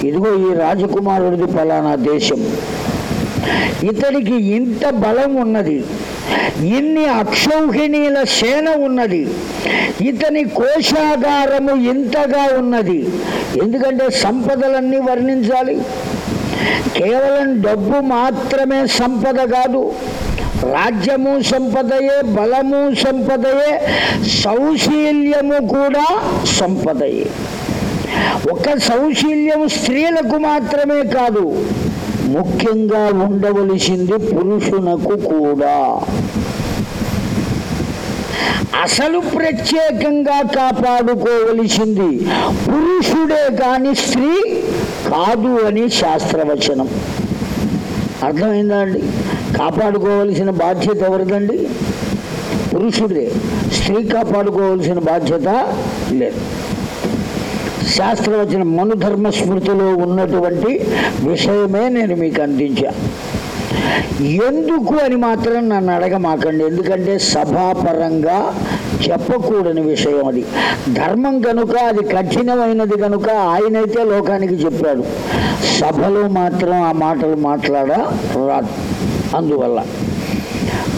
ఇదిగో ఈ రాజకుమారుడిది ఫలానా దేశం. ఇతడికి ఇంత బలం ఉన్నది ఇన్ని అక్షౌహిణీల సేన ఉన్నది ఇతని కోశాగారము ఇంతగా ఉన్నది. ఎందుకంటే సంపదలన్నీ వర్ణించాలి. కేవలం డబ్బు మాత్రమే సంపద కాదు. రాజ్యము సంపదయే బలము సంపదయే సౌశీల్యము కూడా సంపదయే. ఒక సౌశీల్యం స్త్రీలకు మాత్రమే కాదు ముఖ్యంగా ఉండవలసింది పురుషునకు కూడా. అసలు ప్రత్యేకంగా కాపాడుకోవలసింది పురుషుడే కాని స్త్రీ కాదు అని శాస్త్రవచనం. అర్థమైందా అండి కాపాడుకోవలసిన బాధ్యత ఎవరిదండి? పురుషుడిదే స్త్రీ కాపాడుకోవలసిన బాధ్యత లేదు. శాస్త్రవచనం మనుధర్మ స్మృతిలో ఉన్నటువంటి విషయమే నేను మీకు అందించాను ఎందుకు అని మాత్రం నన్ను అడగమాకండి. ఎందుకంటే సభాపరంగా చెప్పకూడని విషయం అది. ధర్మం కనుక అది కఠినమైనది కనుక ఆయనైతే లోకానికి చెప్పాడు. సభలో మాత్రం ఆ మాటలు మాట్లాడరాదు. అందువల్ల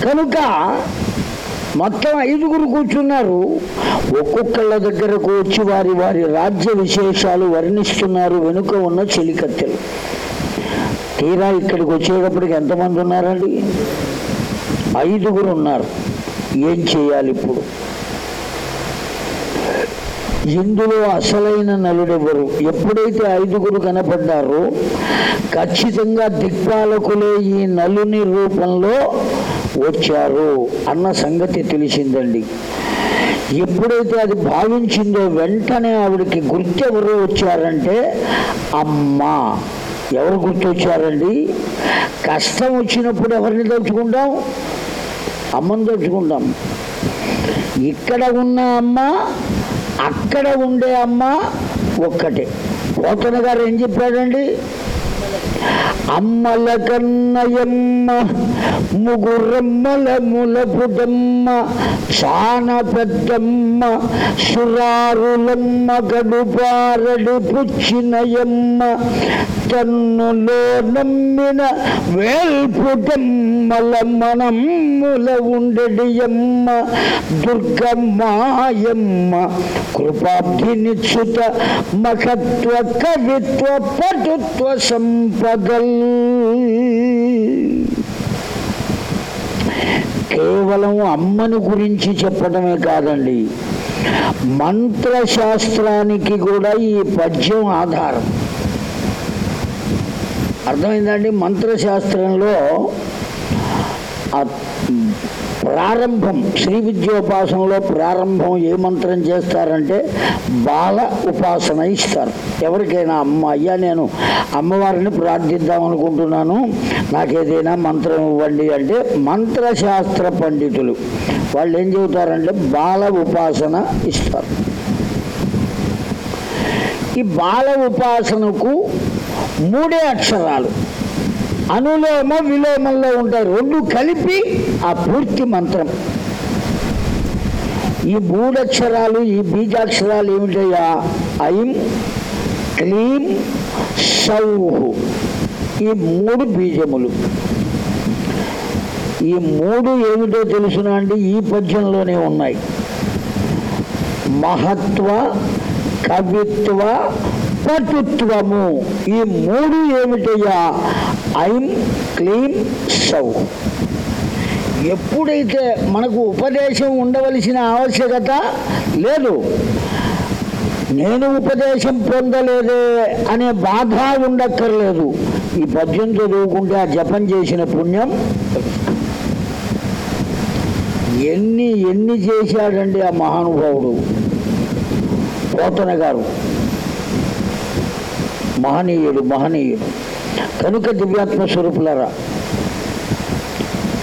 కనుక మొత్తం ఐదుగురు కూర్చున్నారు. ఒక్కొక్కళ్ళ దగ్గరకు వచ్చి వారి వారి రాజ్య విశేషాలు వర్ణిస్తున్నారు. వెనుక ఉన్న చెలికత్తెలు. తీరా ఇక్కడికి వచ్చేటప్పటికి ఎంతమంది ఉన్నారండి? ఐదుగురు ఉన్నారు ఏం చేయాలి ఇప్పుడు? ఇందులో అసలైన నలుడెవరు? ఎప్పుడైతే ఐదుగురు కనపడ్డారో ఖచ్చితంగా దిక్పాలకులే ఈ నలుని రూపంలో వచ్చారు అన్న సంగతి తెలిసిందండి. ఎప్పుడైతే అది భావించిందో వెంటనే ఆవిడకి గుర్తెవరు వచ్చారంటే అమ్మ. ఎవరు గుర్తొచ్చారండి? కష్టం వచ్చినప్పుడు ఎవరిని దోచుకుంటాం? అమ్మని దోచుకుంటాం. ఇక్కడ ఉన్న అమ్మ అక్కడ ఉండే అమ్మ ఒక్కటే. పోతన గారు ఏం చెప్పాడండి? అమ్మల కన్నయమ్మ ముగురమ్మల ములపుదమ్మ చాన పెద్దమ్మ సురారులమ్మ గడుపారడి పుచ్చినయమ్మ తన్నులో నమ్మిన వేల్పుటమ్మల మనమ్ముల ఉండడియమ్మ దుర్గమ్మాయమ్మ కృపాబ్ధినిచ్చుత మహత్వ కవిత్వ పటుత్వ సంపదల్. కేవలం అమ్మను గురించి చెప్పడమే కాదండి మంత్రశాస్త్రానికి కూడా ఈ పద్యం ఆధారం. అర్థమైందండి? మంత్రశాస్త్రంలో ప్రారంభం శ్రీ విద్యోపాసనలో ప్రారంభం ఏ మంత్రం చేస్తారంటే బాల ఉపాసన ఇస్తారు. ఎవరికైనా అమ్మ అయ్యా నేను అమ్మవారిని ప్రార్థిద్దాం అనుకుంటున్నాను నాకేదైనా మంత్రం ఇవ్వండి అంటే మంత్రశాస్త్ర పండితులు. వాళ్ళు ఏం చెబుతారంటే బాల ఉపాసన ఇస్తారు. ఈ బాల ఉపాసనకు మూడే అక్షరాలు. అనులోమ విలోమంలో ఉంటాయి రెండు కలిపి ఆ పూర్తి మంత్రం. ఈ మూడక్షరాలు ఈ బీజాక్షరాలు ఏమిటయ్యా? ఐం క్లీం సౌహు ఈ మూడు బీజములు. ఈ మూడు ఏమిటో తెలుసునా అండి? ఈ పద్యంలోనే ఉన్నాయి. మహత్వ కవిత్వ పటుత్వము ఈ మూడు ఏమిటయ్యా? ఐం క్లీం సౌ. ఎప్పుడైతే మనకు ఉపదేశం ఉండవలసిన ఆవశ్యకత లేదు నేను ఉపదేశం పొందలేదే అనే బాధ ఉండక్కర్లేదు. ఈ పద్యం చదువుకుంటే ఆ జపం చేసిన పుణ్యం ఎన్ని ఎన్ని చేశాడండి ఆ మహానుభావుడు? పోతన గారు. మహనీయుడు మహనీయుడు. కనుక దివ్యాత్మ స్వరూపులరా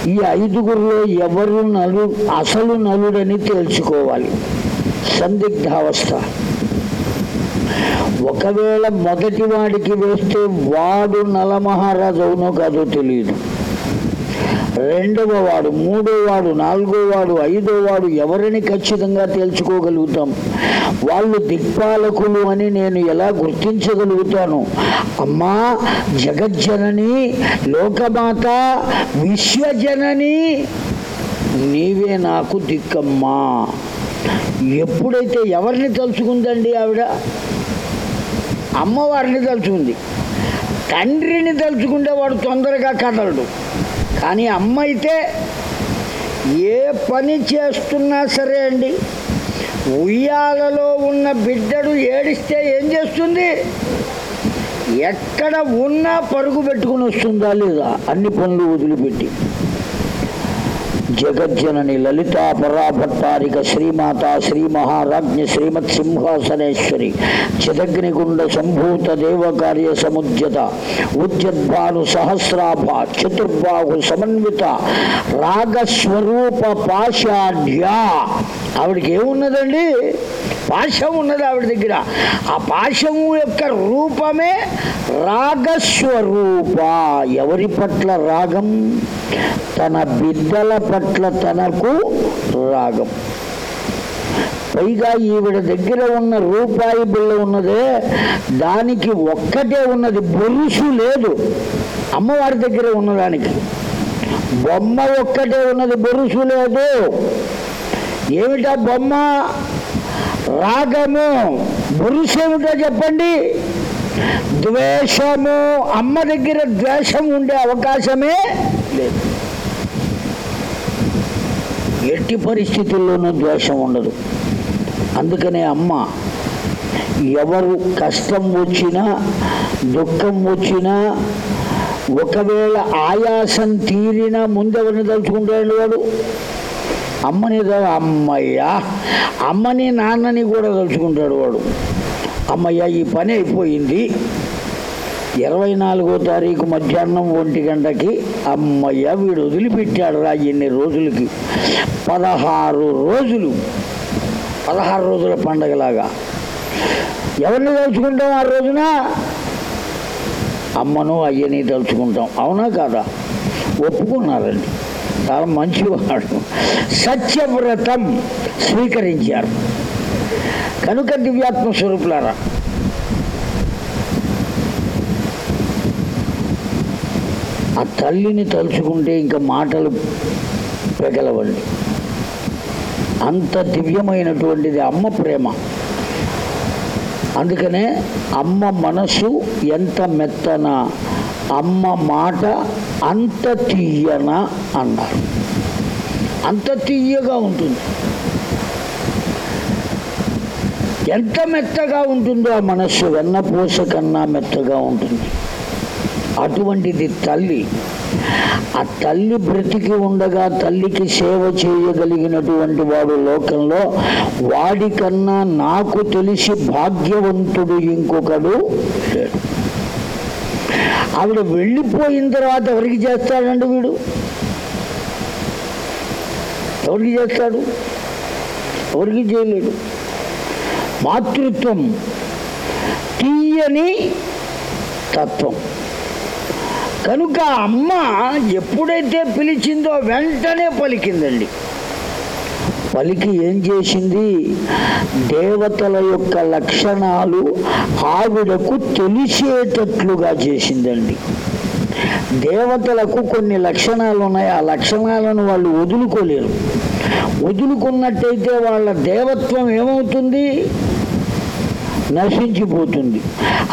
ఈ ఐదుగురిలో ఎవరు నలు అసలు నలుడని తేల్చుకోవాలి సందిగ్ధావస్థ. ఒకవేళ మొదటి వాడికి వేస్తే వాడు నలమహారాజు అవునో కాదో తెలియదు రెండవ వాడు మూడో వాడు నాలుగో వాడు ఐదో వాడు ఎవరిని ఖచ్చితంగా తేల్చుకోగలుగుతాం? వాళ్ళు దిక్పాలకులు అని నేను ఎలా గుర్తించగలుగుతాను? అమ్మా జగజ్జనని లోకమాత విశ్వజనని నీవే నాకు దిక్కమ్మా. ఎప్పుడైతే ఎవరిని తలుచుకుందండి ఆవిడ? అమ్మవారిని తలుచుకుంది. తండ్రిని తలుచుకుంటే వాడు తొందరగా కదలడు. కానీ అమ్మ అయితే ఏ పని చేస్తున్నా సరే అండి ఉయ్యాలలో ఉన్న బిడ్డడు ఏడిస్తే ఏం చేస్తుంది? ఎక్కడ ఉన్నా పరుగు పెట్టుకుని వస్తుందా లేదా? అన్ని పనులు వదిలిపెట్టి. జగజ్జనని లలితా పరాభట్టారిక శ్రీమాత శ్రీ మహారాజ్ఞ శ్రీమత్ సింహాసనేశ్వరి చిదగ్నిగుండ సంభూత దేవకార్య సముద్యత ఉద్యద్భాను సహస్రాభ చతుర్బాహు సమన్విత రాగస్వరూప పాషాఢ్య ఆవిడకి ఏమున్నదండి? పాశం ఉన్నది ఆవిడ దగ్గర. ఆ పాశము యొక్క రూపమే రాగస్వరూప. ఎవరి పట్ల రాగం? తన బిడ్డల పట్ల తనకు రాగం. పైగా ఈవిడ దగ్గర ఉన్న రూపాయి బిళ్ళ ఉన్నదే దానికి ఒక్కటే ఉన్నది బొరుసు లేదు. అమ్మవారి దగ్గర ఉన్నదానికి బొమ్మ ఒక్కటే ఉన్నది బొరుసు లేదు. ఏమిటా బొమ్మ? రాగము బురుషేమిటో చెప్పండి. ద్వేషము అమ్మ దగ్గర ద్వేషం ఉండే అవకాశమే లేదు. ఎట్టి పరిస్థితుల్లోనూ ద్వేషం ఉండదు. అందుకనే అమ్మ ఎవరు కష్టం వచ్చినా దుఃఖం వచ్చినా ఒకవేళ ఆయాసం తీరినా ముందెవరిని తలుచుకుంటాడు వాడు? అమ్మని అమ్మయ్యా. అమ్మని నాన్నని కూడా తలుచుకుంటాడు వాడు. అమ్మయ్య ఈ పని అయిపోయింది. ఇరవై నాలుగో తారీఖు మధ్యాహ్నం ఒంటి గంటకి అమ్మయ్య వీడు వదిలిపెట్టాడు రా ఎన్ని రోజులకి. పదహారు రోజులు పదహారు రోజుల పండగలాగా. ఎవరిని తలుచుకుంటాం ఆ రోజున? అమ్మను అయ్యని తలుచుకుంటాం. అవునా కాదా? ఒప్పుకున్నారండి. చాలా మంచివాడు. సత్యవ్రతం స్వీకరించారు. కనుక దివ్యాత్మ స్వరూపులారా ఆ తల్లిని తలుచుకుంటే ఇంకా మాటలు పెగలవండి. అంత దివ్యమైనటువంటిది అమ్మ ప్రేమ. అందుకనే అమ్మ మనసు ఎంత మెత్తన అమ్మ మాట అంత తీయన అన్నారు. అంత తీయగా ఉంటుంది. ఎంత మెత్తగా ఉంటుందో ఆ మనస్సు వెన్నపూస కన్నా మెత్తగా ఉంటుంది. అటువంటిది తల్లి ఆ తల్లి బ్రతికి ఉండగా తల్లికి సేవ చేయగలిగినటువంటి వాడు లోకంలో వాడికన్నా నాకు తెలిసి భాగ్యవంతుడు ఇంకొకడు లేడు. ఆవిడ వెళ్ళిపోయిన తర్వాత ఎవరికి చేస్తాడండి వీడు? ఎవరికి చేస్తాడు? ఎవరికి చేయలేడు? మాతృత్వం తీయని తత్వం. కనుక అమ్మ ఎప్పుడైతే పిలిచిందో వెంటనే పలికిందండి. పలికి ఏం చేసింది? దేవతల యొక్క లక్షణాలు ఆవిడకు తెలిసేటట్లుగా చేసిందండి. దేవతలకు కొన్ని లక్షణాలు ఉన్నాయి. ఆ లక్షణాలను వాళ్ళు వదులుకోలేరు. వదులుకున్నట్టయితే వాళ్ళ దేవత్వం ఏమవుతుంది? నశించిపోతుంది.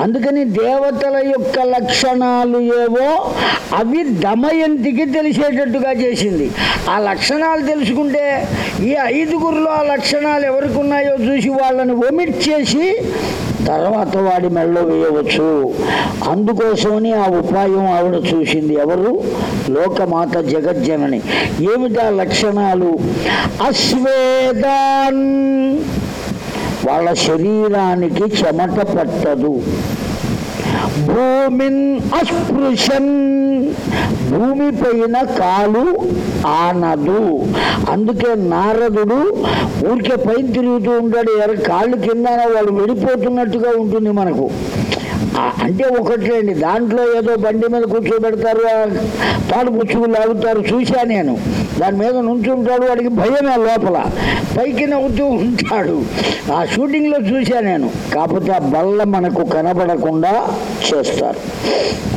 అందుకని దేవతల యొక్క లక్షణాలు ఏవో అవి దమయంతికి తెలిసేటట్టుగా చేసింది. ఆ లక్షణాలు తెలుసుకుంటే ఈ ఐదుగురిలో ఆ లక్షణాలు ఎవరికి ఉన్నాయో చూసి వాళ్ళని ఒమిట్ చేసి తర్వాత వాడి మెళ్ళో వేయవచ్చు. అందుకోసమని ఆ ఉపాయం ఆవిడ చూసింది. ఎవరు? లోకమాత జగజ్జనని. ఏమిటా లక్షణాలు? అశ్వేదాన్ వాళ్ళ శరీరానికి చెమట పట్టదు. భూమిన్ అస్పృశన్ భూమిపైన కాలు ఆనదు. అందుకే నారదుడు ఊరికే పైన తిరుగుతూ ఉంటాడు ఎవరి కాళ్ళు కింద వాళ్ళు వెళ్ళిపోతున్నట్టుగా ఉంటుంది మనకు. అంటే ఒకట్లేండి దాంట్లో ఏదో బండి మీద కూర్చోబెడతారు ఆ తాడు పుచ్చుకు లాగుతారు చూశా నేను. దాని మీద నుంచుంటాడు వాడికి భయమే లోపల. పైకి నవ్వుతూ ఉంటాడు. ఆ షూటింగ్లో చూశా నేను. కాకపోతే ఆ బల్ల మనకు కనబడకుండా చేస్తారు.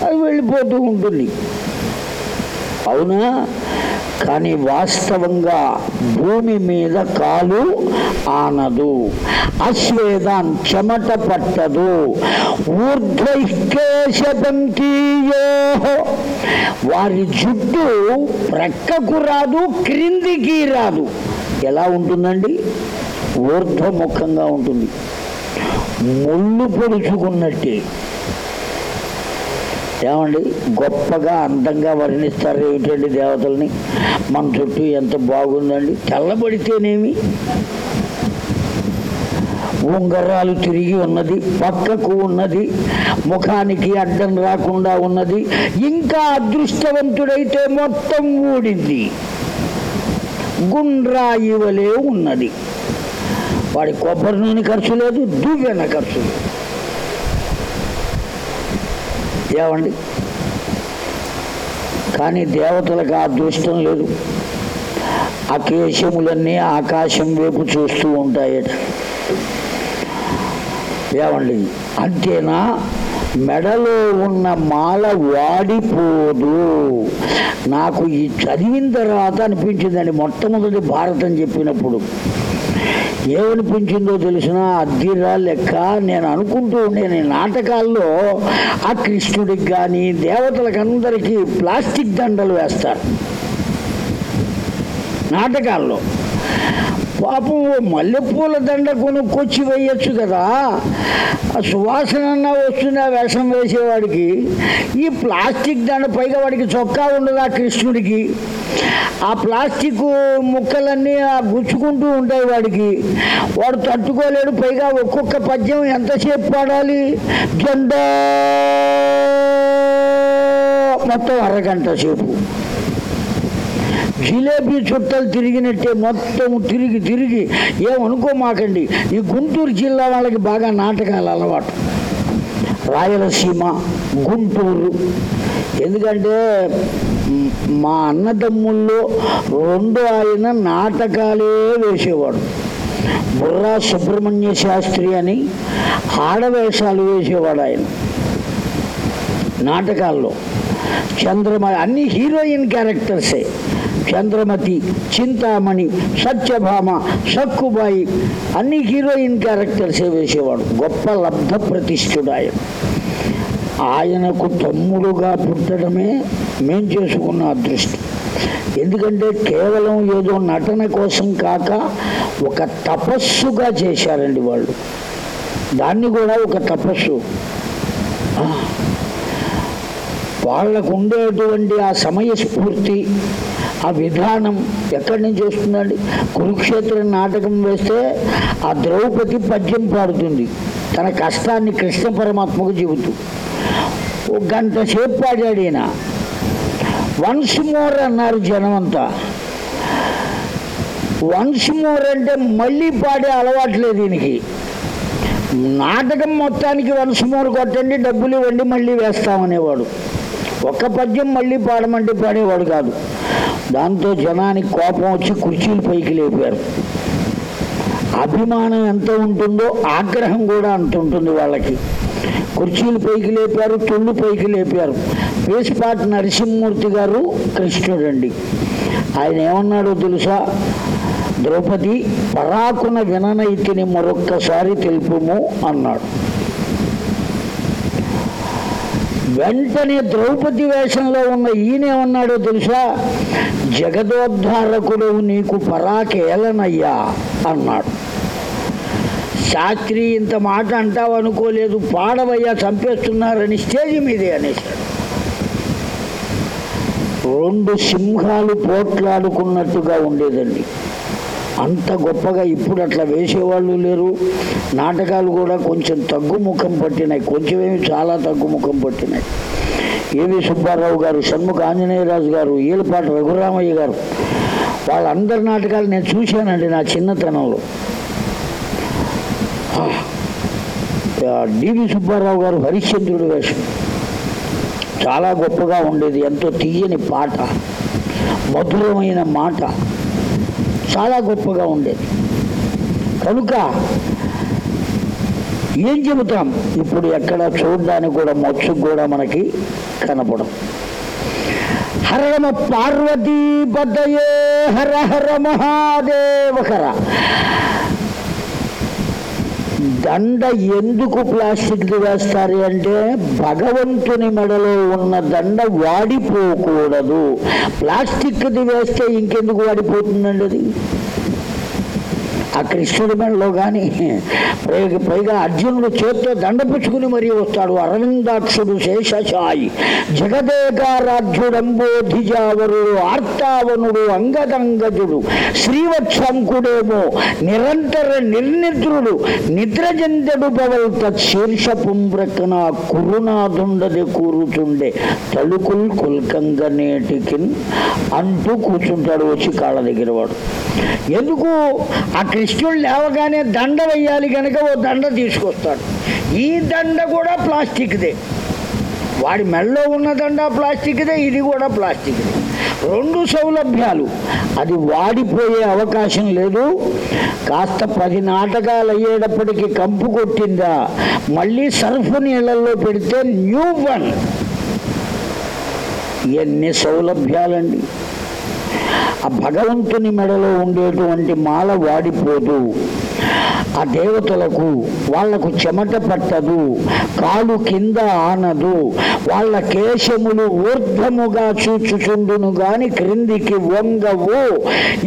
అది వెళ్ళిపోతూ ఉంటుంది. అవునా? కానీ వాస్తవంగా భూమి మీద కాలు ఆనదు. అశ్వేదాన్ చెమట పట్టదు. ఊర్ధ్వైకేశపంకీయో వారి జుట్టు ప్రక్కకు రాదు క్రిందికి రాదు. ఎలా ఉంటుందండి? ఊర్ధ్వముఖంగా ఉంటుంది. ముళ్ళు పొడుచుకున్నట్టే. ఏమండి గొప్పగా అందంగా వర్ణిస్తారు ఏమిటండి దేవతల్ని? మన చుట్టూ ఎంత బాగుందండి. తెల్లబడితేనేమి? ఉంగరాలు తిరిగి ఉన్నది పక్కకు ఉన్నది ముఖానికి అడ్డం రాకుండా ఉన్నది ఇంకా అదృష్టవంతుడైతే మొత్తం ఊడింది. గుండ్రాయి వలె ఉన్నది. వాడి కొబ్బరి నూనె ఖర్చు లేదు దువ్వెన ఖర్చు లేదు. ఏమండి కానీ దేవతలకు ఆ దృష్టం లేదు. ఆ కేశములన్నీ ఆకాశం వైపు చూస్తూ ఉంటాయట. ఏమండి? అంతేనా? మెడలో ఉన్న మాల వాడిపోదు. నాకు ఈ చదివిన తర్వాత అనిపించిందండి మొట్టమొదటి భారతం చెప్పినప్పుడు. ఏమనిపించిందో తెలిసిన అద్దిరా లెక్క నేను అనుకుంటూ ఉండే నాటకాల్లో ఆ కృష్ణుడికి కానీ దేవతలకందరికీ ప్లాస్టిక్ దండలు వేస్తారు. నాటకాల్లో. పాపం ఓ మల్లెపూల దండ కొనుక్కొచ్చి వేయచ్చు కదా. ఆ సువాసన అన్నా వస్తుంది ఆ వేషం వేసేవాడికి. ఈ ప్లాస్టిక్ దండ పైగా వాడికి చొక్కా ఉండదు ఆ కృష్ణుడికి. ఆ ప్లాస్టిక్ ముక్కలన్నీ ఆ గుచ్చుకుంటూ ఉంటాయి వాడికి. వాడు తట్టుకోలేడు పైగా ఒక్కొక్క పద్యం ఎంతసేపు పాడాలి? జెండా! మొత్తం అరగంట సేపు. జిలేబీ చుట్టలు తిరిగినట్టే మొత్తం తిరిగి తిరిగి ఏమనుకోమాకండి? ఈ గుంటూరు జిల్లా వాళ్ళకి బాగా నాటకాలు అలవాటు. రాయలసీమ గుంటూరు. ఎందుకంటే మా అన్నదమ్ముల్లో రెండు ఆయన నాటకాలే వేసేవాడు. బుర్రా సుబ్రహ్మణ్య శాస్త్రి అని ఆడవేషాలు వేసేవాడు ఆయన. నాటకాల్లో. చంద్రమ అన్ని హీరోయిన్ క్యారెక్టర్సే. చంద్రమతి చింతామణి సత్యభామ సక్కుబాయి అన్ని హీరోయిన్ క్యారెక్టర్సే వేసేవాడు. గొప్ప లబ్ధ ప్రతిష్ఠుడు ఆయనకు తమ్ముడుగా పుట్టడమే మేం చేసుకున్న అదృష్టం. ఎందుకంటే కేవలం ఏదో నటన కోసం కాక ఒక తపస్సుగా చేశారండి వాళ్ళు. దాన్ని కూడా ఒక తపస్సు. వాళ్ళకు ఉండేటువంటి ఆ సమయస్ఫూర్తి ఆ విధానం ఎక్కడి నుంచి వస్తుందండి? కురుక్షేత్ర నాటకం వేస్తే ఆ ద్రౌపది పద్యం పాడుతుంది. తన కష్టాన్ని కృష్ణ పరమాత్మకు చెబుతూ. ఒక గంట సేపు పాడాడు ఈయన. వన్స్ మోర్ అన్నారు జనం అంతా వన్స్ మోర్ అంటే మళ్ళీ పాడే అలవాట్లేదు దీనికి నాటకం మొత్తానికి వన్స్ మోర్ కొట్టండి డబ్బులు ఇవ్వండి మళ్ళీ వేస్తామనేవాడు. ఒక్క పద్యం మళ్ళీ పాడమంటే పాడేవాడు కాదు. దాంతో జనానికి కోపం వచ్చి కుర్చీలు పైకి లేపారు. అభిమానం ఎంత ఉంటుందో ఆగ్రహం కూడా అంత ఉంటుంది వాళ్ళకి. కుర్చీలు పైకి లేపారు తొళ్ళు పైకి లేపారు. పేస్పాటి నరసింహమూర్తి గారు కృష్ణుడండి. ఆయన ఏమన్నాడో తెలుసా? ద్రౌపది పరాకున విననైతిని మరొక్కసారి తెలుపుము అన్నాడు. వెంటనే ద్రౌపది వేషంలో ఉన్న ఈయనేమన్నాడో తెలుసా? జగదోద్ధారకుడు నీకు పరాకేలనయ్యా అన్నాడు. శాస్త్రి ఇంత మాట అంటావు అనుకోలేదు పాడవయ్యా చంపేస్తున్నారని స్టేజ్ మీదే అనేసాడు రెండు సింహాలు పోట్లాడుకున్నట్టుగా ఉండేదండి. అంత గొప్పగా ఇప్పుడు అట్లా వేసేవాళ్ళు లేరు. నాటకాలు కూడా కొంచెం తగ్గుముఖం పట్టినాయి. కొంచెమేమి చాలా తగ్గుముఖం పట్టినాయి. ఏవి సుబ్బారావు గారు షణ్ముఖ ఆంజనేయరాజు గారు ఈలపాటి రఘురామయ్య గారు వాళ్ళందరి నాటకాలు నేను చూశానండి నా చిన్నతనంలో. డివి సుబ్బారావు గారు హరిశ్చంద్రుడు వేషం. చాలా గొప్పగా ఉండేది. ఎంతో తీయని పాట మధురమైన మాట. చాలా గొప్పగా ఉండేది. కనుక ఏం చెబుతాం? ఇప్పుడు ఎక్కడ చూడడానికి కూడా మచ్చు కూడా మనకి కనపడం హర పార్వతీ పార్వతీపతయే హర హర మహాదేవకర దండ ఎందుకు ప్లాస్టిక్ది వేస్తారు అంటే భగవంతుని మెడలో ఉన్న దండ వాడిపోకూడదు. ప్లాస్టిక్ది వేస్తే ఇంకెందుకు వాడిపోతుందండి అది? కృష్ణుడి మెడలో కానీ పైగా పైగా అర్జునుడు చేత్తో దండ పుచ్చుకుని మరీ వస్తాడు. అరవిందాక్షుడు శేషశాయి. జగదేకారాధ్యుడంబోధిజావరుడు ఆర్తావనుడు అంగదంగజుడు శ్రీవత్సంకుడేమో నిరంతర నిర్నిద్రుడు నిద్రజందడు పవల్త శీర్ష పుంబ్రకన కురునాదుండది కూరుతుండే తలుకుల్ కుల్కంగ నేటికిన్ అంటూ కూర్చుంటాడు వచ్చి కాళ్ళ దగ్గర వాడు. ఎందుకు? ఆ కృష్ణుడు లేవగానే దండ వేయాలి కనుక ఓ దండ తీసుకొస్తాడు. ఈ దండ కూడా ప్లాస్టిక్దే. వాడి మెడలో ఉన్న దండ ప్లాస్టిక్దే ఇది కూడా ప్లాస్టిక్దే. రెండు సౌలభ్యాలు. అది వాడిపోయే అవకాశం లేదు. కాస్త పది నాటకాలు అయ్యేటప్పటికి కంపు కొట్టిందా? మళ్ళీ సర్ఫ్ నీళ్ళల్లో పెడితే న్యూ వన్. ఎన్ని సౌలభ్యాలండి. ఆ భగవంతుని మెడలో ఉండేటువంటి మాల వాడిపోదు. ఆ దేవతలకు వాళ్ళకు చెమట పట్టదు కాలు కింద ఆనదు వాళ్ళ కేశములు ఊర్ధముగా చూచుచుండును గాని క్రిందికి వంగవు.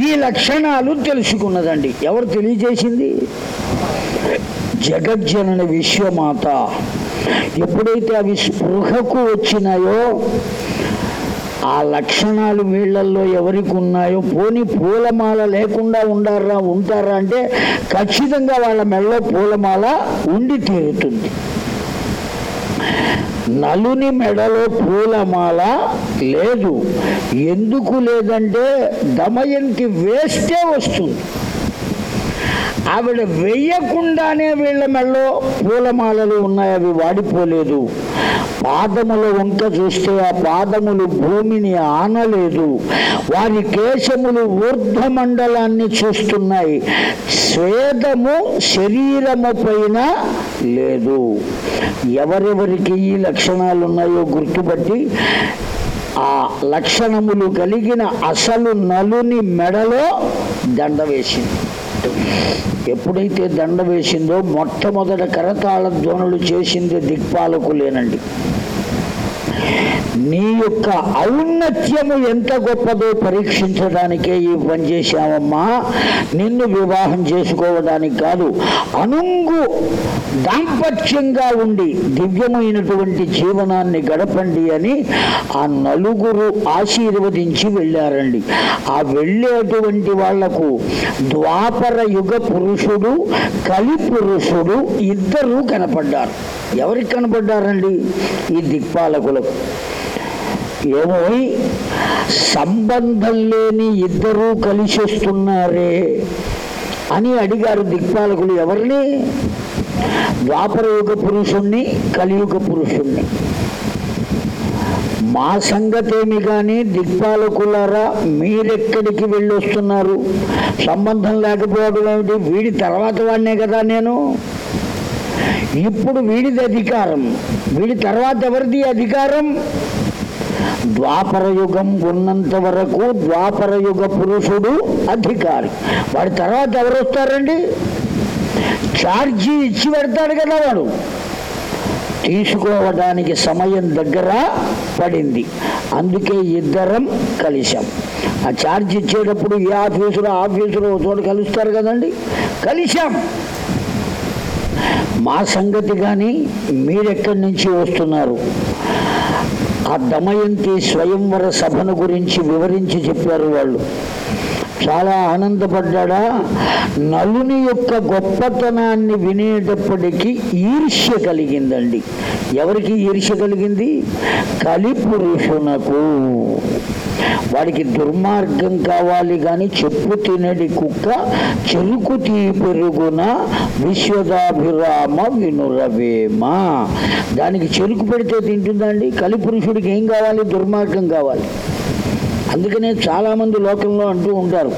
ఈ లక్షణాలు తెలుసుకున్నదండి. ఎవరు తెలియజేసింది? జగజ్జనన విశ్వమాత. ఎప్పుడైతే అవి స్పృహకు వచ్చినాయో ఆ లక్షణాలు వీళ్ళల్లో ఎవరికి ఉన్నాయో పోని పూలమాల లేకుండా ఉండారా ఉంటారా అంటే ఖచ్చితంగా వాళ్ళ మెడలో పూలమాల ఉండి తీరుతుంది. నలుని మెడలో పూలమాల లేదు. ఎందుకు లేదంటే దమయంతి వేస్తే వస్తుంది. ఆవిడ వెయ్యకుండానే వీళ్ళ మెళ్ళో పూలమాలలు ఉన్నాయి అవి వాడిపోలేదు. పాదముల వంక చూస్తే ఆ పాదములు భూమిని ఆనలేదు. వారి కేశములు ఊర్ధ మండలాన్ని చూస్తున్నాయి. స్వేదము శరీరము పైన లేదు. ఎవరెవరికి ఈ లక్షణాలు ఉన్నాయో గుర్తుపట్టి ఆ లక్షణములు కలిగిన అసలు నలుని మెడలో దండ వేసింది. ఎప్పుడైతే దండ వేసిందో మొట్టమొదట కరతాళ ధ్వనులు చేసింది దిక్పాలకులేనండి. నీ యొక్క ఔన్నత్యము ఎంత గొప్పదో పరీక్షించడానికే ఈ పని చేశామమ్మా నిన్ను వివాహం చేసుకోవడానికి కాదు అనుంగు దాంపత్యంగా ఉండి దివ్యమైనటువంటి జీవనాన్ని గడపండి అని ఆ నలుగురు ఆశీర్వదించి వెళ్ళారండి. ఆ వెళ్ళేటువంటి వాళ్ళకు ద్వాపర యుగ పురుషుడు కలి పురుషుడు ఇద్దరు కనపడ్డారు. ఎవరికి కనపడ్డారండి? ఈ దిక్పాలకులకు. ఏమో సంబంధం లేని ఇద్దరూ కలిసి వస్తున్నారే అని అడిగారు దిక్పాలకులు ఎవరిని? ద్వాపరయుగ పురుషుణ్ణి కలియుగ పురుషుణ్ణి. మా సంగతేమి కానీ దిక్పాలకులారా మీరెక్కడికి వెళ్ళొస్తున్నారు? సంబంధం లేకపోవడం ఏమిటి? వీడి తర్వాత వాడినే కదా నేను? ఇప్పుడు వీడిది అధికారం. వీడి తర్వాత ఎవరిది అధికారం? ద్వాపరయుగం ఉన్నంత వరకు ద్వాపర యుగ పురుషుడు అధికారి. వాడి తర్వాత ఎవరు వస్తారండి? ఛార్జీ ఇచ్చి పెడతాడు కదా వాడు. తీసుకోవడానికి సమయం దగ్గర పడింది. అందుకే ఇద్దరం కలిశాం. ఆ ఛార్జ్ ఇచ్చేటప్పుడు ఏ ఆఫీసులో ఆఫీసులో ఒక చోట కలుస్తారు కదండి? కలిశాం. మా సంగతి కానీ మీరెక్కడి నుంచి వస్తున్నారు? ఆ దమయంతి స్వయంవర సభను గురించి వివరించి చెప్పారు వాళ్ళు. చాలా ఆనందపడ్డా నలుని యొక్క గొప్పతనాన్ని వినేటప్పటికీ ఈర్ష్య కలిగిందండి. ఎవరికి ఈర్ష్య కలిగింది? కలి పురుషునకు. వాడికి దుర్మార్గం కావాలి కానీ చెప్పు తినడి కుక్క చెరుకు తీ పెరుగున విశ్వదాభిరామ వినురవేమ. దానికి చెరుకు పెడితే తింటుందండి కలిపురుషుడికి ఏం కావాలి? దుర్మార్గం కావాలి. అందుకనే చాలామంది లోకంలో అంటూ ఉంటారు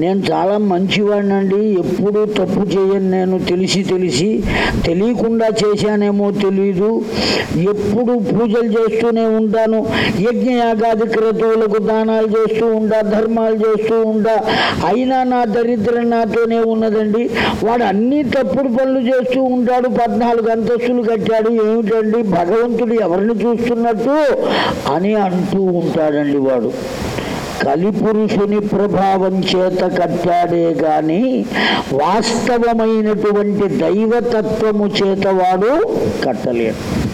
నేను చాలా మంచివాడినండి ఎప్పుడూ తప్పు చేయను నేను తెలిసి తెలిసి తెలియకుండా చేశానేమో తెలీదు ఎప్పుడు పూజలు చేస్తూనే ఉంటాను యజ్ఞయాగాది క్రతువులకు దానాలు చేస్తూ ఉంటా ధర్మాలు చేస్తూ ఉంటా అయినా నా దరిద్రం నాతోనే ఉన్నదండి వాడు అన్ని తప్పుడు పనులు చేస్తూ ఉంటాడు పద్నాలుగు అంతస్తులు కట్టాడు ఏమిటండి భగవంతుడు ఎవరిని చూస్తున్నట్టు? అని అంటూ ఉంటాడండి వాడు. కలిపురుషుని ప్రభావం చేత కట్టాడే గాని వాస్తవమైనటువంటి దైవతత్వము చేత వాడు కట్టలేడు.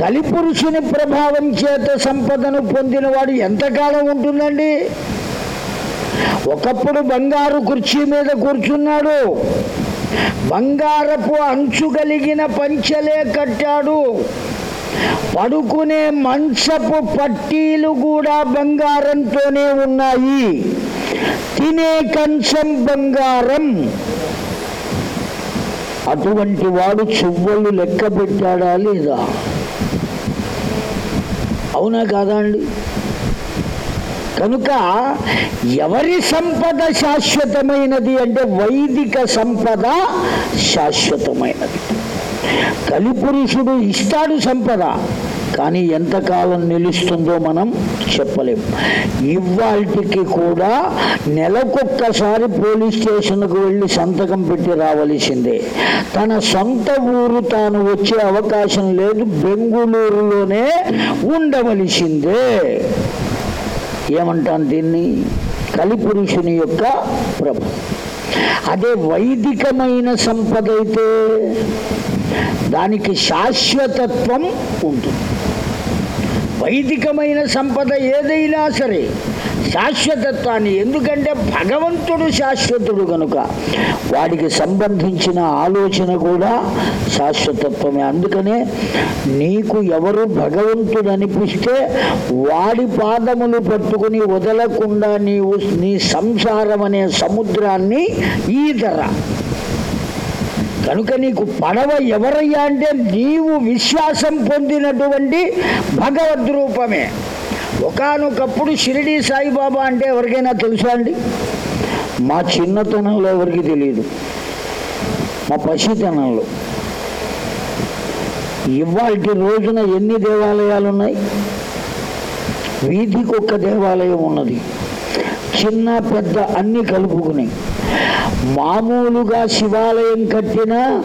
కలిపురుషుని ప్రభావం చేత సంపదను పొందిన వాడు ఎంతకాలం ఉంటుందండి? ఒకప్పుడు బంగారు కుర్చీ మీద కూర్చున్నాడు. బంగారపు అంచు కలిగిన పంచలే కట్టాడు. పడుకునే మంచపు పట్టీలు కూడా బంగారంతోనే ఉన్నాయి. తినే కంచం బంగారం. అటువంటి వాడు చువ్వళ్ళు లెక్క పెట్టాడా లేదా? అవునా కాదా అండి? కనుక ఎవరి సంపద శాశ్వతమైనది అంటే వైదిక సంపద శాశ్వతమైనది. కలిపురుషుడు ఇస్తాడు సంపద. కానీ ఎంతకాలం నిలుస్తుందో మనం చెప్పలేం. ఇవాళకి కూడా నెలకొక్కసారి పోలీస్ స్టేషన్కు వెళ్ళి సంతకం పెట్టి రావలసిందే. తన సొంత ఊరు తాను వచ్చే అవకాశం లేదు బెంగుళూరులోనే ఉండవలసిందే. ఏమంటాను దీన్ని? కలిపురుషుని యొక్క ప్రభు. అదే వైదికమైన సంపద అయితే దానికి శాశ్వతత్వం ఉంటుంది. వైదికమైన సంపద ఏదైనా సరే శాశ్వతత్వాన్ని ఎందుకంటే భగవంతుడు శాశ్వతుడు కనుక వాడికి సంబంధించిన ఆలోచన కూడా శాశ్వతత్వమే. అందుకనే నీకు ఎవరు భగవంతుడు అనిపిస్తే వాడి పాదములు పట్టుకుని వదలకుండా నీవు నీ సంసారం అనే సముద్రాన్ని ఈదరా. కనుక నీకు పడవ ఎవరయ్యా అంటే నీవు విశ్వాసం పొందినటువంటి భగవద్ రూపమే. ఒకనొకప్పుడు షిరిడి సాయిబాబా అంటే ఎవరికైనా తెలుసా అండి? మా చిన్నతనంలో ఎవరికి తెలియదు మా పసితనంలో. ఇవాటి రోజున ఎన్ని దేవాలయాలు ఉన్నాయి వీధికి ఒక్క దేవాలయం ఉన్నది. చిన్న పెద్ద అన్ని కలుపుకుని. మామూలుగా శివాలయం కట్టినా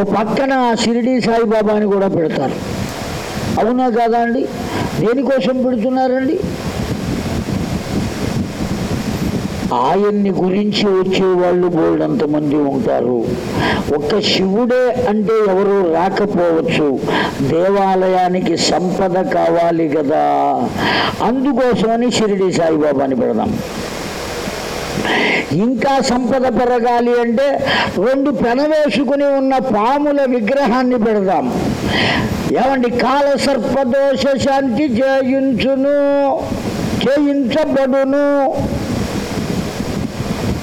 ఓ పక్కన షిరిడి సాయిబాబాని కూడా పెడతారు. అవునా కాదా అండి? దేనికోసం పెడుతున్నారండి? ఆయన్ని గురించి వచ్చేవాళ్ళు బోల్డంత మంది ఉంటారు. ఒక్క శివుడే అంటే ఎవరు రాకపోవచ్చు. దేవాలయానికి సంపద కావాలి కదా. అందుకోసమని షిరిడి సాయిబాబాని పెడదాం. ఇంకా సంపద పెరగాలి అంటే రెండు పెనవేసుకుని ఉన్న పాముల విగ్రహాన్ని పెడదాం. ఏమండి? కాల సర్పదోష శాంతి చేయించును చేయించబడును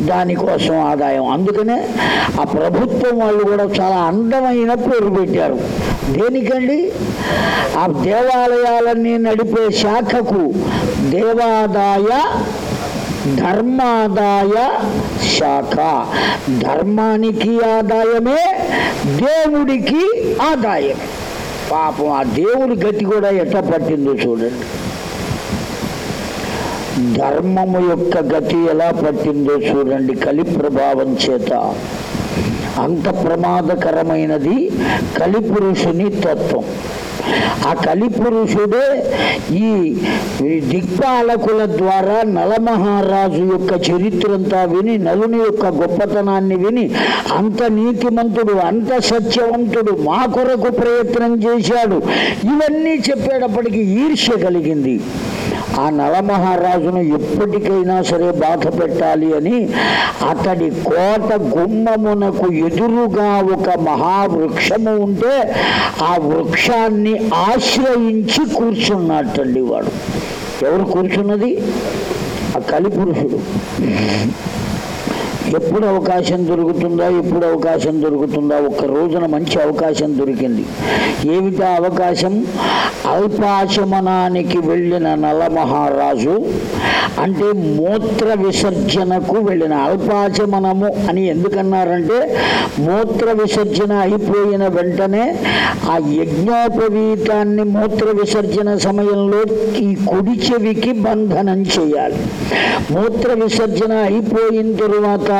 దానికోసం ఆదాయం. అందుకనే ఆ ప్రభుత్వం వాళ్ళు కూడా చాలా అందమైన పేరు పెట్టారు. దేనికండి? ఆ దేవాలయాలన్నీ నడిపే శాఖకు దేవాదాయ ధర్మాదాయ శాఖ. ధర్మానికి ఆదాయమే దేవుడికి ఆదాయం పాపం ఆ దేవుడి గతి కూడా ఎట్లా పట్టిందో చూడండి. ధర్మము యొక్క గతి ఎలా పట్టిందో చూడండి కలి ప్రభావం చేత. అంత ప్రమాదకరమైనది కలిపురుషుని తత్వం. ఆ కలిపురుషుడే ఈ దిక్పాలకుల ద్వారా నలమహారాజు యొక్క చరిత్రంతా విని నలుని యొక్క గొప్పతనాన్ని విని అంత నీతిమంతుడు అంత సత్యవంతుడు మా కొరకు ప్రయత్నం చేశాడు. ఇవన్నీ చెప్పేటప్పటికి ఈర్ష్య కలిగింది. ఆ నలమహారాజును ఎప్పటికైనా సరే బాధ పెట్టాలి అని అతడి కోట గుమ్మమునకు ఎదురుగా ఒక మహావృక్షము ఉంటే ఆ వృక్షాన్ని ఆశ్రయించి కూర్చున్నట్టండి వాడు. ఎవరు కూర్చున్నది? ఆ కలిపురుషుడు. ఎప్పుడు అవకాశం దొరుకుతుందా ఎప్పుడు అవకాశం దొరుకుతుందా? ఒక్క రోజున మంచి అవకాశం దొరికింది. ఏమిటా అవకాశం? అల్పాచమనానికి వెళ్ళిన నలమహారాజు అంటే మూత్ర విసర్జనకు వెళ్ళిన అల్పాచమనము అని ఎందుకన్నారంటే మూత్ర విసర్జన అయిపోయిన వెంటనే ఆ యజ్ఞోపవీతాన్ని మూత్ర విసర్జన సమయంలో ఈ కుడి చెవికి బంధనం చేయాలి. మూత్ర విసర్జన అయిపోయిన తరువాత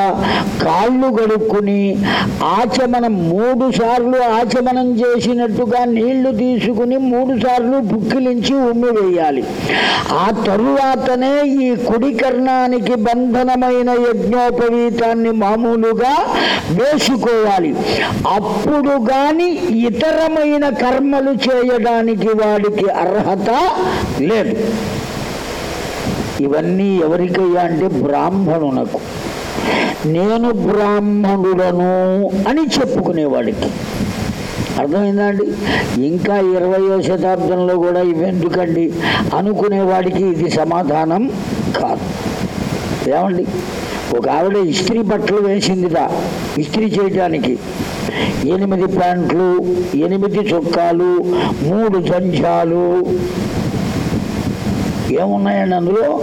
కాళ్ళు గడుక్కుని ఆచమనం మూడు సార్లు ఆచమనం చేసినట్టుగా నీళ్ళు తీసుకుని మూడు సార్లు పుక్కిలించి ఉమ్మి వేయాలి. ఆ తరువాతనే ఈ కుడి కర్ణానికి బంధనమైన యజ్ఞోపవీతాన్ని మామూలుగా వేసుకోవాలి. అప్పుడు గాని ఇతరమైన కర్మలు చేయడానికి వాడికి అర్హత లేదు. ఇవన్నీ ఎవరికయ్యా అంటే బ్రాహ్మణునకు. నేను బ్రాహ్మణుడను అని చెప్పుకునేవాడికి. అర్థమైందా అండి ఇంకా ఇరవయో శతాబ్దంలో కూడా ఇవెందుకండి అనుకునేవాడికి ఇది సమాధానం కాదు. ఏమండి? ఒక ఆవిడ ఇస్త్రీ బట్టలు వేసిందిదా ఇస్త్రీ చేయడానికి ఎనిమిది ప్యాంట్లు ఎనిమిది చొక్కాలు మూడు జంజాలు ఏమున్నాయండి అందులో?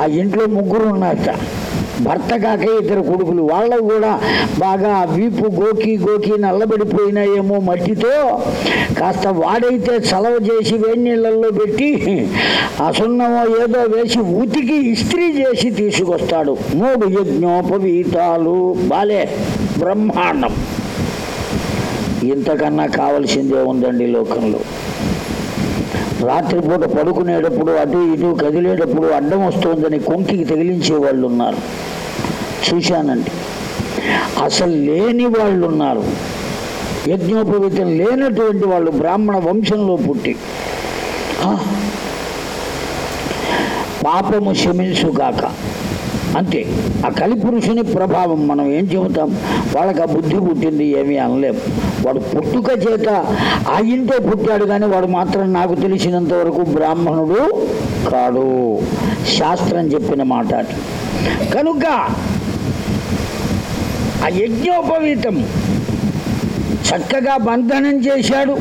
ఆ ఇంట్లో ముగ్గురు ఉన్నారట. భర్త కాక ఇద్దరు కొడుకులు వాళ్ళకు కూడా బాగా వీపు గోకి గోకి నల్లబడిపోయినాయేమో మట్టితో. కాస్త వాడైతే చలవ చేసి వేడి నీళ్ళల్లో పెట్టి ఆ ఏదో వేసి ఉతికి ఇస్త్రీ చేసి తీసుకొస్తాడు. మూడు యజ్ఞోపవీతాలు. బాలే బ్రహ్మాండం. ఇంతకన్నా కావలసిందే ఉందండి లోకంలో. రాత్రిపూట పడుకునేటప్పుడు అటు ఇటు కదిలేటప్పుడు అడ్డం వస్తుందని కొంకికి తగిలించే వాళ్ళు ఉన్నారు చూశానండి. అసలు లేని వాళ్ళు ఉన్నారు యజ్ఞోపవీతం లేనటువంటి వాళ్ళు బ్రాహ్మణ వంశంలో పుట్టి. పాపము శమించుగాక. అంతే. ఆ కలిపురుషుని ప్రభావం మనం ఏం చెబుతాం? వాళ్ళకి ఆ బుద్ధి పుట్టింది ఏమీ అనలేం. వాడు పుట్టుక చేత ఆ ఇంట్లో పుట్టాడు కానీ వాడు మాత్రం నాకు తెలిసినంత వరకు బ్రాహ్మణుడు కాడు. శాస్త్రం చెప్పిన మాట కనుక ఆ యజ్ఞోపవీతం చక్కగా బంధనం చేశాడు.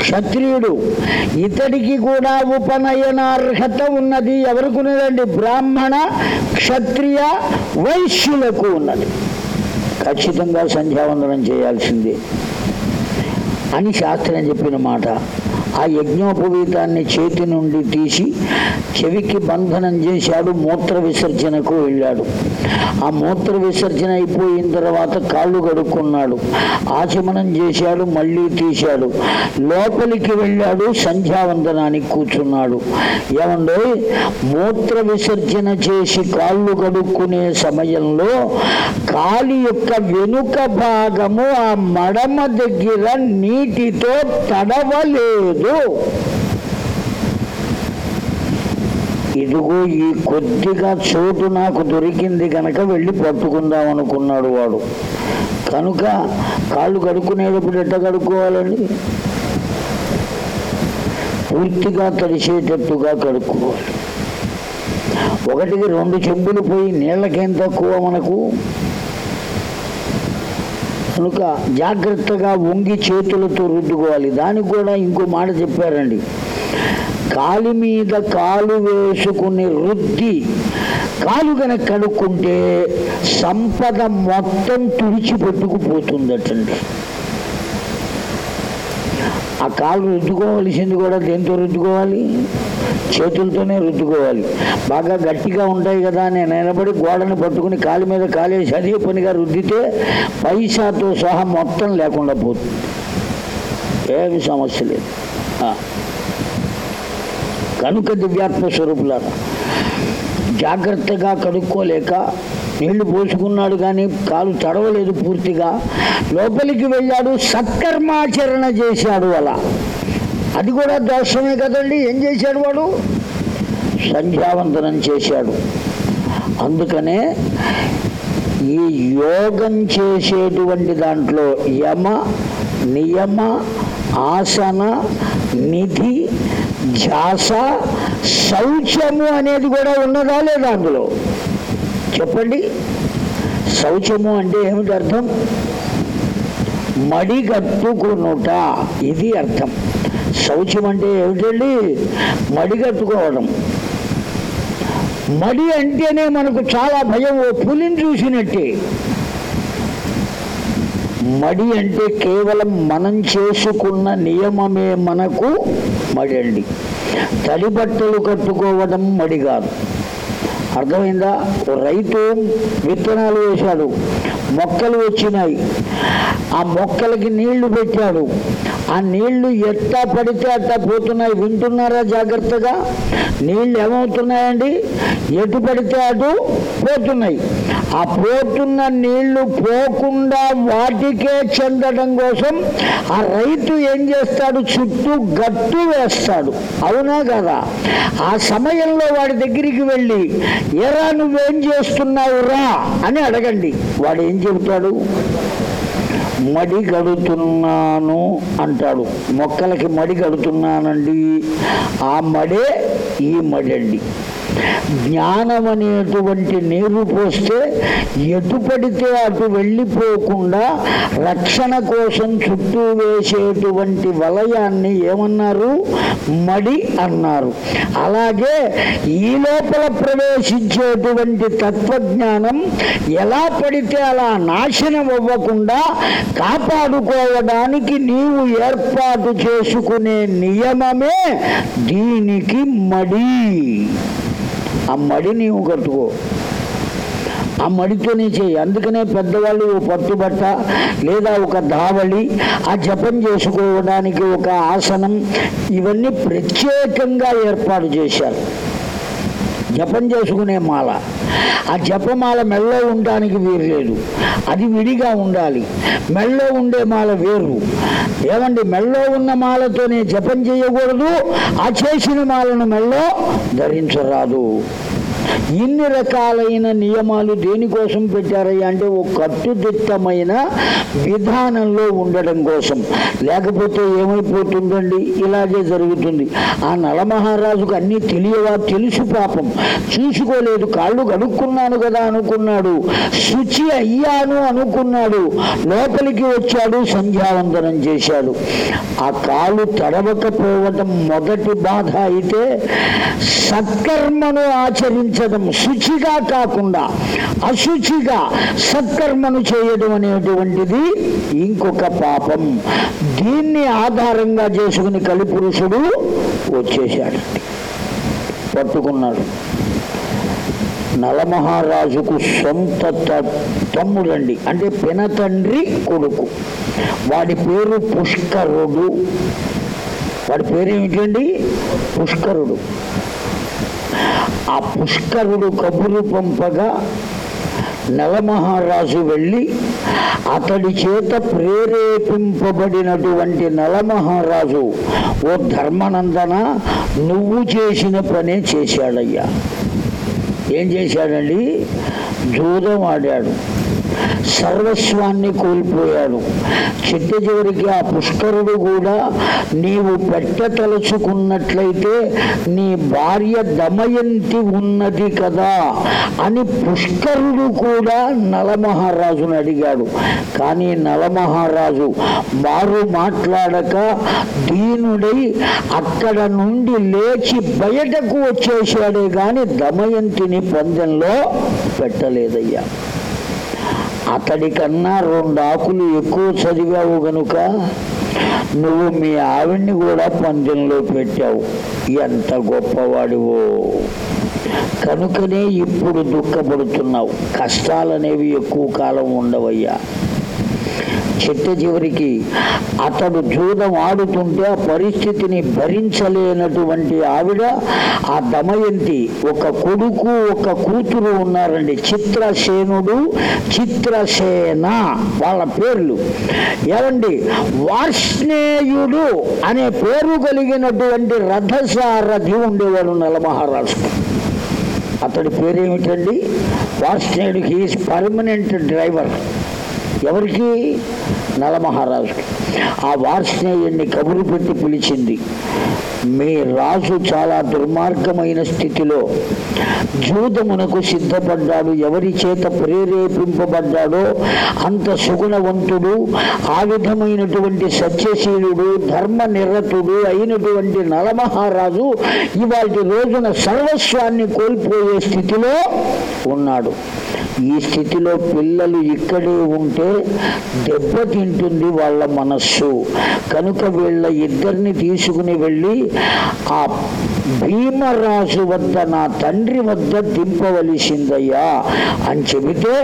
క్షత్రియుడు. ఇతడికి కూడా ఉపనయనార్హత ఉన్నది ఎవరికి ఉన్నదండి? బ్రాహ్మణ క్షత్రియ వైశ్యులకు ఉన్నది. ఖచ్చితంగా సంధ్యావందనం చేయాల్సిందే. అని శాస్త్రం చెప్పిన మాట. ఆ యజ్ఞోపవీతాన్ని చేతి నుండి తీసి చెవికి బంధనం చేశాడు మూత్ర విసర్జనకు వెళ్ళాడు. ఆ మూత్ర విసర్జన అయిపోయిన తర్వాత కాళ్ళు కడుక్కున్నాడు. ఆచమనం చేశాడు మళ్ళీ తీశాడు. లోపలికి వెళ్ళాడు సంధ్యావందనానికి కూర్చున్నాడు. ఏమండో మూత్ర విసర్జన చేసి కాళ్ళు కడుక్కునే సమయంలో కాలి యొక్క వెనుక భాగము ఆ మడమ దగ్గర నీటితో తడవలేదు. ఇదిగో ఈ కొద్దిగా చోటు నాకు దొరికింది కనుక వెళ్ళి పట్టుకుందాం అనుకున్నాడు వాడు. కనుక కాళ్ళు కడుక్కునేటప్పుడు ఎట్ట కడుక్కోవాలండి? పూర్తిగా తడిసేటట్టుగా కడుక్కోవాలి. ఒకటికి రెండు చెంబులు పోయి నీళ్ళకేం తక్కువ మనకు? కనుక జాగ్రత్తగా వంగి చేతులతో రుద్దుకోవాలి. దానికి కూడా ఇంకో మాట చెప్పారండి. కాలి మీద కాలు వేసుకుని రుద్ది కాలు కనుక కడుక్కుంటే సంపద మొత్తం తుడిచిపెట్టుకుపోతుందటండి. ఆ కాలు రుద్దుకోవలసింది కూడా దేంతో రుద్దుకోవాలి? చేతులతోనే రుద్దుకోవాలి. బాగా గట్టిగా ఉంటాయి కదా అని నిలబడి గోడను పట్టుకుని కాలు మీద కాలేసి అదే పనిగా రుద్దితే పైసాతో సహా మొత్తం లేకుండా పోతుంది. ఏమి సమస్య లేదు. కనుక దివ్యాత్మ స్వరూపులారా జాగ్రత్తగా కడుక్కోలేక నీళ్ళు పోసుకున్నాడు కానీ కాలు తడవలేదు పూర్తిగా. లోపలికి వెళ్ళాడు సత్కర్మాచరణ చేశాడు అలా. అది కూడా దోషమే కదండి ఏం చేశాడు వాడు? సంధ్యావందనం చేశాడు. అందుకనే ఈ యోగం చేసేటువంటి దాంట్లో యమ నియమ ఆసన నిధి ధ్యాస శౌచము అనేది కూడా ఉన్నదా లేదా అందులో? చెప్పండి. శౌచము అంటే ఏమిటి అర్థం? మడి కట్టుకునుట. ఇది అర్థం. శౌచం అంటే ఏమిటండి? మడి కట్టుకోవడం. మడి అంటేనే మనకు చాలా భయం. ఓ పులిని చూసినట్టే. మడి అంటే కేవలం మనం చేసుకున్న నియమమే మనకు మడి అండి తడి బట్టలు కట్టుకోవడం మడి కాదు. అర్థమైందా? రైతు విత్తనాలు వేశాడు. మొక్కలు వచ్చినాయి. ఆ మొక్కలకి నీళ్ళు పెట్టాడు. ఆ నీళ్ళు ఎట్టా పడితే అట్టా పోతున్నాయి. వింటున్నారా జాగ్రత్తగా? నీళ్ళు ఏమవుతున్నాయండి? ఎటు పడితే అటు పోతున్నాయి. ఆ పోతున్న నీళ్ళు పోకుండా వాటికే చెందడం కోసం ఆ రైతు ఏం చేస్తాడు? చుట్టూ గట్టు వేస్తాడు. అవునా కదా? ఆ సమయంలో వాడి దగ్గరికి వెళ్ళి ఎరా నువ్వేం చేస్తున్నావురా? అని అడగండి. వాడు ఏం చెబుతాడు? మడి గడుతున్నాను అంటాడు. మొక్కలకి మడి గడుతున్నానండి. ఆ మడే ఈ మడి అండి జ్ఞానం అనేటువంటి నీరు పోస్తే ఎటు పడితే అటు వెళ్ళిపోకుండా రక్షణ కోసం చుట్టూ వేసేటువంటి వలయాన్ని ఏమన్నారు? మడి అన్నారు. అలాగే ఈ లోపల ప్రవేశించేటువంటి తత్వజ్ఞానం ఎలా పడితే అలా నాశనం అవ్వకుండా కాపాడుకోవడానికి నీవు ఏర్పాటు చేసుకునే నియమమే దీనికి మడి. ఆ మడి నీవు కట్టుకో. ఆ మడితోనే చేయి. అందుకనే పెద్దవాళ్ళు ఓ పట్టుబట్ట లేదా ఒక దావళి ఆ జపం చేసుకోవడానికి ఒక ఆసనం ఇవన్నీ ప్రత్యేకంగా ఏర్పాటు చేశారు. జపం చేసుకునే మాల. ఆ జపమాల మెల్లో ఉండడానికి వీరు లేదు. అది విడిగా ఉండాలి. మెల్లో ఉండే మాల వేరు. ఏమండి మెల్లో ఉన్న మాలతోనే జపం చేయకూడదు ఆ చేసిన మాలను మెల్లో ధరించరాదు. ఇన్ని రకాలైన నియమాలు దేనికోసం పెట్టారయ్యా అంటే ఒక కట్టుదిట్టమైన విధానంలో ఉండడం కోసం. లేకపోతే ఏమైపోతుందండి? ఇలాగే జరుగుతుంది. ఆ నలమహారాజుకు అన్నీ తెలియవా? తెలుసు పాపం. చూసుకోలేదు. కాళ్ళు కడుక్కున్నాను కదా అనుకున్నాడు. శుచి అయ్యాను అనుకున్నాడు. లోపలికి వచ్చాడు. సంధ్యావందనం చేశాడు. ఆ కాలు తడవకపోవటం మొదటి బాధ అయితే సత్కర్మను ఆచరించడం శుచిగా కాకుండా అశుచిగా సత్కర్మను చేయడం అనేటువంటిది ఇంకొక పాపం. దీన్ని ఆధారంగా చేసుకుని కలిపురుషుడు వచ్చేశాడు. పట్టుకున్నాడు. నలమహారాజుకు సొంత త- తమ్ముడండి. అంటే పినతండ్రి కొడుకు. వాడి పేరు పుష్కరుడు. వాడి పేరు ఏమిటండి పుష్కరుడు. ఆ పుష్కరుడు కబురు పంపగా నలమహారాజు వెళ్ళి అతడి చేత ప్రేరేపింపబడినటువంటి నలమహారాజు ఓ ధర్మనందన నువ్వు చేసిన పనే చేశాడయ్యా. ఏం చేశాడండి? జూదం ఆడాడు. సర్వస్వాన్ని కోల్పోయాడు. చిట్ట చివరికి ఆ పుష్కరుడు కూడా నీవు పెట్టతలుచుకున్నట్లయితే నీ భార్య దమయంతి ఉన్నది కదా అని పుష్కరుడు కూడా నలమహారాజును అడిగాడు. కానీ నలమహారాజు మారు మాట్లాడక దీనుడై అక్కడ నుండి లేచి బయటకు వచ్చేసాడే గాని దమయంతిని పందెంలో పెట్టలేదయ్యా. అతడి కన్నా రెండు ఆకులు ఎక్కువ చదివావు గనుక నువ్వు మీ ఆవిడ్ని కూడా పందెంలో పెట్టావు. ఎంత గొప్పవాడివో. కనుకనే ఇప్పుడు దుఃఖపడుతున్నావు. కష్టాలనేవి ఎక్కువ కాలం ఉండవయ్యా. చిట్ట చివరికి అతడు జూదం ఆడుతుంటే ఆ పరిస్థితిని భరించలేనటువంటి ఆవిడ ఆ దమయంతి ఒక కొడుకు ఒక కూతురు ఉన్నారండి. చిత్రసేనుడు చిత్రసేన వాళ్ళ పేర్లు. ఏమండి వార్ష్ణేయుడు అనే పేరు కలిగినటువంటి రథసారథి ఉండేవారు నలమహారాజు అతడి పేరేమిటండి? వార్ష్ణేయుడికి పర్మనెంట్ డ్రైవర్ ఎవరికి నలమహారాజుకి ఆ వార్ష్ణేయుడిని కబురు పెట్టి పిలిచింది మీ రాజు చాలా దుర్మార్గమైన స్థితిలో జూదమునకు సిద్ధపడ్డాడు. ఎవరి చేత ప్రేరేపింపబడ్డాడో అంత సుగుణవంతుడు ఆ విధమైనటువంటి సత్యశీలుడు ధర్మ నిరతుడు అయినటువంటి నలమహారాజు ఇవాటి రోజున సర్వస్వాన్ని కోల్పోయే స్థితిలో ఉన్నాడు. ఈ స్థితిలో పిల్లలు ఇక్కడే ఉంటే దెబ్బతింటుంది వాళ్ళ మనస్సు. కనుక వీళ్ళ ఇద్దరిని తీసుకుని వెళ్ళి ఆ భీమరాజు వద్ద నా తండ్రి వద్ద దింపవలసిందయ్యా అని చెబితే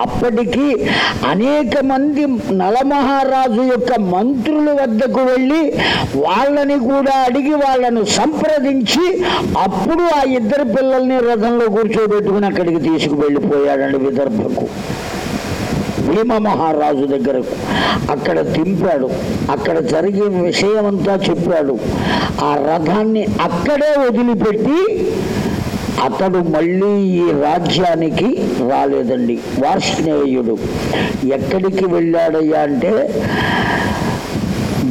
అప్పటికి అనేక మంది నలమహారాజు యొక్క మంత్రుల వద్దకు వెళ్ళి వాళ్ళని కూడా అడిగి వాళ్ళను సంప్రదించి అప్పుడు ఆ ఇద్దరు పిల్లల్ని రథంలో కూర్చోబెట్టుకుని అక్కడికి తీసుకువెళ్ళిపోయాడండి విదర్భకు. భీమ మహారాజు దగ్గరకు. అక్కడ తింపాడు అక్కడ జరిగే విషయం అంతా చెప్పాడు. ఆ రథాన్ని అక్కడే వదిలిపెట్టి అతడు మళ్ళీ ఈ రాజ్యానికి రాలేదండి. వార్ష్ణేయుడు. ఎక్కడికి వెళ్ళాడయ్యా అంటే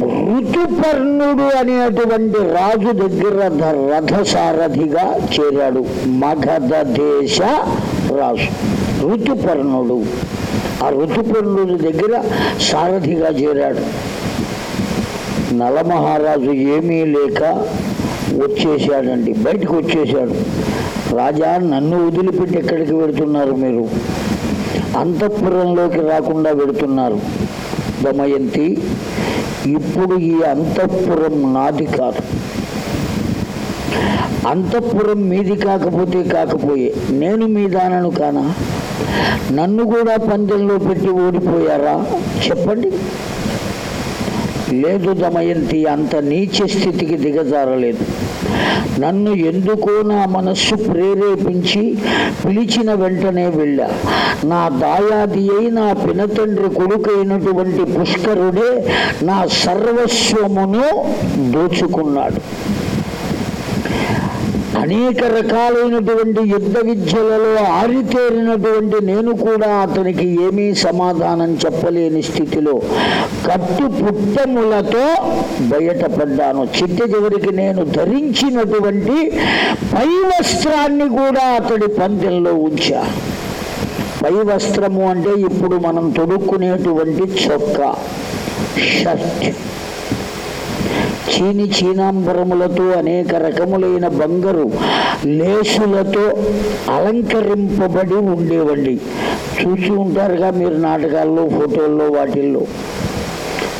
ఋతుపర్ణుడు అనేటువంటి రాజు దగ్గర రథసారథిగా చేరాడు. మగధ దేశ రాజు ఋతుపర్ణుడు. ఆ ఋతుపర్ణుడి దగ్గర సారథిగా చేరాడు. నలమహారాజు ఏమీ లేక వచ్చేసాడండి బయటకు వచ్చేసాడు రాజా నన్ను వదిలిపెట్టి ఎక్కడికి వెడుతున్నారు మీరు? అంతఃపురంలోకి రాకుండా వెడుతున్నారు దమయంతి ఇప్పుడు ఈ అంతఃపురం నాది కాదు. అంతఃపురం మీది కాకపోతే కాకపోయే నేను మీ దానను కానా? నన్ను కూడా పందెంలో పెట్టి ఓడిపోయారా? చెప్పండి. లేదు దమయంతి అంత నీచ స్థితికి దిగజారలేదు. నన్ను ఎందుకో నా మనస్సు ప్రేరేపించి పిలిచిన వెంటనే వెళ్ళా. నా దాయాది అయి నా పినతండ్రి కొడుకైనటువంటి పుష్కరుడే నా సర్వస్వమును దోచుకున్నాడు. అనేక రకాలైనటువంటి యుద్ధ విద్యలలో ఆరితేరినటువంటి నేను కూడా అతనికి ఏమీ సమాధానం చెప్పలేని స్థితిలో కట్టు పుట్టములతో బయటపడ్డాను. చిట్ట చివరికి నేను ధరించినటువంటి పై వస్త్రాన్ని కూడా అతడి పందెంలో ఉంచా. పై వస్త్రము అంటే ఇప్పుడు మనం తొడుక్కునేటువంటి చొక్కా షర్ట్. చీని చీనాంబరములతో అనేక రకములైన బంగారు లేసులతో అలంకరింపబడి ఉండేవండి. చూసి ఉంటారుగా మీరు నాటకాల్లో ఫోటోల్లో వాటిల్లో.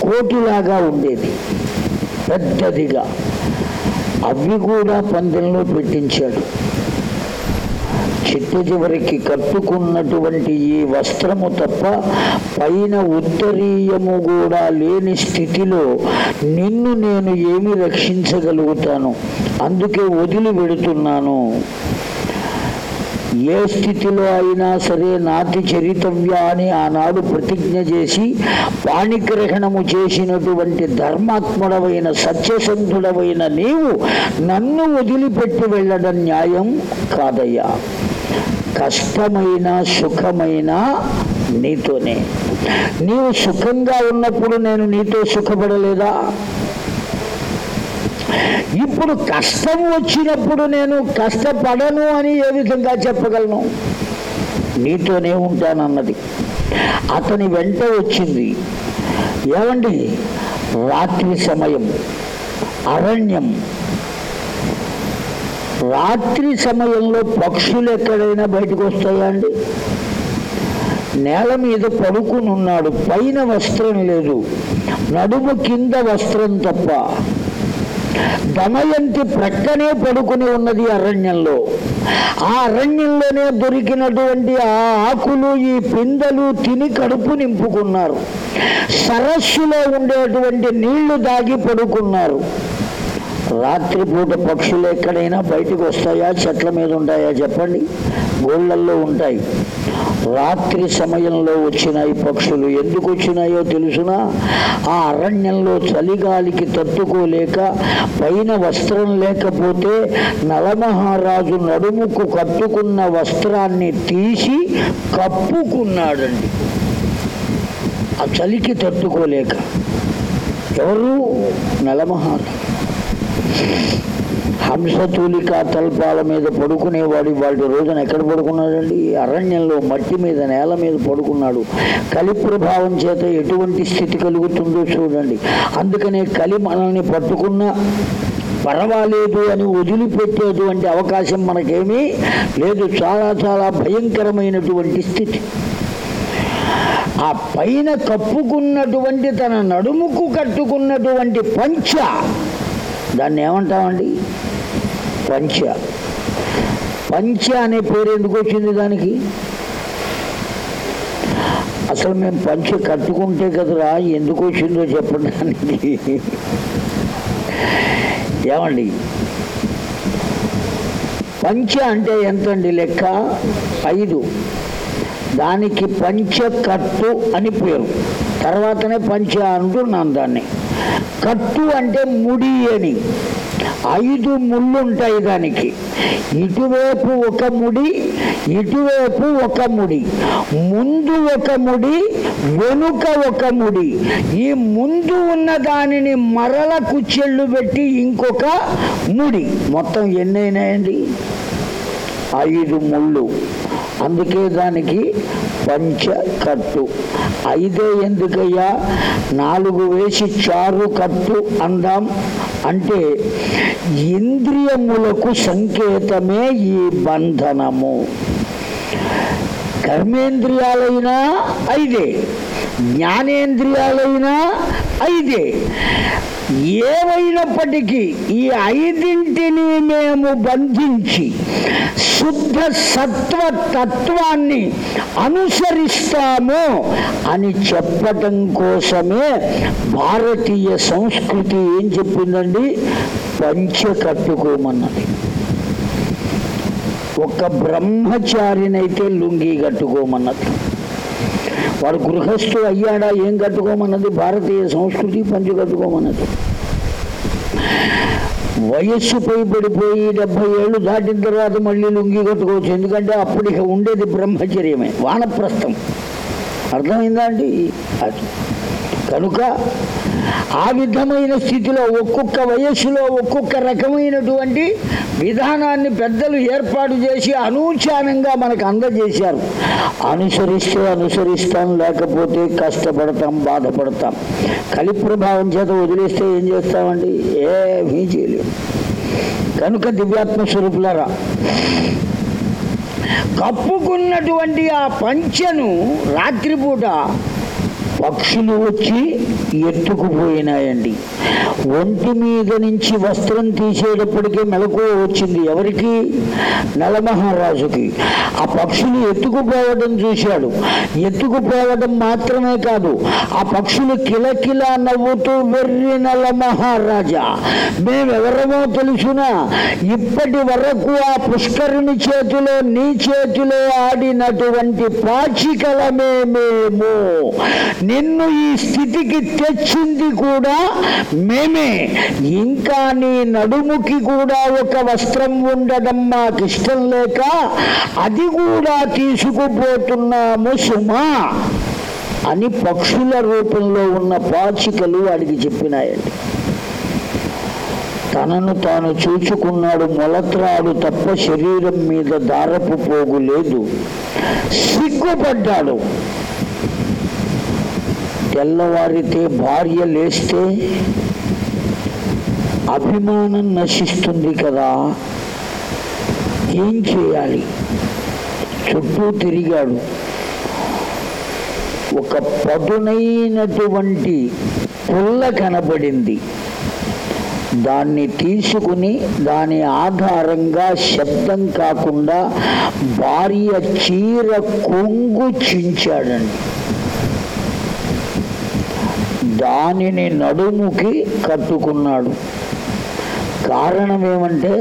కోటిలాగా ఉండేది. పెద్దదిగా. అవి కూడా పందెంలో పెట్టించాడు. చిట్ట చివరికి కట్టుకున్నటువంటి ఈ వస్త్రము తప్ప పైన ఉత్తరీయము కూడా లేని స్థితిలో నిన్ను నేను ఏమి రక్షించగలుగుతాను? అందుకే వదిలి పెడుతున్నాను ఏ స్థితిలో అయినా సరే నాతి చరితవ్య అని ఆనాడు ప్రతిజ్ఞ చేసి పాణిగ్రహణము చేసినటువంటి ధర్మాత్ముడవైన సత్యసంధుడవైన నీవు నన్ను వదిలిపెట్టి వెళ్ళడం న్యాయం కాదయ్యా. కష్టమైన సుఖమైన నీతోనే. నీవు సుఖంగా ఉన్నప్పుడు నేను నీతో సుఖపడలేదా? ఇప్పుడు కష్టం వచ్చినప్పుడు నేను కష్టపడను అని ఏ విధంగా చెప్పగలను? నీతోనే ఉంటానన్నది. అతని వెంట వచ్చింది. ఏమండి? రాత్రి సమయం. అరణ్యం. రాత్రి సమయంలో పక్షులు ఎక్కడైనా బయటకు వస్తాయా అండి? నేల మీద పడుకుని ఉన్నాడు. పైన వస్త్రం లేదు. నడుము కింద వస్త్రం తప్ప. దమయంతి ప్రక్కనే పడుకుని ఉన్నది అరణ్యంలో. ఆ అరణ్యంలోనే దొరికినటువంటి ఆ ఆకులు ఈ పిందెలు తిని కడుపు నింపుకున్నారు. సరస్సులో ఉండేటువంటి నీళ్ళు దాగి పడుకున్నారు. రాత్రిపూట పక్షులు ఎక్కడైనా బయటకు వస్తాయా? చెట్ల మీద ఉంటాయా? చెప్పండి. గోళ్ళల్లో ఉంటాయి. రాత్రి సమయంలో వచ్చినాయి పక్షులు ఎందుకు వచ్చినాయో తెలుసునా? ఆ అరణ్యంలో చలిగాలికి తట్టుకోలేక పైన వస్త్రం లేకపోతే నలమహారాజు నడుముకు కట్టుకున్న వస్త్రాన్ని తీసి కప్పుకున్నాడండి. ఆ చలికి తట్టుకోలేక. ఎవరు? నలమహారాజు. హంసతూలిక తల్పాల మీద పడుకునేవాడు వాటి రోజున ఎక్కడ పడుకున్నాడండి? అరణ్యంలో మట్టి మీద నేల మీద పడుకున్నాడు. కలి ప్రభావం చేత ఎటువంటి స్థితి కలుగుతుందో చూడండి. అందుకనే కలి మనల్ని పట్టుకున్న పర్వాలేదు అని వదిలిపెట్టేటువంటి అవకాశం మనకేమీ లేదు. చాలా చాలా భయంకరమైనటువంటి స్థితి. ఆ పైన కప్పుకున్నటువంటి తన నడుముకు కట్టుకున్నటువంటి పంచ దాన్ని ఏమంటామండి పంచ. పంచ అనే పేరు ఎందుకు వచ్చింది దానికి? అసలు మేము పంచ కట్టుకుంటే కదరా ఎందుకు వచ్చిందో చెప్పడానికి ఏమండి? పంచ అంటే ఎంతండి లెక్క? ఐదు. దానికి పంచకట్టు అని పేరు. తర్వాతనే పంచ అంటున్నాను దాన్ని. కట్టు అంటే ముడి అని. ఐదు ముళ్ళు ఉంటాయి దానికి. ఇటువైపు ఒక ముడి ఇటువైపు ఒక ముడి. ముందు ఒక ముడి వెనుక ఒక ముడి. ఈ ముందు ఉన్న దానిని మరల కుచ్చెళ్ళు పెట్టి ఇంకొక ముడి. మొత్తం ఎన్నైనాయండి? ఐదు ముళ్ళు. అందుకే దానికి పంచకట్టు ఐదే ఎందుకయ్యా? నాలుగు వేసి చారు కట్టు అందాం. అంటే ఇంద్రియములకు సంకేతమే ఈ బంధనము. కర్మేంద్రియాలైనా ఐదే. జ్ఞానేంద్రియాలైనా ఐదే. ఏమైనప్పటికీ ఈ ఐదింటిని మేము బంధించి శుద్ధ సత్వ తత్వాన్ని అనుసరిస్తాము అని చెప్పటం కోసమే భారతీయ సంస్కృతి ఏం చెప్పిందండి? పంచ కట్టుకోమన్నది ఒక బ్రహ్మచారినైతే లుంగి కట్టుకోమన్నది. వాడు గృహస్థు అయ్యాడా ఏం కట్టుకోమన్నది? భారతీయ సంస్కృతి పంచు కట్టుకోమన్నది. వయస్సు పడిపోయి డెబ్బై ఏళ్ళు దాటిన తర్వాత మళ్ళీ లుంగి కట్టుకోవచ్చు. ఎందుకంటే అప్పుడు ఉండేది బ్రహ్మచర్యమే వానప్రస్థం. అర్థమైందా అండి? అది. కనుక ఆ విధమైన స్థితిలో ఒక్కొక్క వయస్సులో ఒక్కొక్క రకమైనటువంటి విధానాన్ని పెద్దలు ఏర్పాటు చేసి అనూచానంగా మనకు అందజేశారు. అనుసరిస్తే అనుసరిస్తాం లేకపోతే కష్టపడతాం బాధపడతాం. కలి ప్రభావం చేత వదిలేస్తే ఏం చేస్తామండి? ఏమీ చేయలేము కనుక దివ్యాత్మ స్వరూపులరా కప్పుకున్నటువంటి ఆ పంచెను రాత్రిపూట పక్షులు వచ్చి ఎత్తుకుపోయినాయండి. ఒంటి మీద నుంచి వస్త్రం తీసేటప్పటికే మెలకు వచ్చింది. ఎవరికి? నలమహారాజుకి. ఆ పక్షులు ఎత్తుకుపోవడం చూశాడు. ఎత్తుకుపోవడం మాత్రమే కాదు ఆ పక్షులు కిలకిల నవ్వుతూ వెర్రి నల మహారాజా మేమెవరమో తెలుసునా? ఇప్పటి వరకు ఆ పుష్కరుని చేతిలో నీ చేతిలో ఆడినటువంటి పాచికలమే మేము. నిన్ను ఈ స్థితికి తెచ్చింది కూడా మేమే. ఇంకా నీ నడుముకి కూడా ఒక వస్త్రం ఉండడం మాకు ఇష్టం లేక అది కూడా తీసుకుపోతున్నాము సుమా అని పక్షుల రూపంలో ఉన్న పాచికలు వాడికి చెప్పినాయండి. తనను తాను చూచుకున్నాడు మొలత్రాడు తప్ప శరీరం మీద దారపు పోగు లేదు. సిగ్గుపడ్డాడు. తెల్లవారితే భార్య లేస్తే అభిమానం నశిస్తుంది కదా. ఏం చేయాలి? చుట్టూ తిరిగాడు. ఒక పదునైనటువంటి పుల్ల కనబడింది. దాన్ని తీసుకుని దాని ఆధారంగా శబ్దం కాకుండా భార్య చీర కొంగు చించాడండి. దానిని నడుముకి కట్టుకున్నాడు. కారణం ఏమంటే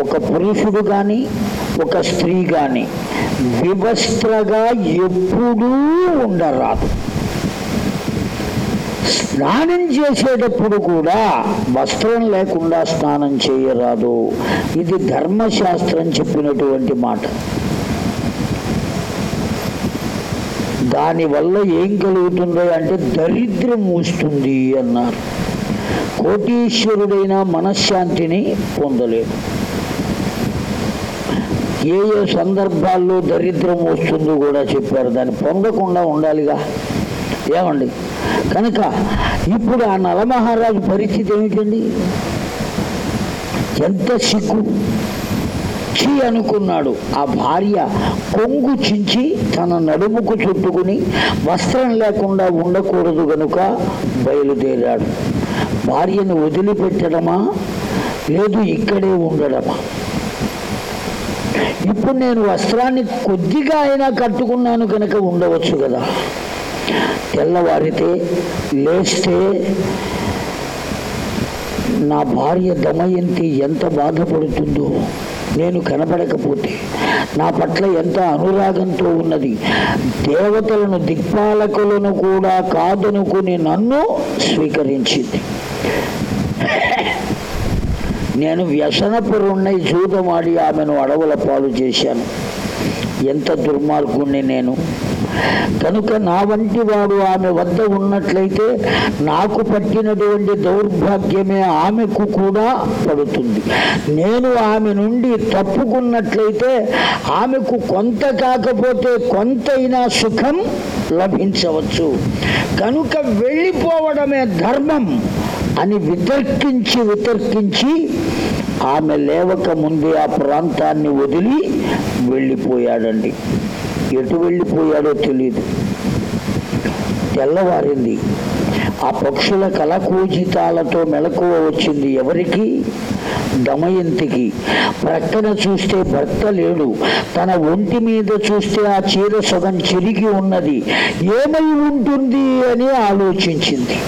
ఒక పురుషుడు కానీ ఒక స్త్రీ కానీ వివస్త్రగా ఎప్పుడూ ఉండరాదు. స్నానం చేసేటప్పుడు కూడా వస్త్రం లేకుండా స్నానం చేయరాదు. ఇది ధర్మశాస్త్రం చెప్పినటువంటి మాట. దానివల్ల ఏం కలుగుతుందో అంటే దరిద్రం వస్తుంది అన్నారు. కోటీశ్వరుడైన మనశ్శాంతిని పొందలేడు ఏ ఏ సందర్భాల్లో దరిద్రం వస్తుందో కూడా చెప్పారు. దాన్ని పొందకుండా ఉండాలిగా. ఏమండి? కనుక ఇప్పుడు ఆ నలమహారాజు పరిస్థితి ఏమిటండి? ఎంత సిగ్గు. చీ అనుకున్నాడు. ఆ భార్య కొంగు చించి తన నడుముకు చుట్టుకుని వస్త్రం లేకుండా ఉండకూడదు గనుక బయలుదేరాడు. భార్యను వదిలిపెట్టడమా? లేదు ఇక్కడే ఉండడమా? ఇప్పుడు నేను వస్త్రాన్ని కొద్దిగా అయినా కట్టుకున్నాను కనుక ఉండవచ్చు కదా? తెల్లవారితే లేస్తే నా భార్య దమయంతి ఎంత బాధపడుతుందో. నేను కనబడకపోతే నా పట్ల ఎంత అనురాగంతో ఉన్నది? దేవతలను దిక్పాలకులను కూడా కాదనుకుని నన్ను స్వీకరించింది. నేను వ్యసనపురుణ్ణి జూదమాడి ఆమెను అడవుల పాలు చేశాను. ఎంత దుర్మార్గుణ్ణి నేను. కనుక నా వంటి వాడు ఆమె వద్ద ఉన్నట్లయితే నాకు పట్టినటువంటి దౌర్భాగ్యమే ఆమెకు కూడా పడుతుంది. నేను ఆమె నుండి తప్పుకున్నట్లయితే ఆమెకు కొంత కాకపోతే కొంతైనా సుఖం లభించవచ్చు. కనుక వెళ్ళిపోవడమే ధర్మం అని వితర్కించి వితర్కించి ఆమె లేవక ముందే ఆ ప్రాంతాన్ని వదిలి వెళ్ళిపోయాడండి. ఎటు వెళ్ళిపోయాడో తెలియదు తెల్లవారింది. ఆ పక్షుల కలకూజితాలతో మెలకువ వచ్చింది ఎవరికి? దమయంతికి. ప్రక్కన చూస్తే భర్త లేడు. తన ఒంటి మీద చూస్తే ఆ చీర సగం చిరిగి ఉన్నది. ఏమై ఉంటుంది అని ఆలోచించింది.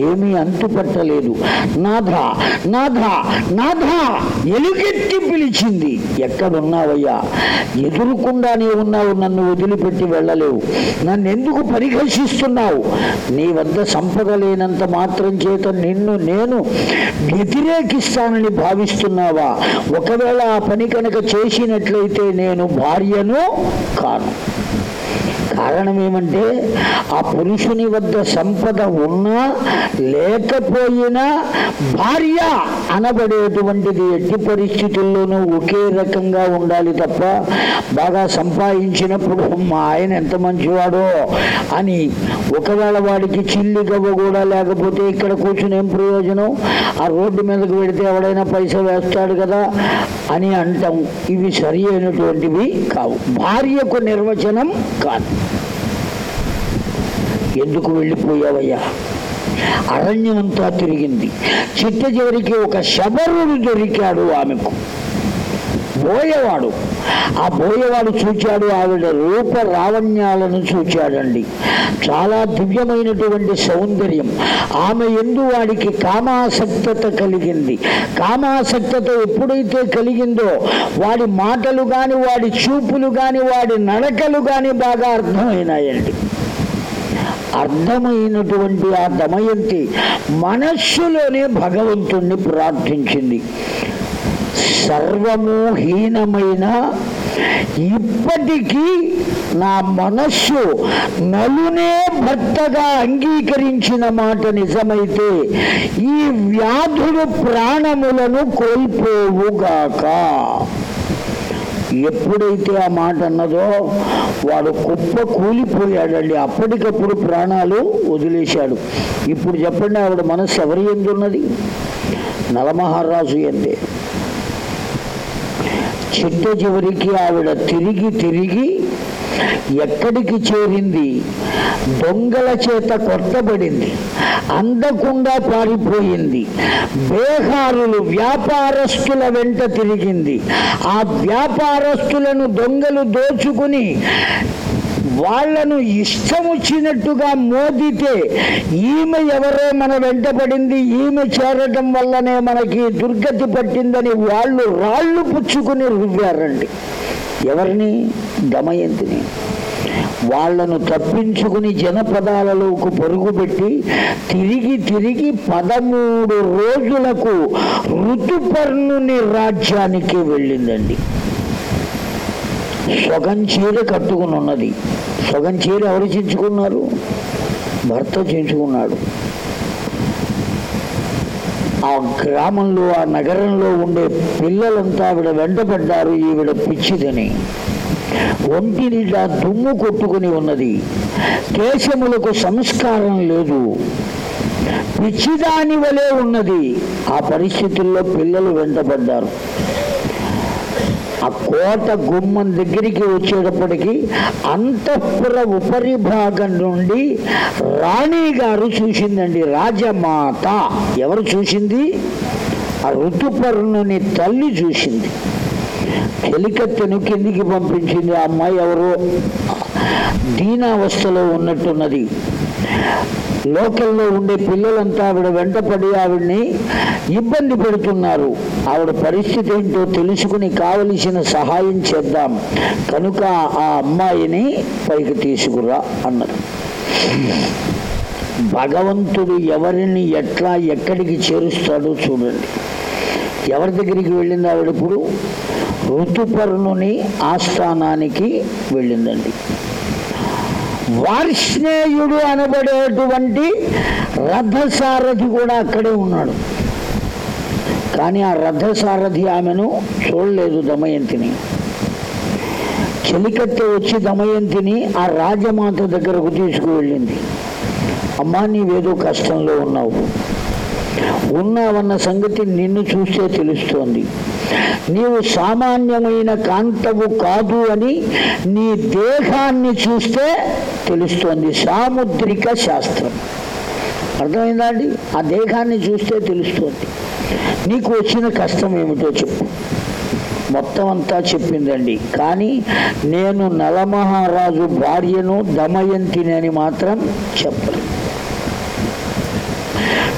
ఏమీ అంతుపట్టలేదు. నాథ నాథ నాథ ఎలుగెత్తి పిలిచింది. ఎక్కడున్నావయ్యా? ఎదురుకుండానే ఉన్నావు నన్ను వదిలిపెట్టి వెళ్ళలేవు. నన్ను ఎందుకు పరిహర్షిస్తున్నావు నీ వద్ద సంపద లేనంత మాత్రం చేత నిన్ను నేను వ్యతిరేకిస్తానని భావిస్తున్నావా? ఒకవేళ ఆ పని కనుక చేసినట్లయితే నేను భార్యను కాను. కారణం ఏమంటే ఆ పురుషుని వద్ద సంపద ఉన్నా లేకపోయినా భార్య అనబడేటువంటిది ఎట్టి పరిస్థితుల్లోనూ ఒకే రకంగా ఉండాలి తప్ప బాగా సంపాదించినప్పుడు మా ఆయన ఎంత మంచివాడో అని ఒకవేళ వాడికి చిల్లి గవ్వ కూడా లేకపోతే ఇక్కడ కూర్చుని ఏం ప్రయోజనం? ఆ రోడ్డు మీదకి పెడితే ఎవడైనా పైస వేస్తాడు కదా అని అంటాం. ఇవి సరి అయినటువంటివి కావు. భార్యకు నిర్వచనం కాదు. ఎందుకు వెళ్ళిపోయావయ్యా? అరణ్యమంతా తిరిగింది. చిట్ట చివరికి ఒక శబరుడు దొరికాడు ఆమెకు. బోయవాడు. ఆ బోయవాడు చూచాడు ఆవిడ రూప రావణ్యాలను చూచాడండి. చాలా దివ్యమైనటువంటి సౌందర్యం. ఆమె ఎందు వాడికి కామాసక్తత కలిగింది. కామాసక్తత ఎప్పుడైతే కలిగిందో వాడి మాటలు కానీ వాడి చూపులు కానీ వాడి నడకలు కానీ బాగా అర్థమైనాయండి. అర్థమైనటువంటి ఆ దమయంతి మనస్సులోనే భగవంతుణ్ణి ప్రార్థించింది. సర్వము హీనమైన ఇప్పటికీ నా మనస్సు నలునే భర్తగా అంగీకరించిన మాట నిజమైతే ఈ వ్యాధులు ప్రాణములను కోల్పోవుగాక. ఎప్పుడైతే ఆ మాట అన్నదో వాడు కుప్ప కూలిపోయాడండి. అప్పటికప్పుడు ప్రాణాలు వదిలేశాడు. ఇప్పుడు చెప్పండి ఆవిడ మనస్సు ఎవరి ఎందున్నది? నలమహారాజు ఎందే. చిట్ట చివరికి ఆవిడ తిరిగి తిరిగి ఎక్కడికి చేరింది? దొంగల చేత కొట్టబడింది. అందకుండా పారిపోయింది. బేహారులు వ్యాపారస్తుల వెంట తిరిగింది. ఆ వ్యాపారస్తులను దొంగలు దోచుకుని వాళ్ళను ఇష్టం వచ్చినట్టుగా మోదితే ఈమె ఎవరో మన వెంట పడింది ఈమె చేరటం వల్లనే మనకి దుర్గతి పట్టిందని వాళ్ళు రాళ్ళు పుచ్చుకుని రువ్వారండి. ఎవరిని? దమయంతిని. వాళ్ళను తప్పించుకుని జనపదాలలోకి పరుగుపెట్టి తిరిగి తిరిగి పదమూడు రోజులకు ఋతుపర్ణుని రాజ్యానికి వెళ్ళిందండి. సొగం చీర కట్టుకుని ఉన్నది సొగం చీర ఎవరు చించుకున్నారు భర్త చించుకున్నాడు ఆ గ్రామంలో ఆ నగరంలో ఉండే పిల్లలంతా ఆవిడ వెంటపడ్డారు. ఈవిడ పిచ్చిదని. ఒంటి నిండా దుమ్ము కొట్టుకుని ఉన్నది. కేశములకు సంస్కారం లేదు. పిచ్చిదాని వలె ఉన్నది. ఆ పరిస్థితుల్లో పిల్లలు వెంటపడ్డారు. ఆ కోట గుమ్మం దగ్గరికి వచ్చేటప్పటికి అంతఃపుర ఉపరి భాగం నుండి రాణి గారు చూసిందండి రాజమాత. ఎవరు చూసింది? ఆ ఋతుపర్ణుని తల్లి చూసింది. చెలికత్తెను కిందికి పంపించింది ఆ అమ్మాయి ఎవరో? దీనావస్థలో ఉన్నట్టున్నది. లోకల్లో ఉండే పిల్లలంతా ఆవిడ వెంటపడి ఆవిడ్ని ఇబ్బంది పెడుతున్నారు. ఆవిడ పరిస్థితి ఏంటో తెలుసుకుని కావలసిన సహాయం చేద్దాం. కనుక ఆ అమ్మాయిని పైకి తీసుకురా అన్నారు. భగవంతుడు ఎవరిని ఎట్లా ఎక్కడికి చేరుస్తాడో చూడండి. ఎవరి దగ్గరికి వెళ్ళింది ఆవిడ ఇప్పుడు? ఋతుపర్ణుని ఆస్థానానికి వెళ్ళిందండి. వార్ష్ణేయుడు అనబడేటువంటి రథసారథి కూడా అక్కడే ఉన్నాడు. కానీ ఆ రథసారథి ఆమెను చూడలేదు దమయంతిని. చెలికత్తె వచ్చి దమయంతిని ఆ రాజమాత దగ్గరకు తీసుకువెళ్ళింది. అమ్మా నీవేదో కష్టంలో ఉన్నావు. ఉన్నావన్న సంగతి నిన్ను చూస్తే తెలుస్తోంది. నీవు సామాన్యమైన కాంతవు కాదు అని నీ దేహాన్ని చూస్తే తెలుస్తోంది. సాముద్రిక శాస్త్రం. అర్థమైందా అండి? ఆ దేహాన్ని చూస్తే తెలుస్తోంది. నీకు వచ్చిన కష్టం ఏమిటో చెప్పు. మొత్తం అంతా చెప్పిందండి. కానీ నేను నలమహారాజు భార్యను దమయంతిని అని మాత్రం చెప్పలేదు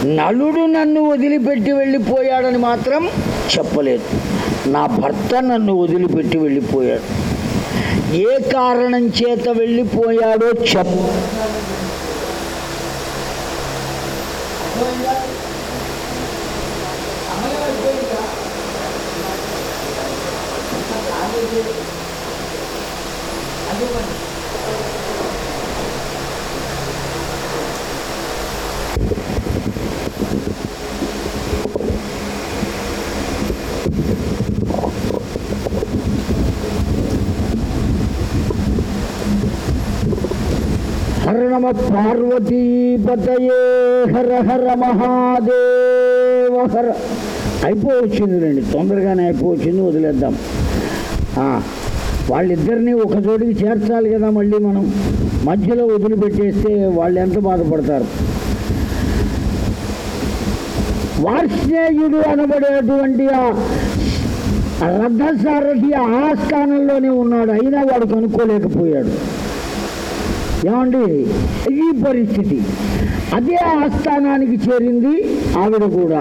నలుడు నన్ను వదిలిపెట్టి వెళ్ళిపోయాడని మాత్రం చెప్పలేదు. నా భర్త నన్ను వదిలిపెట్టి వెళ్ళిపోయాడు. ఏ కారణం చేత వెళ్ళిపోయాడో చెప్ నమ పార్వతీపతయే హర హర మహాదేవ హర. అయిపోవచ్చింది రండి తొందరగానే అయిపోవచ్చింది వదిలేద్దాం. ఆ, వాళ్ళిద్దరిని ఒక చోటికి చేర్చాలి కదా మళ్ళీ మనం. మధ్యలో వదిలిపెట్టేస్తే వాళ్ళు ఎంత బాధపడతారు? వార్ష్ణేయుడు అనబడేటువంటి ఆ రథసారథి ఆ స్థానంలోనే ఉన్నాడు. అయినా వాడు కనుక్కోలేకపోయాడు. ఏమండి? ఈ పరిస్థితి. అదే ఆస్థానానికి చేరింది ఆవిడ కూడా.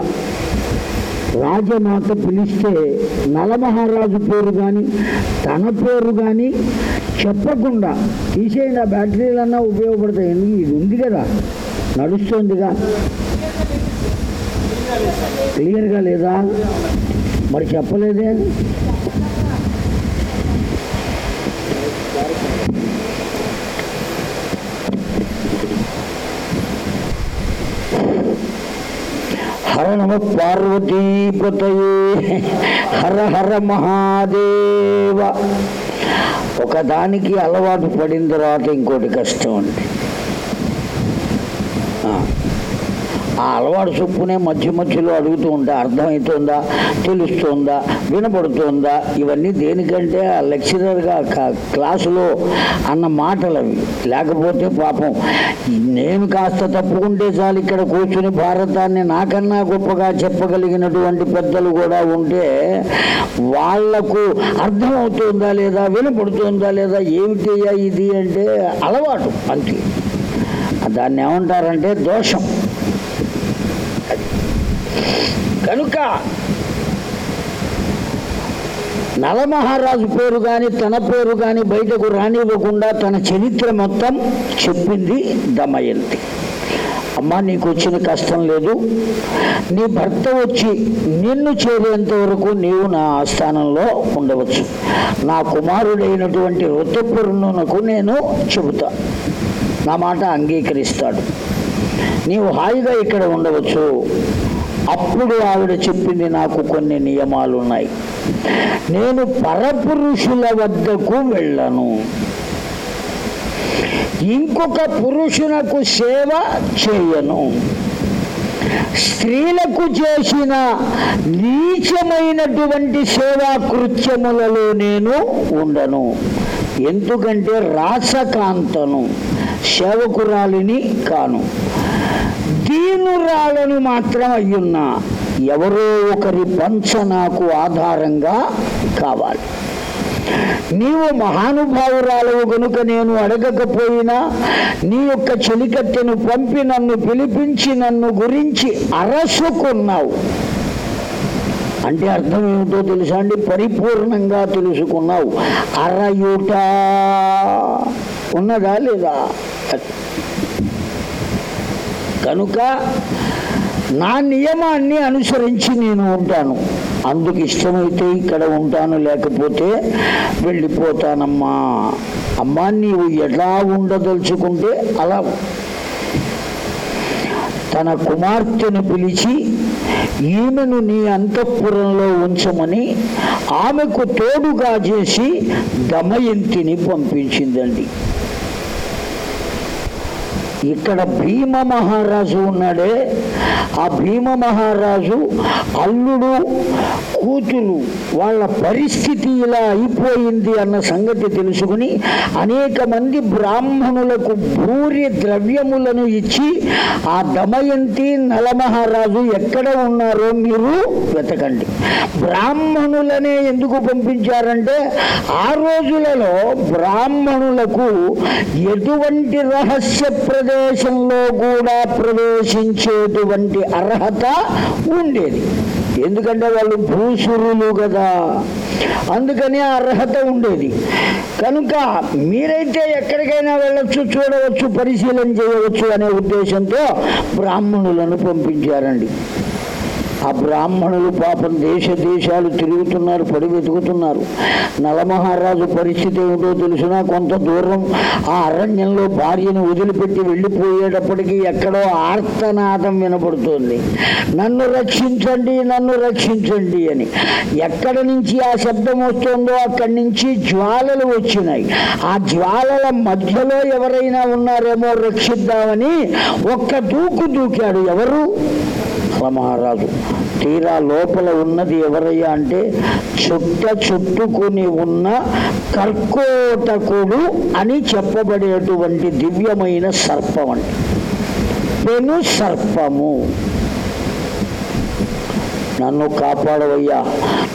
రాజమాత పిలిస్తే నలమహారాజు పేరు కానీ తన పేరు కానీ చెప్పకుండా తీసేయండి ఆ బ్యాటరీలన్నా ఉపయోగపడతాయి. ఇది ఉంది కదా. నడుస్తుందిగా. క్లియర్గా లేదా? మరి చెప్పలేదే? హర నమ పార్వతీపతయే హర హర మహాదేవ ఒకదానికి అలవాటు పడిన తర్వాత ఇంకోటి కష్టం అండి ఆ. ఆ అలవాటు చొప్పునే మధ్య మధ్యలో అడుగుతూ ఉంటా అర్థమవుతుందా తెలుస్తుందా వినపడుతుందా? ఇవన్నీ దేనికంటే ఆ లెక్చరర్గా క- క్లాసులో అన్న మాటలు అవి లేకపోతే పాపం నేను కాస్త తప్పుకుంటే చాలు ఇక్కడ కూర్చుని భారతాన్ని నాకన్నా గొప్పగా చెప్పగలిగినటువంటి పెద్దలు కూడా ఉంటే వాళ్ళకు అర్థమవుతుందా లేదా వినపడుతుందా లేదా ఏమిటయ్యా ఇది అంటే అలవాటు అంతే. దాన్ని ఏమంటారంటే దోషం. కనుక నలమహారాజు పేరు కానీ తన పేరు కానీ బయటకు రానివ్వకుండా తన చరిత్ర మొత్తం చెప్పింది దమయంతి. అమ్మా నీకు వచ్చిన కష్టం లేదు. నీ భర్త వచ్చి నిన్ను చేరేంత వరకు నీవు నా ఆస్థానంలో ఉండవచ్చు. నా కుమారుడైనటువంటి ఋతుపూర్ణునకు నేను చెబుతా. నా మాట అంగీకరిస్తాడు. నీవు హాయిగా ఇక్కడ ఉండవచ్చు. అప్పుడు ఆవిడ చెప్పింది నాకు కొన్ని నియమాలు ఉన్నాయి నేను పరపురుషుల వద్దకు వెళ్ళను. ఇంకొక పురుషునకు సేవ చేయను. స్త్రీలకు చేసిన నీచమైనటువంటి సేవా కృత్యములలో నేను ఉండను. ఎందుకంటే రాసకాంతను సేవకురాలిని కాను. దీనురాలను మాత్రం అయ్యున్నా ఎవరో ఒకరి పంచ నాకు ఆధారంగా కావాలి. నీవు మహానుభావురాలవు గనుక నేను అడగకపోయినా నీ యొక్క చెలికత్తెను పంపి నన్ను పిలిపించి నన్ను గురించి అరసుకున్నావు. అంటే అర్థం ఏమిటో తెలుసా అండి? పరిపూర్ణంగా తెలుసుకున్నావు. అరయుట ఉన్నదా లేదా? కనుక నా నియమాన్ని అనుసరించి నేను ఉంటాను. అందుకు ఇష్టమైతే ఇక్కడ ఉంటాను లేకపోతే వెళ్ళిపోతానమ్మా. అమ్మా నీవు ఎలా ఉండదలుచుకుంటే అలా తన కుమార్తెను పిలిచి ఈమెను నీ అంతఃపురంలో ఉంచమని ఆమెకు తోడుగా చేసి దమయంతిని పంపించిందండి. ఇక్కడ భీమ మహారాజు ఉన్నాడే. ఆ భీమ మహారాజు అల్లుడు కూతురు వాళ్ళ పరిస్థితి ఇలా అయిపోయింది అన్న సంగతి తెలుసుకుని అనేక మంది బ్రాహ్మణులకు భూరి ద్రవ్యములను ఇచ్చి ఆ దమయంతి నలమహారాజు ఎక్కడ ఉన్నారో మీరు వెతకండి. బ్రాహ్మణులనే ఎందుకు పంపించారంటే ఆ రోజులలో బ్రాహ్మణులకు ఎటువంటి రహస్య ప్రదేశంలో కూడా ప్రవేశించేటువంటి అర్హత ఉండేది. ఎందుకంటే వాళ్ళు భూసురులు కదా. అందుకని ఆ అర్హత ఉండేది. కనుక మీరైతే ఎక్కడికైనా వెళ్ళొచ్చు చూడవచ్చు పరిశీలన చేయవచ్చు అనే ఉద్దేశంతో బ్రాహ్మణులను పంపించారండి. ఆ బ్రాహ్మణులు పాపం దేశ దేశాలు తిరుగుతున్నారు పడి వెతుకుతున్నారు. నలమహారాజు పరిస్థితి ఏమిటో తెలిసినా? కొంత దూరం ఆ అరణ్యంలో భార్యను వదిలిపెట్టి వెళ్ళిపోయేటప్పటికీ ఎక్కడో ఆర్తనాదం వినపడుతోంది. నన్ను రక్షించండి నన్ను రక్షించండి అని. ఎక్కడ నుంచి ఆ శబ్దం వస్తుందో అక్కడి నుంచి జ్వాలలు వచ్చినాయి. ఆ జ్వాలల మధ్యలో ఎవరైనా ఉన్నారేమో రక్షిద్దామని ఒక్క దూకు దూకాడు ఎవరు? మహారాజు తీరా లోపల ఉన్నది ఎవరయ్యా అంటే చుట్ట చుట్టుకుని ఉన్న కర్కోటకుడు అని చెప్పబడేటువంటి దివ్యమైన సర్పం అండి పెను సర్పము. నన్ను కాపాడవయ్యా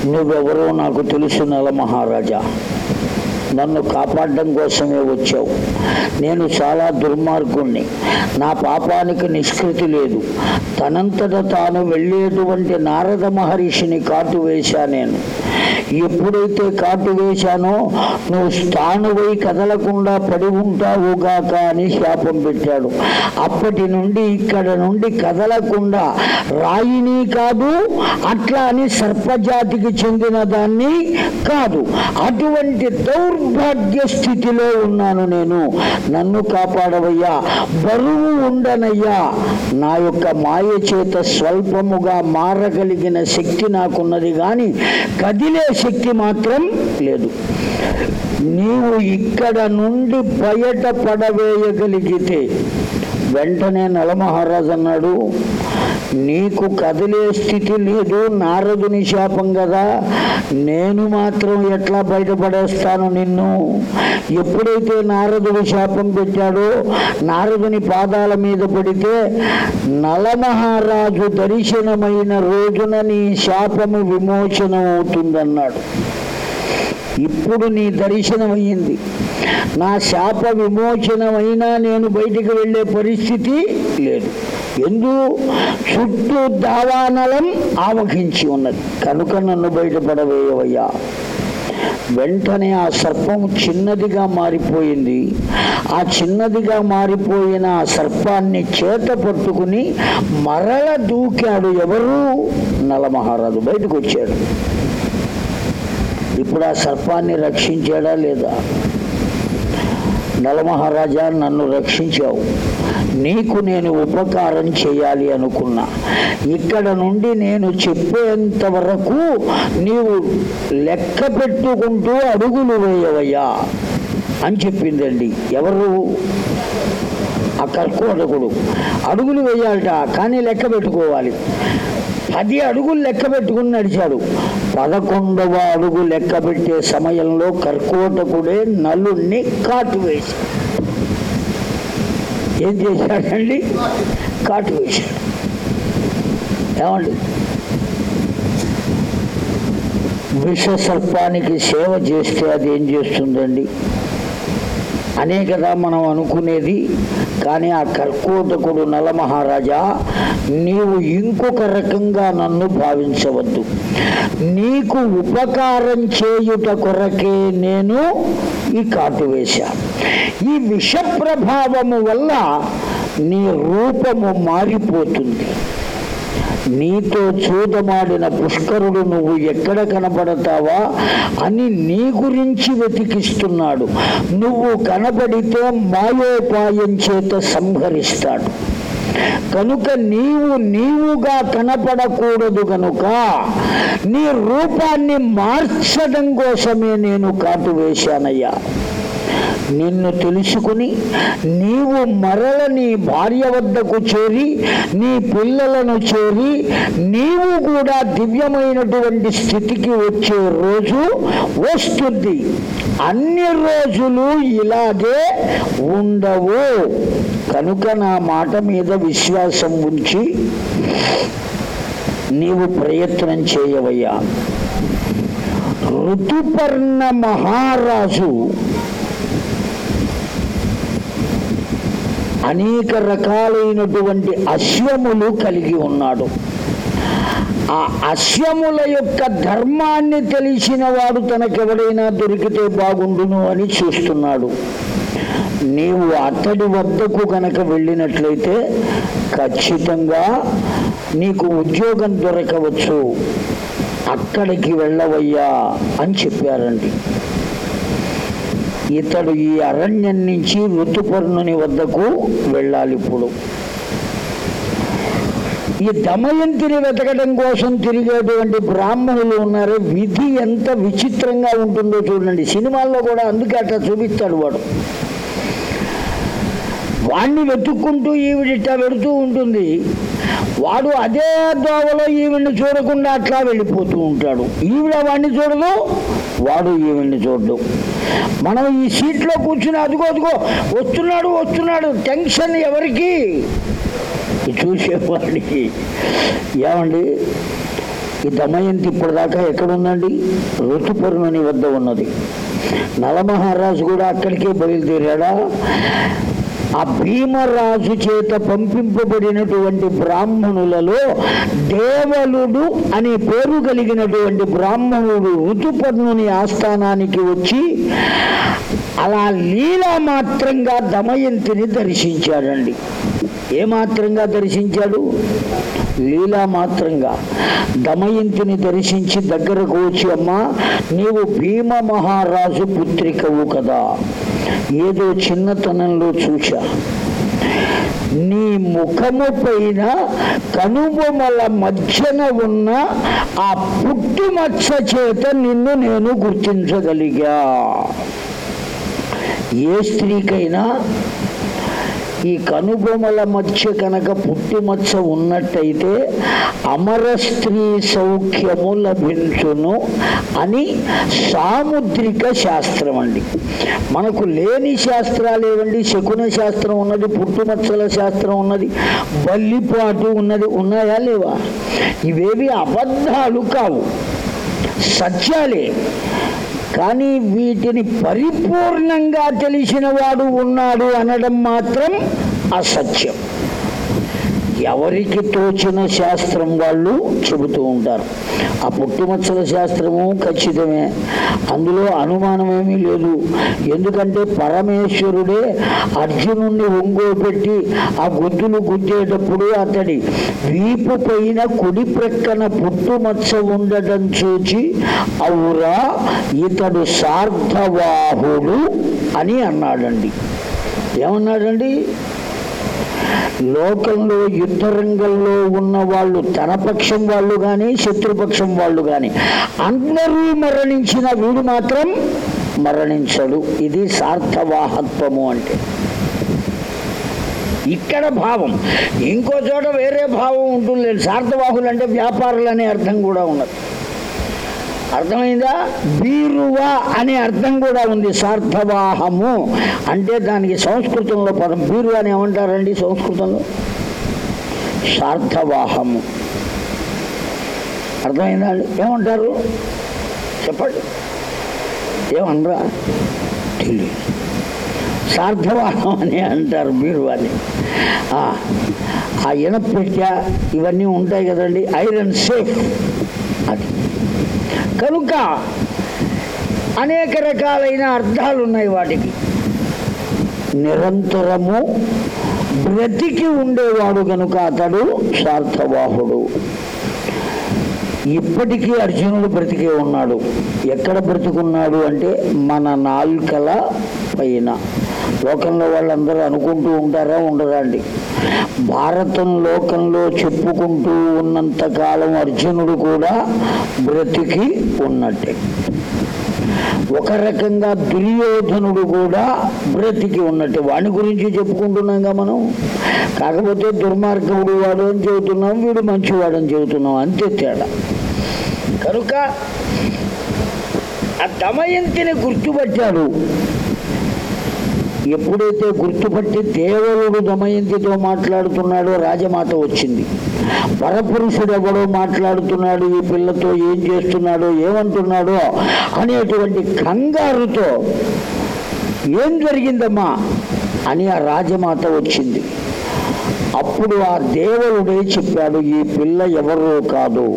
నువ్వెవరో నాకు తెలుసు నల మహారాజా. నన్ను కాపాడడం కోసమే వచ్చావు. నేను చాలా దుర్మార్గుణ్ణి. నా పాపానికి నిష్కృతి లేదు. తనంతట తాను వెళ్ళేటువంటి నారద మహర్షిని కాటు వేశా నేను. ఎప్పుడైతే కాటు వేశానో నువ్వు స్థానువై కదలకుండా పడి ఉంటావుగాక అని శాపం పెట్టాడు. అప్పటి నుండి ఇక్కడ నుండి కదలకుండా రాయిని కాదు అట్లా అని సర్పజాతికి చెందిన దాన్ని కాదు. అటువంటి దౌర్ దౌర్భాగ్య స్థితిలో ఉన్నాను నేను. నన్ను కాపాడవయ్యా. బరువు ఉండనయ్యా. నా యొక్క మాయ చేత స్వల్పముగా మారగలిగిన శక్తి నాకున్నది కానీ కదిలే శక్తి మాత్రం లేదు. నీవు ఇక్కడ నుండి బయట పడవేయగలిగితే వెంటనే నలమహారాజు అన్నాడు నీకు కదిలే స్థితి లేదు నారదుని శాపం కదా. నేను మాత్రం ఎట్లా బయటపడేస్తాను నిన్ను? ఎప్పుడైతే నారదుని శాపం పెట్టాడో నారదుని పాదాల మీద పడితే నలమహారాజు దర్శనమైన రోజున నీ శాపము విమోచనం అవుతుందన్నాడు ఇప్పుడు నీ దర్శనమయ్యింది నా శాప విమోచనమైనా నేను బయటికి వెళ్ళే పరిస్థితి లేదు. ఎందు చుట్టూ దావానలం ఆవహించి ఉన్నది. కనుక నన్ను బయటపడవేయవయ్యా. వెంటనే ఆ సర్పం చిన్నదిగా మారిపోయింది. ఆ చిన్నదిగా మారిపోయిన ఆ సర్పాన్ని చేత పట్టుకుని మరల దూకాడు ఎవరు? నలమహారాజు బయటకు వచ్చాడు ఇప్పుడు ఆ సర్పాన్ని రక్షించాడా లేదా? నలమహారాజా నన్ను రక్షించావు. నీకు నేను ఉపకారం చేయాలి అనుకున్నా. ఇక్కడ నుండి నేను చెప్పేంత వరకు నీవు లెక్క పెట్టుకుంటూ అడుగులు వేయవయ్యా అని చెప్పిందండి. ఎవరు? ఆ కర్కోటకుడు. అడుగులు వేయాలట కానీ లెక్క పెట్టుకోవాలి. పది అడుగులు లెక్క పెట్టుకుని నడిచాడు. పదకొండవ అడుగు లెక్క పెట్టే సమయంలో కర్కోటకుడే నలుణ్ణి కాటు వేసి ఏం చేశాడండి? కాటు వేశాడు. ఏమండి? విష సర్పానికి సేవ చేస్తే అది ఏం చేస్తుందండి? అనే కదా మనం అనుకునేది కానీ ఆ కర్కోటకుడు నలమహారాజా నీవు ఇంకొక రకంగా నన్ను భావించవద్దు. నీకు ఉపకారం చేయుట కొరకే నేను ఈ కాటు వేశా. ఈ విష ప్రభావము వల్ల నీ రూపము మారిపోతుంది. నీతో చూదమాడిన పుష్కరుడు నువ్వు ఎక్కడ కనపడతావా అని నీ గురించి వెతికిస్తున్నాడు. నువ్వు కనపడితే మాయోపాయం చేత సంహరిస్తాడు. కనుక నీవు నీవుగా కనపడకూడదు కనుక నీ రూపాన్ని మార్చడం కోసమే నేను కాటు వేశానయ్యా. నిన్ను తెలుసుకుని నీవు మరల నీ భార్య వద్దకు చేరి నీ పిల్లలను చేరి నీవు కూడా దివ్యమైనటువంటి స్థితికి వచ్చే రోజు వస్తుంది. అన్ని రోజులు ఇలాగే ఉండవు. కనుక నా మాట మీద విశ్వాసం ఉంచి నీవు ప్రయత్నం చేయవయ్యా. ఋతుపర్ణ మహారాజు అనేక రకాలైనటువంటి అశ్వములు కలిగి ఉన్నాడు. ఆ అశ్వముల యొక్క ధర్మాన్ని తెలిసిన వాడు తనకెవడైనా దొరికితే బాగుండును అని చూస్తున్నాడు. నీవు అతడి వద్దకు గనక వెళ్ళినట్లయితే ఖచ్చితంగా నీకు ఉద్యోగం దొరకవచ్చు. అక్కడికి వెళ్ళవయ్యా అని చెప్పారండి. ఇతడు ఈ అరణ్యం నుంచి ఋతుపర్ణుని వద్దకు వెళ్ళాలి ఇప్పుడు. ఈ దమయంతిని వెతకడం కోసం తిరిగేటువంటి బ్రాహ్మణులు ఉన్నారు. విధి ఎంత విచిత్రంగా ఉంటుందో చూడండి. సినిమాల్లో కూడా అందుకే అట్లా చూపిస్తాడు వాడు. వాణ్ణి వెతుక్కుంటూ ఈవిడిట్లా పెడుతూ ఉంటుంది. వాడు అదే దోవలో ఈవిడ్ని చూడకుండా అట్లా వెళ్ళిపోతూ ఉంటాడు. ఈవిడ వాడిని చూడదు వాడు ఈవిడ్ని చూడదు మనం ఈ సీట్లో కూర్చుని అదుగో అదిగో వస్తున్నాడు వస్తున్నాడు టెన్షన్ ఎవరికి? చూసేవాడికి. ఏమండి? ఈ దమయంతి ఇప్పటిదాకా ఎక్కడుందండి? ఋతుపర్ణుని వద్ద ఉన్నది. నలమహారాజు కూడా అక్కడికే బయలుదేరాడా? ఆ భీమరాజు చేత పంపింపబడినటువంటి బ్రాహ్మణులలో దేవలుడు అనే పేరు కలిగినటువంటి బ్రాహ్మణుడు ఋతుపర్ణుని ఆస్థానానికి వచ్చి అలా లీలా మాత్రంగా దమయంతిని దర్శించాడండి. ఏమాత్రంగా దర్శించాడు? లీలా మాత్రంగా. దమయంతిని దర్శించి దగ్గరకు వచ్చి అమ్మా నీవు భీమ మహారాజు పుత్రికవు కదా. ఏదో చిన్నతనంలో చూశా. నీ ముఖము పైన కనుబొమల మధ్యన ఉన్న ఆ పుట్టుమచ్చ చేత నిన్ను నేను గుర్తించగలిగా. ఏ స్త్రీకైనా ఈ కనుబొమల మధ్య కనుక పుట్టుమచ్చ ఉన్నట్టయితే అమర స్త్రీ సౌఖ్యము లభించును అని సాముద్రిక శాస్త్రం అండి. మనకు లేని శాస్త్రాలు ఏవండి? శకున శాస్త్రం ఉన్నది పుట్టుమచ్చల శాస్త్రం ఉన్నది బల్లిపాటు ఉన్నది ఉన్నాయా లేవా? ఇవేవి అబద్ధాలు కావు. సత్యాలే. కానీ వీటిని పరిపూర్ణంగా తెలిసిన వాడు ఉన్నాడు అనడం మాత్రం అసత్యం. ఎవరికి తోచిన శాస్త్రం వాళ్ళు చెబుతూ ఉంటారు. ఆ పుట్టుమచ్చల శాస్త్రము ఖచ్చితమే. అందులో అనుమానమేమీ లేదు. ఎందుకంటే పరమేశ్వరుడే అర్జునుణ్ణి ఒంగోపెట్టి ఆ గుద్దులు గుద్దేటప్పుడు అతడి వీపు పైన కుడి ప్రక్కన పుట్టుమచ్చ ఉండటం చూచి అవురా ఇతడు సార్థవాహుడు అని అన్నాడండి. ఏమన్నాడండి? లోకంలో యుద్ధ రంగంలో ఉన్న వాళ్ళు తన పక్షం వాళ్ళు కానీ శత్రుపక్షం వాళ్ళు కానీ అందరూ మరణించిన వీడు మాత్రం మరణించడు. ఇది సార్థవాహత్వము అంటే. ఇక్కడ భావం. ఇంకో చోట వేరే భావం ఉంటుంది సార్థవాహులు అంటే వ్యాపారులు అనే అర్థం కూడా ఉన్నది. అర్థమైందా? బీరువా అనే అర్థం కూడా ఉంది సార్థవాహము. అంటే దానికి సంస్కృతంలో పదం బీరువా అని ఏమంటారండి సంస్కృతంలో? సార్థవాహము. అర్థమైందా? అండి ఏమంటారు? చెప్పండి. ఏమనరా? తెలియదు సార్థవాహం అని అంటారు బీరువాని. ఆ ఆ ఇనపెట్ట ఇవన్నీ ఉంటాయి కదండి ఐరన్ సేఫ్. కనుక అనేక రకాలైన అర్థాలు ఉన్నాయి వాటికి. నిరంతరము బ్రతికి ఉండేవాడు కనుక అతడు సార్థవాహుడు ఇప్పటికీ అర్జునుడు బ్రతికే ఉన్నాడు. ఎక్కడ బ్రతికున్నాడు అంటే మన నాల్కల పైన. లోకంలో వాళ్ళందరూ అనుకుంటూ ఉంటారా? ఉండరా అండి భారతం లోకంలో చెప్పుకుంటూ ఉన్నంత కాలం అర్జునుడు కూడా బ్రతికి ఉన్నట్టే. ఒక రకంగా దుర్యోధనుడు కూడా బ్రతికి ఉన్నట్టు. వాని గురించి చెప్పుకుంటున్నాంగా మనం? కాకపోతే దుర్మార్గముడు వాడు అని చెబుతున్నాం వీడు మంచివాడు అని చెబుతున్నాం. అంతే తేడా. కనుక ఆ దమయంతిని గుర్తుపట్టాడు ఎప్పుడైతే గుర్తుపట్టి దేవలుడు దమయంతితో మాట్లాడుతున్నాడో రాజమాత వచ్చింది. పరపురుషుడు ఎవడో మాట్లాడుతున్నాడు ఈ పిల్లతో ఏం చేస్తున్నాడో ఏమంటున్నాడో అనేటువంటి కంగారుతో ఏం జరిగిందమ్మా అని ఆ రాజమాత వచ్చింది. అప్పుడు ఆ దేవుడే చెప్పాడు ఈ పిల్ల ఎవరో కాదు.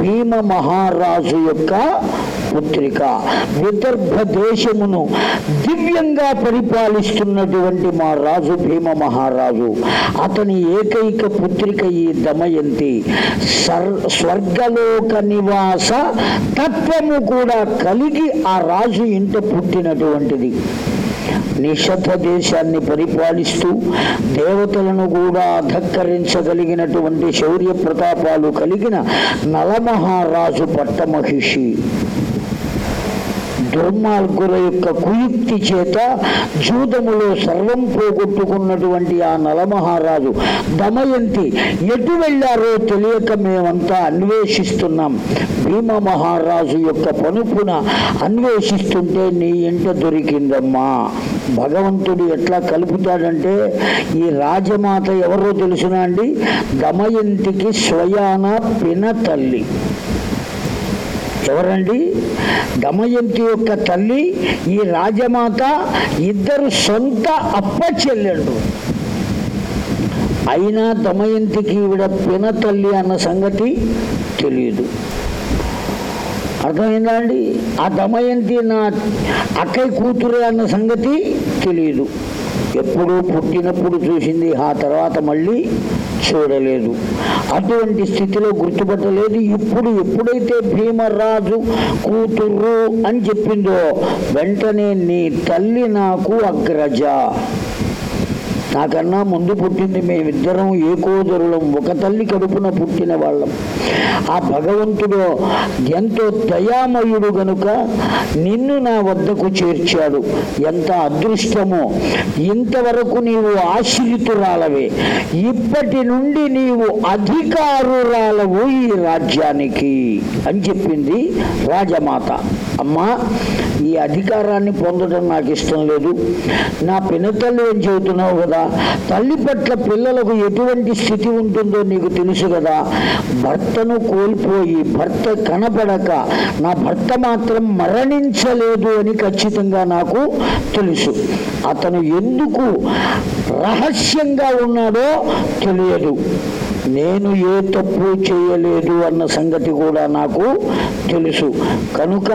భీమ మహారాజు యొక్క పుత్రిక విదర్భ దేశమును దివ్యంగా పరిపాలిస్తున్నటువంటి మా రాజు భీమ మహారాజు. అతని ఏకైక పుత్రిక ఈ దమయంతి. సర్ స్వర్గలోక నివాస తత్వము కూడా కలిగి ఆ రాజు ఇంట పుట్టినటువంటిది. నిషధ దేశాన్ని పరిపాలిస్తూ దేవతలను కూడా ధక్కరించగలిగినటువంటి శౌర్య ప్రతాపాలు కలిగిన నలమహారాజు పట్టమహిషి. దుర్మార్గుల యొక్క కుయుక్తి చేత జూదములో సర్వం పోగొట్టుకున్నటువంటి ఆ నలమహారాజు దమయంతి ఎటు వెళ్ళారో తెలియక మేమంతా అన్వేషిస్తున్నాం. భీమ మహారాజు యొక్క పనుపున అన్వేషిస్తుంటే నీ ఇంట దొరికిందమ్మా. భగవంతుడు ఎట్లా కలుపుతాడంటే ఈ రాజమాత ఎవరో తెలుసునా అండి? దమయంతికి స్వయాన పిన తల్లి ఎవరండి? దమయంతి యొక్క తల్లి ఈ రాజమాత ఇద్దరు సొంత అప్ప చెల్లెండు అయినా దమయంతికి ఈవిడ పిన తల్లి అన్న సంగతి తెలియదు అర్థమైందా అండి? ఆ దమయంతి నా అక్కయ్య కూతురే అన్న సంగతి తెలియదు ఎప్పుడూ పుట్టినప్పుడు చూసింది ఆ తర్వాత మళ్ళీ చూడలేదు. అటువంటి స్థితిలో గుర్తుపట్టలేదు. ఇప్పుడు ఎప్పుడైతే భీమరాజు కూతురు అని చెప్పిందో వెంటనే నీ తల్లి నాకు అగ్రజ. నాకన్నా ముందు పుట్టింది మేమిద్దరం ఏకోదరులం ఒక తల్లి కడుపున పుట్టిన వాళ్ళం. ఆ భగవంతుడు ఎంతో దయామయుడు గనుక నిన్ను నా వద్దకు చేర్చాడు. ఎంత అదృష్టమో. ఇంతవరకు నీవు ఆశ్రితురాలవే. ఇప్పటి నుండి నీవు అధికారురాలవు ఈ రాజ్యానికి అని చెప్పింది రాజమాత. అమ్మా ఈ అధికారాన్ని పొందడం నాకు ఇష్టం లేదు. నా పినతల్లి ఏం చెబుతున్నావు కదా? తల్లి పట్ల పిల్లలకు ఎటువంటి స్థితి ఉంటుందో నీకు తెలుసు కదా. భర్తను కోల్పోయి భర్త కనపడక నా భర్త మాత్రం మరణించలేదు అని ఖచ్చితంగా నాకు తెలుసు. అతను ఎందుకు రహస్యంగా ఉన్నాడో తెలియదు. నేను ఏ తప్పు చేయలేదు అన్న సంగతి కూడా నాకు తెలుసు. కనుక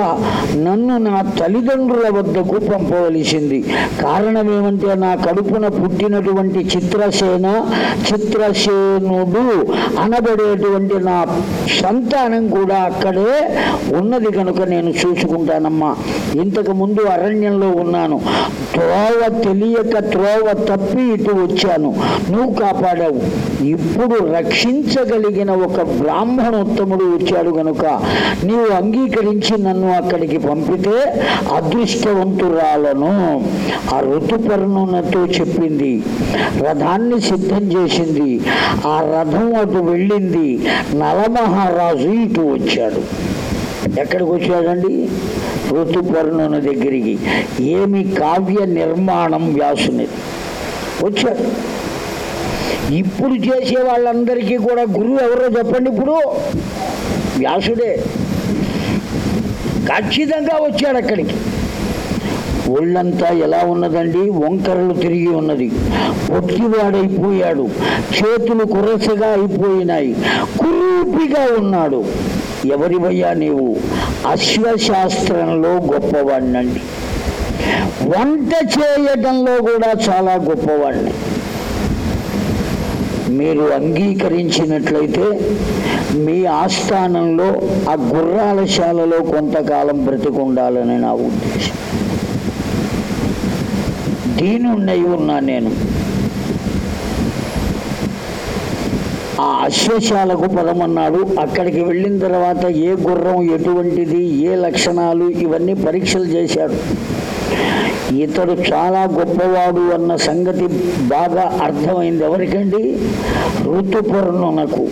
నన్ను నా తల్లిదండ్రుల వద్దకు పంపవలసింది. కారణం ఏమంటే నా కడుపున పుట్టినటువంటి చిత్రసేన చిత్రసేనుడు అనబడేటువంటి నా సంతానం కూడా అక్కడే ఉన్నది కనుక నేను చూసుకుంటానమ్మా. ఇంతకు ముందు అరణ్యంలో ఉన్నాను. త్రోవ తెలియక త్రోవ తప్పి ఇటు వచ్చాను. నువ్వు కాపాడావు. ఇప్పుడు రక్షించగలిగిన ఒక బ్రాహ్మణోత్తముడు వచ్చాడు గనుక నీవు అంగీకరించి నన్ను అక్కడికి పంపితే అదృష్టవంతురాలను. ఆ ఋతుపర్ణునతో చెప్పింది. రథాన్ని సిద్ధం చేసింది. ఆ రథం అటు వెళ్ళింది. నలమహారాజు ఇటు వచ్చాడు. ఎక్కడికి వచ్చాడండి ఋతుపర్ణుని దగ్గరికి. ఏమి కావ్య నిర్మాణం వ్యాసుని. వచ్చాడు. ఇప్పుడు చేసే వాళ్ళందరికీ కూడా గురువు ఎవరో చెప్పండి ఇప్పుడు? వ్యాసుడే. ఖచ్చితంగా వచ్చాడు అక్కడికి. ఒళ్ళంతా ఎలా ఉన్నదండి? వంకరలు తిరిగి ఉన్నది. పొట్టివాడైపోయాడు. చేతులు కురసగా అయిపోయినాయి. కురూపిగా ఉన్నాడు. ఎవరివయ్యా నీవు? అశ్వశాస్త్రంలో గొప్పవాడినండి వంట చేయడంలో కూడా చాలా గొప్పవాడిని మీరు అంగీకరించినట్లయితే మీ ఆస్థానంలో ఆ గుర్రాల శాలలో కొంతకాలం బ్రతికుండాలని నా ఉద్దేశం. దీనున్నై ఉన్నా నేను. ఆ అశ్వశాలకు పదమన్నాడు. అక్కడికి వెళ్ళిన తర్వాత ఏ గుర్రం ఎటువంటిది ఏ లక్షణాలు ఇవన్నీ పరీక్షలు చేశాడు. ఇతడు చాలా గొప్పవాడు అన్న సంగతి బాగా అర్థమైంది ఎవరికండి? ఋతుపర్ణునకు.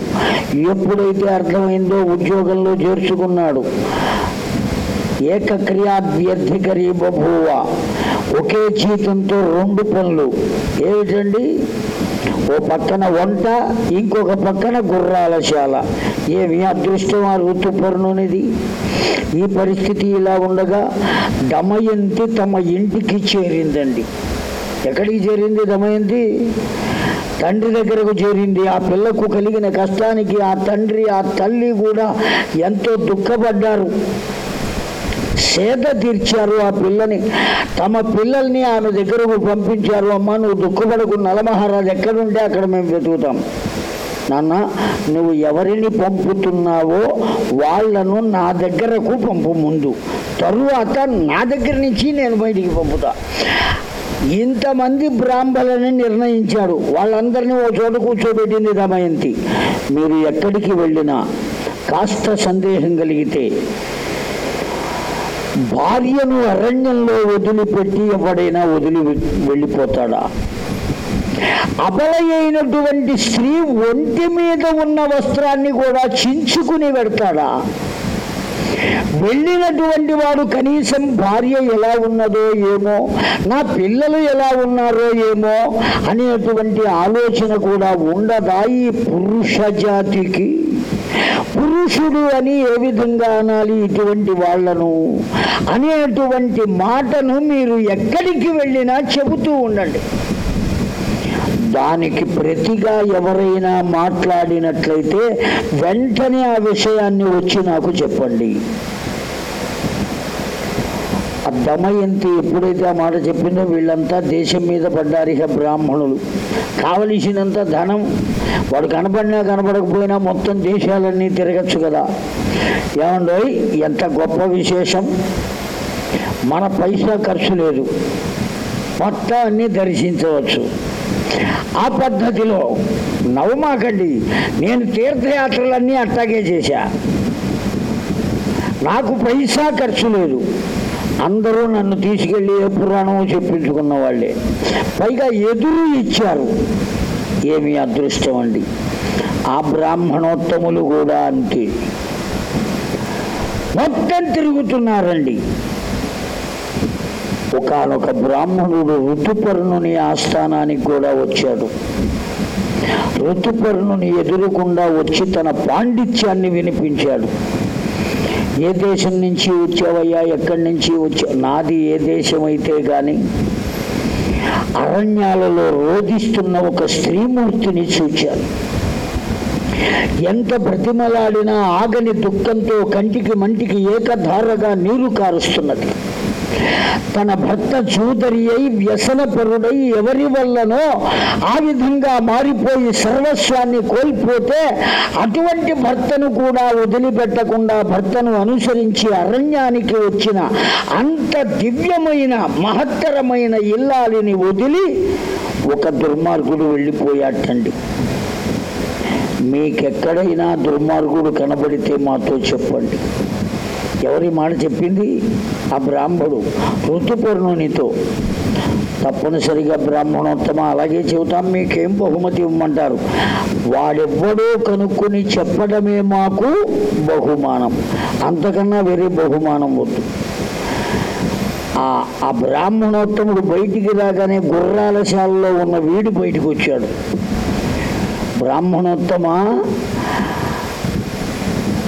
ఎప్పుడైతే అర్థమైందో ఉద్యోగంలో చేర్చుకున్నాడు. ఏకక్రియాభ్యర్థికరీ బభూవ ఒకే జీతంతో రెండు పనులు. ఏమిటండి? ఓ పక్కన వంట ఇంకొక పక్కన గుర్రాల శాల. ఏమి అదృష్టం ఆ ఋతుపర్ణునిది? ఈ పరిస్థితి ఇలా ఉండగా దమయంతి తమ ఇంటికి చేరిందండి. ఎక్కడికి చేరింది దమయంతి? తండ్రి దగ్గరకు చేరింది. ఆ పిల్లకు కలిగిన కష్టానికి ఆ తండ్రి ఆ తల్లి కూడా ఎంతో దుఃఖపడ్డారు. సేద తీర్చారు ఆ పిల్లని. తమ పిల్లల్ని ఆమె దగ్గరకు పంపించారు. అమ్మ నువ్వు దుఃఖపడకు. నలమహారాజు ఎక్కడుంటే అక్కడ మేము వెతుకుతాం. నాన్న నువ్వు ఎవరిని పంపుతున్నావో వాళ్ళను నా దగ్గరకు పంపు ముందు. తరువాత నా దగ్గర నుంచి నేను బయటికి పంపుతా. ఇంతమంది బ్రాహ్మణులని నిర్ణయించాడు వాళ్ళందరినీ ఓ చోట కూర్చోబెట్టింది దమయంతి మీరు ఎక్కడికి వెళ్ళినా కాస్త సందేహం కలిగితే భార్యను అరణ్యంలో వదిలిపెట్టి ఎవడైనా వదిలి వెళ్ళిపోతాడా? అబలయైనటువంటి స్త్రీ ఒంటి మీద ఉన్న వస్త్రాన్ని కూడా చించుకుని పెడతాడా? వెళ్ళినటువంటి వాడు కనీసం భార్య ఎలా ఉన్నదో ఏమో నా పిల్లలు ఎలా ఉన్నారో ఏమో అనేటువంటి ఆలోచన కూడా ఉండదా ఈ పురుష జాతికి? పురుషుడు అని ఏ విధంగా అనాలి ఇటువంటి వాళ్ళను? అనేటువంటి మాటను మీరు ఎక్కడికి వెళ్ళినా చెబుతూ ఉండండి. దానికి ప్రతిగా ఎవరైనా మాట్లాడినట్లయితే వెంటనే ఆ విషయాన్ని వచ్చి నాకు చెప్పండి. ఆ దమయంతి ఎప్పుడైతే ఆ మాట చెప్పిందో వీళ్ళంతా దేశం మీద పడ్డారు ఇక బ్రాహ్మణులు. కావలసినంత ధనం వాడు కనపడినా కనపడకపోయినా మొత్తం దేశాలన్నీ తిరగచ్చు కదా. ఏమండో ఎంత గొప్ప విశేషం. మన పైసా ఖర్చు లేదు. మొత్తం అన్నీ దర్శించవచ్చు. ఆ పద్ధతిలో నవమాకండి నేను తీర్థయాత్రలన్నీ అట్టాగే చేశా. నాకు పైసా ఖర్చు లేదు. అందరూ నన్ను తీసుకెళ్ళి ఏ పురాణమో చెప్పించుకున్న వాళ్ళే. పైగా ఎదురు ఇచ్చారు. ఏమి అదృష్టం అండి. ఆ బ్రాహ్మణోత్తములు కూడా అంతే. మొత్తం తిరుగుతున్నారండి. ఒకనొక బ్రాహ్మణుడు ఋతుపర్ణుని ఆస్థానానికి కూడా వచ్చాడు. ఋతుపర్ణుని ఎదురుకుండా వచ్చి తన పాండిత్యాన్ని వినిపించాడు. ఏ దేశం నుంచి వచ్చావయ్యా? ఎక్కడి నుంచి వచ్చా? నాది ఏ దేశం అయితే గాని అరణ్యాలలో రోధిస్తున్న ఒక స్త్రీమూర్తిని చూచాను. ఎంత బ్రతిమలాడినా ఆగని దుఃఖంతో కంటికి మంటికి ఏకధారగా నీరు కారుస్తున్నది. తన భర్త చూదరి అయి వ్యసనపరుడై ఎవరి వల్లనో ఆ విధంగా మారిపోయి సర్వస్వాన్ని కోల్పోతే అటువంటి భర్తను కూడా వదిలిపెట్టకుండా భర్తను అనుసరించి అరణ్యానికి వచ్చిన అంత దివ్యమైన మహత్తరమైన ఇల్లాలిని వదిలి ఒక దుర్మార్గుడు వెళ్ళిపోయాటండి మీకెక్కడైనా దుర్మార్గుడు కనబడితే మాతో చెప్పండి. ఎవరి మాట చెప్పింది? ఆ బ్రాహ్మడు ఋతుపూర్ణునితో తప్పనిసరిగా బ్రాహ్మణోత్తమ? అలాగే చెబుతాం మీకేం బహుమతి ఇవ్వమంటారు? వాడెవ్వడో కనుక్కొని చెప్పడమే మాకు బహుమానం. అంతకన్నా వేరే బహుమానం వద్దు. ఆ బ్రాహ్మణోత్తముడు బయటికి రాగానే గుర్రాల శాలలో ఉన్న వీడు బయటికి వచ్చాడు బ్రాహ్మణోత్తమ?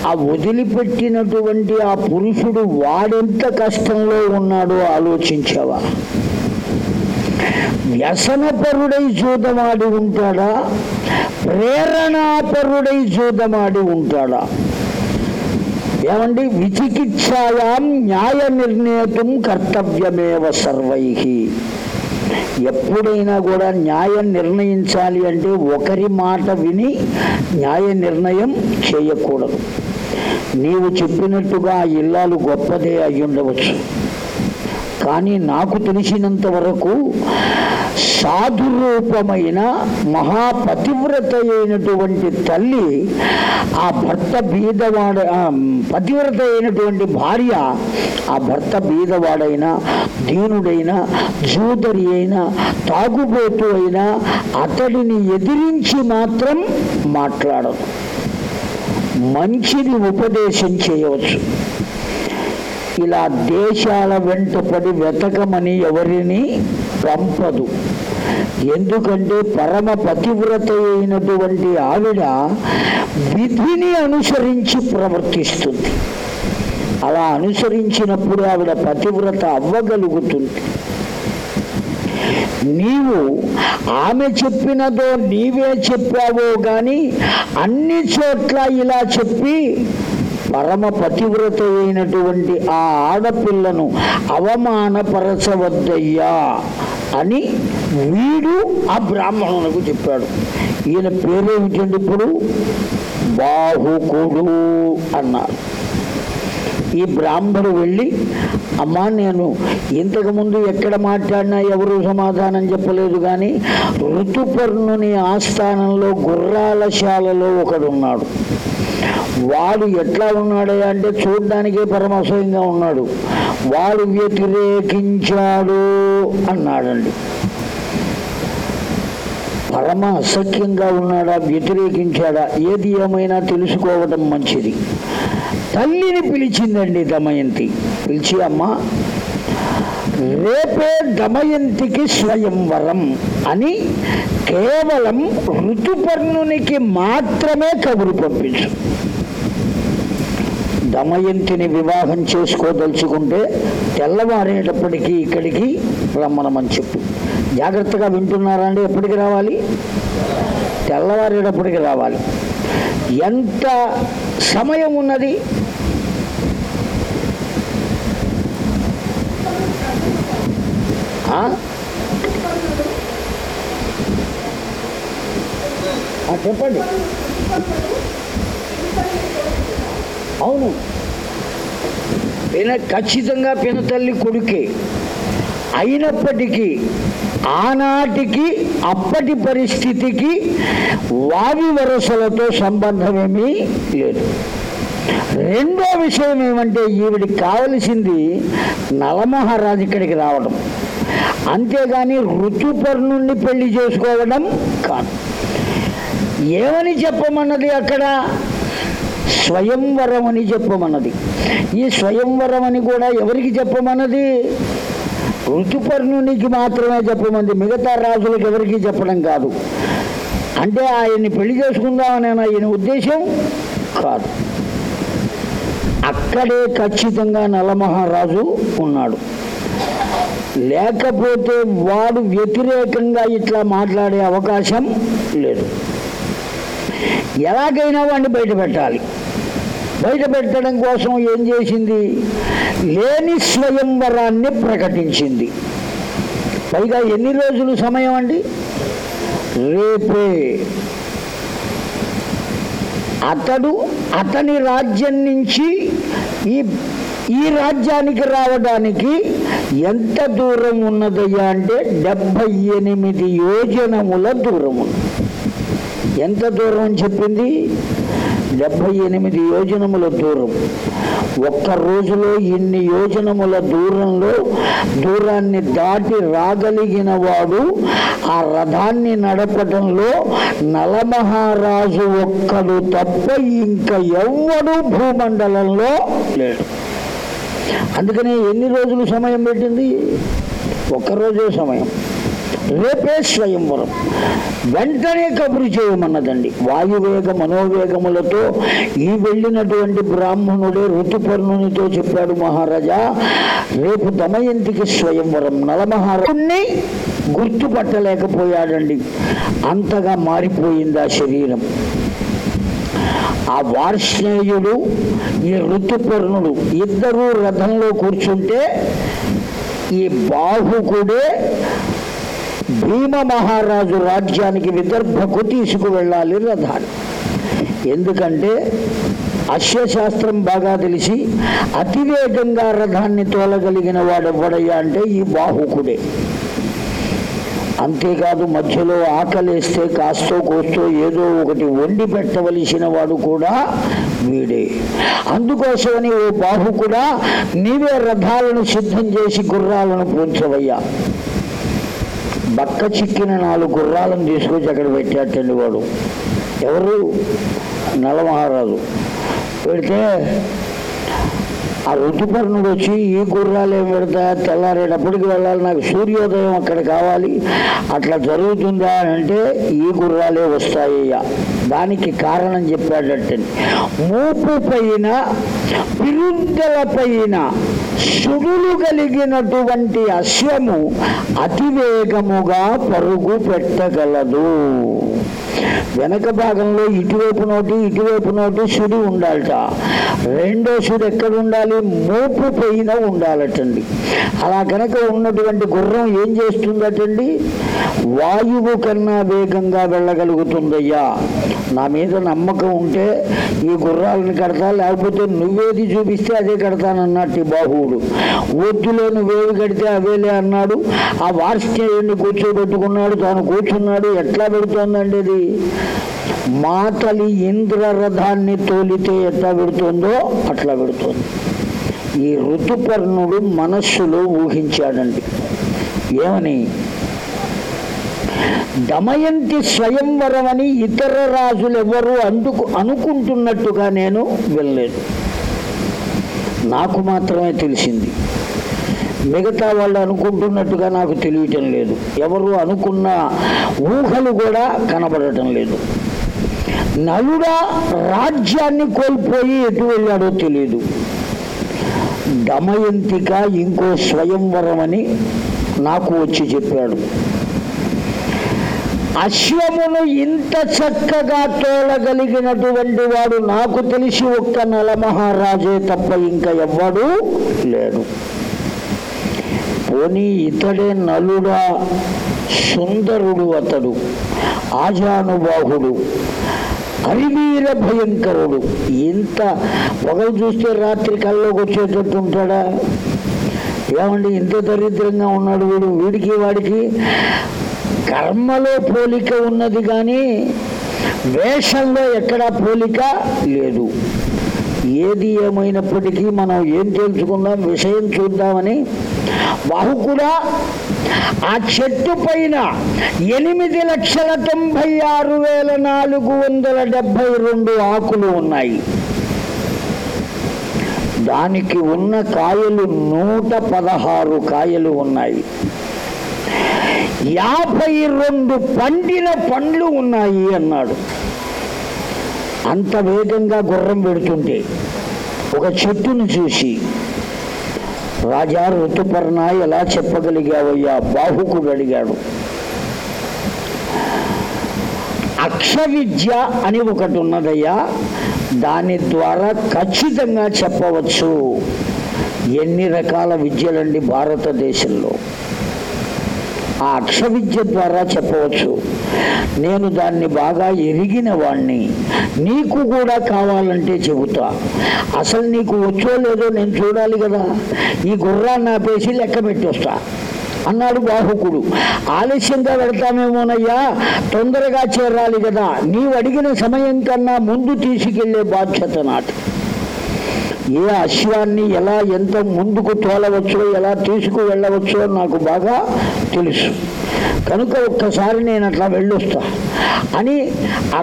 ఆ వదిలిపెట్టినటువంటి ఆ పురుషుడు వాడెంత కష్టంలో ఉన్నాడో ఆలోచించావా? వ్యసనపరుడై జూదమాడి ఉంటాడా? ప్రేరణాపరుడై జూదమాడి ఉంటాడా? ఏమండి? విచికిత్సాయాం న్యాయ నిర్ణేతం కర్తవ్యమేవ సర్వై. ఎప్పుడైనా కూడా న్యాయం నిర్ణయించాలి అంటే ఒకరి మాట విని న్యాయ నిర్ణయం చేయకూడదు. నీవు చెప్పినట్టుగా ఆ ఇల్లాలు గొప్పదే అయ్యుండవచ్చు కానీ నాకు తెలిసినంత వరకు సాధురూపమైన మహాపతివ్రత అయినటువంటి తల్లి ఆ భర్త బీదవాడ పతివ్రత అయినటువంటి భార్య ఆ భర్త బీదవాడైనా దీనుడైనా జూదరి అయినా తాగుబోతు అయినా అతడిని ఎదిరించి మాత్రం మాట్లాడదు. మంచిది ఉపదేశం చేయవచ్చు. ఇలా దేశాల వెంటపడి వెతకమని ఎవరిని పంపదు. ఎందుకంటే పరమ పతివ్రత అయినటువంటి ఆవిడ విధిని అనుసరించి ప్రవర్తిస్తుంది. అలా అనుసరించినప్పుడు ఆవిడ పతివ్రత అవ్వగలుగుతుంది. నీవు ఆమె చెప్పినదో నీవే చెప్పావో గాని అన్ని చోట్ల ఇలా చెప్పి పరమ పతివ్రత అయినటువంటి ఆ ఆడపిల్లను అవమానపరచవద్దయ్యా అని వీడు ఆ బ్రాహ్మణులకు చెప్పాడు. ఈయన పేరేమిటండి ఇప్పుడు? బాహుకుడు అన్నారు. ఈ బ్రాహ్మడు వెళ్ళి అమ్మా నేను ఇంతకుముందు ఎక్కడ మాట్లాడినా ఎవరు సమాధానం చెప్పలేదు కానీ ఋతుపర్ణుని ఆస్థానంలో గుర్రాలశాలలో ఒకడున్నాడు. వాడు ఎట్లా ఉన్నాడే అంటే చూడ్డానికే పరమసహ్యంగా ఉన్నాడు. వాడు వ్యతిరేకించాడు అన్నాడండి. పరమ అసఖ్యంగా ఉన్నాడా వ్యతిరేకించాడా? ఏది ఏమైనా తెలుసుకోవడం మంచిది. తల్లిని పిలిచిందండి దమయంతి. పిలిచి అమ్మ రేపే దమయంతికి స్వయంవరం అని కేవలం ఋతుపర్ణునికి మాత్రమే కబురు పంపించు. దమయంతిని వివాహం చేసుకోదలుచుకుంటే తెల్లవారేటప్పటికీ ఇక్కడికి రమ్మనమని చెప్పు. జాగ్రత్తగా వింటున్నారా అండి? ఎప్పటికి రావాలి? తెల్లవారేటప్పటికి రావాలి. ఎంత సమయం ఉన్నది ఆ? ఆ, చెప్పండి. అవును. పిన ఖచ్చితంగా పినతల్లి కొడుకే. అయినప్పటికీ ఆనాటికి అప్పటి పరిస్థితికి వావి వరసలతో సంబంధమేమీ లేదు. రెండో విషయం ఏమంటే ఈవిడికి కావలసింది నలమహారాజు ఇక్కడికి రావడం. అంతేగాని ఋతుపర్ణుణ్ణి పెళ్ళి చేసుకోవడం కాదు. ఏమని చెప్పమన్నది అక్కడ? స్వయంవరం అని చెప్పమన్నది. ఈ స్వయంవరం అని కూడా ఎవరికి చెప్పమన్నది? ఋతుపర్ణునికి మాత్రమే చెప్పమంది. మిగతా రాజులకు ఎవరికీ చెప్పడం కాదు. అంటే ఆయన్ని పెళ్ళి చేసుకుందామనే ఆయన ఉద్దేశం? కాదు. అక్కడే ఖచ్చితంగా నలమహారాజు ఉన్నాడు. లేకపోతే వాడు వ్యతిరేకంగా ఇట్లా మాట్లాడే అవకాశం లేదు. ఎలాగైనా వాడిని బయట పెట్టాలి. బయట పెట్టడం కోసం ఏం చేసింది? లేని స్వయంవరాన్ని ప్రకటించింది. పైగా ఎన్ని రోజులు సమయం అండి? రేపే. అతడు అతని రాజ్యం నుంచి ఈ ఈ రాజ్యానికి రావడానికి ఎంత దూరం ఉన్నదయ్యా అంటే డెబ్బై ఎనిమిది యోజనముల దూరం ఉంది. ఎంత దూరం అని చెప్పింది? డెబ్బై ఎనిమిది యోజనముల దూరం. ఒక్క రోజులో ఇన్ని యోజనముల దూరంలో దూరాన్ని దాటి రాగలిగిన వాడు ఆ రథాన్ని నడపడంలో నలమహారాజు ఒక్కడు తప్ప ఇంకా ఎవ్వడు భూమండలంలో లేడు. అందుకని ఎన్ని రోజులు సమయం పెట్టింది? ఒక్కరోజే సమయం. రేపే స్వయంవరం వెంటనే కబురు చేయమన్నదండి. వాయువేగ మనోవేగములతో ఈ వెళ్ళినటువంటి బ్రాహ్మణుడే ఋతుపర్ణునితో చెప్పాడు మహారాజా రేపు దమయంతికి స్వయంవరం నలమహారాజుని గుర్తుపట్టలేకపోయాడండి. అంతగా మారిపోయింది ఆ శరీరం. ఆ వార్ష్ణేయుడు ఈ ఋతుపర్ణుడు ఇద్దరూ రథంలో కూర్చుంటే ఈ బాహుకుడే భీమ మహారాజు రాజ్యానికి విదర్భకు తీసుకువెళ్ళాలి రథాన్ని. ఎందుకంటే అశ్వశాస్త్రం బాగా తెలిసి అతివేగంగా రథాన్ని తోలగలిగిన వాడెవడయ్యా అంటే ఈ బాహుకుడే. అంతేకాదు మధ్యలో ఆకలేస్తే కాస్తో కోస్తో ఏదో ఒకటి వండి పెట్టవలసిన వాడు కూడా వీడే. అందుకోసమని ఓ బాహు కూడా నీవే రథాలను సిద్ధం చేసి గుర్రాలను పూడ్చవయ్యా. బక్క చిక్కిన నాలుగు గుర్రాలను తీసుకొచ్చి అక్కడ పెట్టాటండి వాడు. ఎవరు? నలమహారాజు. పెడితే ఆ ఋతుపర్ణుడు వచ్చి ఈ గుర్రాలు ఏం పెడతా? తెల్లారేటప్పటికి వెళ్ళాలి. నాకు సూర్యోదయం అక్కడ కావాలి. అట్లా జరుగుతుందా అని అంటే ఈ గుర్రాలే వస్తాయ్యా. దానికి కారణం చెప్పాడట మూపు పైన పిరుద్దల పైన సుడులు కలిగినటువంటి అశ్వము అతివేగముగా పరుగు పెట్టగలదు. వెనక భాగంలో ఇటువైపు నోటి ఇటువైపు నోటి సుడి ఉండాలట. రెండో సుడి ఎక్కడ ఉండాలి? మోపు పైన ఉండాలటండి. అలా కనుక ఉన్నటువంటి గుర్రం ఏం చేస్తుందటండి? వాయువు కన్నా వేగంగా వెళ్ళగలుగుతుందయ్యా. నా మీద నమ్మకం ఉంటే ఈ గుర్రాలను కడతా లేకపోతే నువ్వేది చూపిస్తే అదే కడతానన్నట్టు బాహువుడు. వద్దులే నువ్వేవి కడితే అవేలే అన్నాడు. ఆ వార్ష్ణేయుడిని కూర్చోబెట్టుకున్నాడు తాను కూర్చున్నాడు. ఎట్లా పెడుతోందండి అది మాతలి ఇంద్రరథాన్ని తోలితే ఎట్లా పెడుతుందో అట్లా పెడుతుంది. ఈ ఋతుపర్ణుడు మనస్సులో ఊహించాడండి. ఏమని? దమయంతి స్వయంవరం అని ఇతర రాజులెవరూ అందుకు అనుకుంటున్నట్టుగా నేను వెళ్ళలేదు నాకు మాత్రమే తెలిసింది. మిగతా వాళ్ళు అనుకుంటున్నట్టుగా నాకు తెలియటం లేదు. ఎవరు అనుకున్న ఊహలు కూడా కనబడటం లేదు. నలుడా రాజ్యాన్ని కోల్పోయి ఎటు వెళ్ళాడో తెలియదు దమయంతిక ఇంకో స్వయంవరం అని నాకు వచ్చి చెప్పాడు. అశ్వమును ఇంత చక్కగా తోలగలిగినటువంటి వాడు నాకు తెలిసి ఒక్క నలమహారాజే తప్ప ఇంకా ఎవ్వడూ లేడు. పోనీ ఇతడే నలుడా సుందరుడు అతడు ఆజానుబాహుడు అరివీర భయంకరుడు. ఇంత పొగలు చూస్తే రాత్రి కల్లోకి వచ్చేటట్టు ఉంటాడా? ఏమండి ఇంత దరిద్రంగా ఉన్నాడు వీడు. వీడికి వాడికి కర్మలో పోలిక ఉన్నది కానీ వేషంలో ఎక్కడా పోలిక లేదు. ఏది ఏమైనప్పటికీ మనం ఏం తెలుసుకుందాం విషయం చూద్దామని బాహు కూడా ఆ చెట్టు పైన ఎనిమిది లక్షల తొంభై ఆరు వేల నాలుగు వందల డెబ్బై రెండు ఆకులు ఉన్నాయి. దానికి ఉన్న కాయలు నూట పదహారు కాయలు ఉన్నాయి. యాభై రెండు పండిన పండ్లు ఉన్నాయి అన్నాడు. అంత వేగంగా గుర్రం పెడుతుంటే ఒక చెట్టును చూసి రాజా ఋతుపర్ణ ఎలా చెప్పగలిగావయ్యా? బాహుకుడు అడిగాడు. అక్ష విద్య అని ఒకటి ఉన్నదయ్యా దాని ద్వారా ఖచ్చితంగా చెప్పవచ్చు. ఎన్ని రకాల విద్యలండి భారతదేశంలో? ఆ అక్ష విద్య ద్వారా చెప్పవచ్చు. నేను దాన్ని బాగా ఎరిగిన వాణ్ణి. నీకు కూడా కావాలంటే చెబుతా. అసలు నీకు వచ్చో లేదో నేను చూడాలి కదా. ఈ గుర్రాన్ని ఆపేసి లెక్క పెట్టొస్తా. అన్నాడు బాహుకుడు. ఆలస్యంగా వెళ్తామేమోనయ్యా? తొందరగా చేరాలి కదా. నీవు అడిగిన సమయం కన్నా ముందు తీసుకెళ్ళే బాధ్యత నాటి ఏ అశ్వాన్ని ఎలా ఎంత ముందుకు తోలవచ్చో ఎలా తీసుకు వెళ్ళవచ్చో నాకు బాగా తెలుసు. కనుక ఒక్కసారి నేను అట్లా వెళ్ళొస్తా. అని ఆ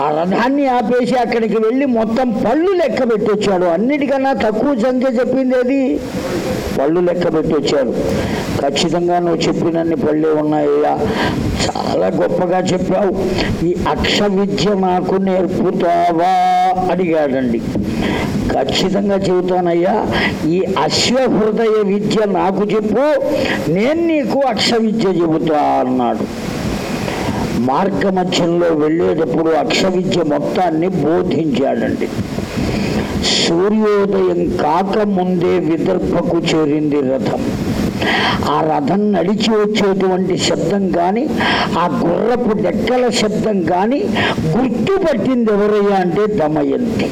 ఆ రథాన్ని ఆపేసి అక్కడికి వెళ్ళి మొత్తం పళ్ళు లెక్క పెట్టొచ్చాడు. అన్నిటికన్నా తక్కువ సంఖ్య చెప్పింది ఏది? పళ్ళు లెక్క పెట్టొచ్చాడు. ఖచ్చితంగా నువ్వు చెప్పినన్ని పళ్ళే ఉన్నాయ్యా. చాలా గొప్పగా చెప్పావు. ఈ అక్ష విద్య నాకు నేర్పుతావా? అడిగాడండి. ఖచ్చితంగా చెబుతానయ్యా ఈ అశ్వహృదయ విద్య నాకు చెప్పు నేను నీకు అక్ష విద్య చెబుతా అన్నాడు. మార్గ మధ్యంలో వెళ్ళేటప్పుడు అక్షవిద్య మొత్తాన్ని బోధించాడండి. సూర్యోదయం కాకముందే విదర్భకు చేరింది రథం. ఆ రథం నడిచి వచ్చేటువంటి శబ్దం కానీ ఆ గుర్రపు డెక్కల శబ్దం కానీ గుర్తుపట్టింది ఎవరయ్యా అంటే దమయంతి.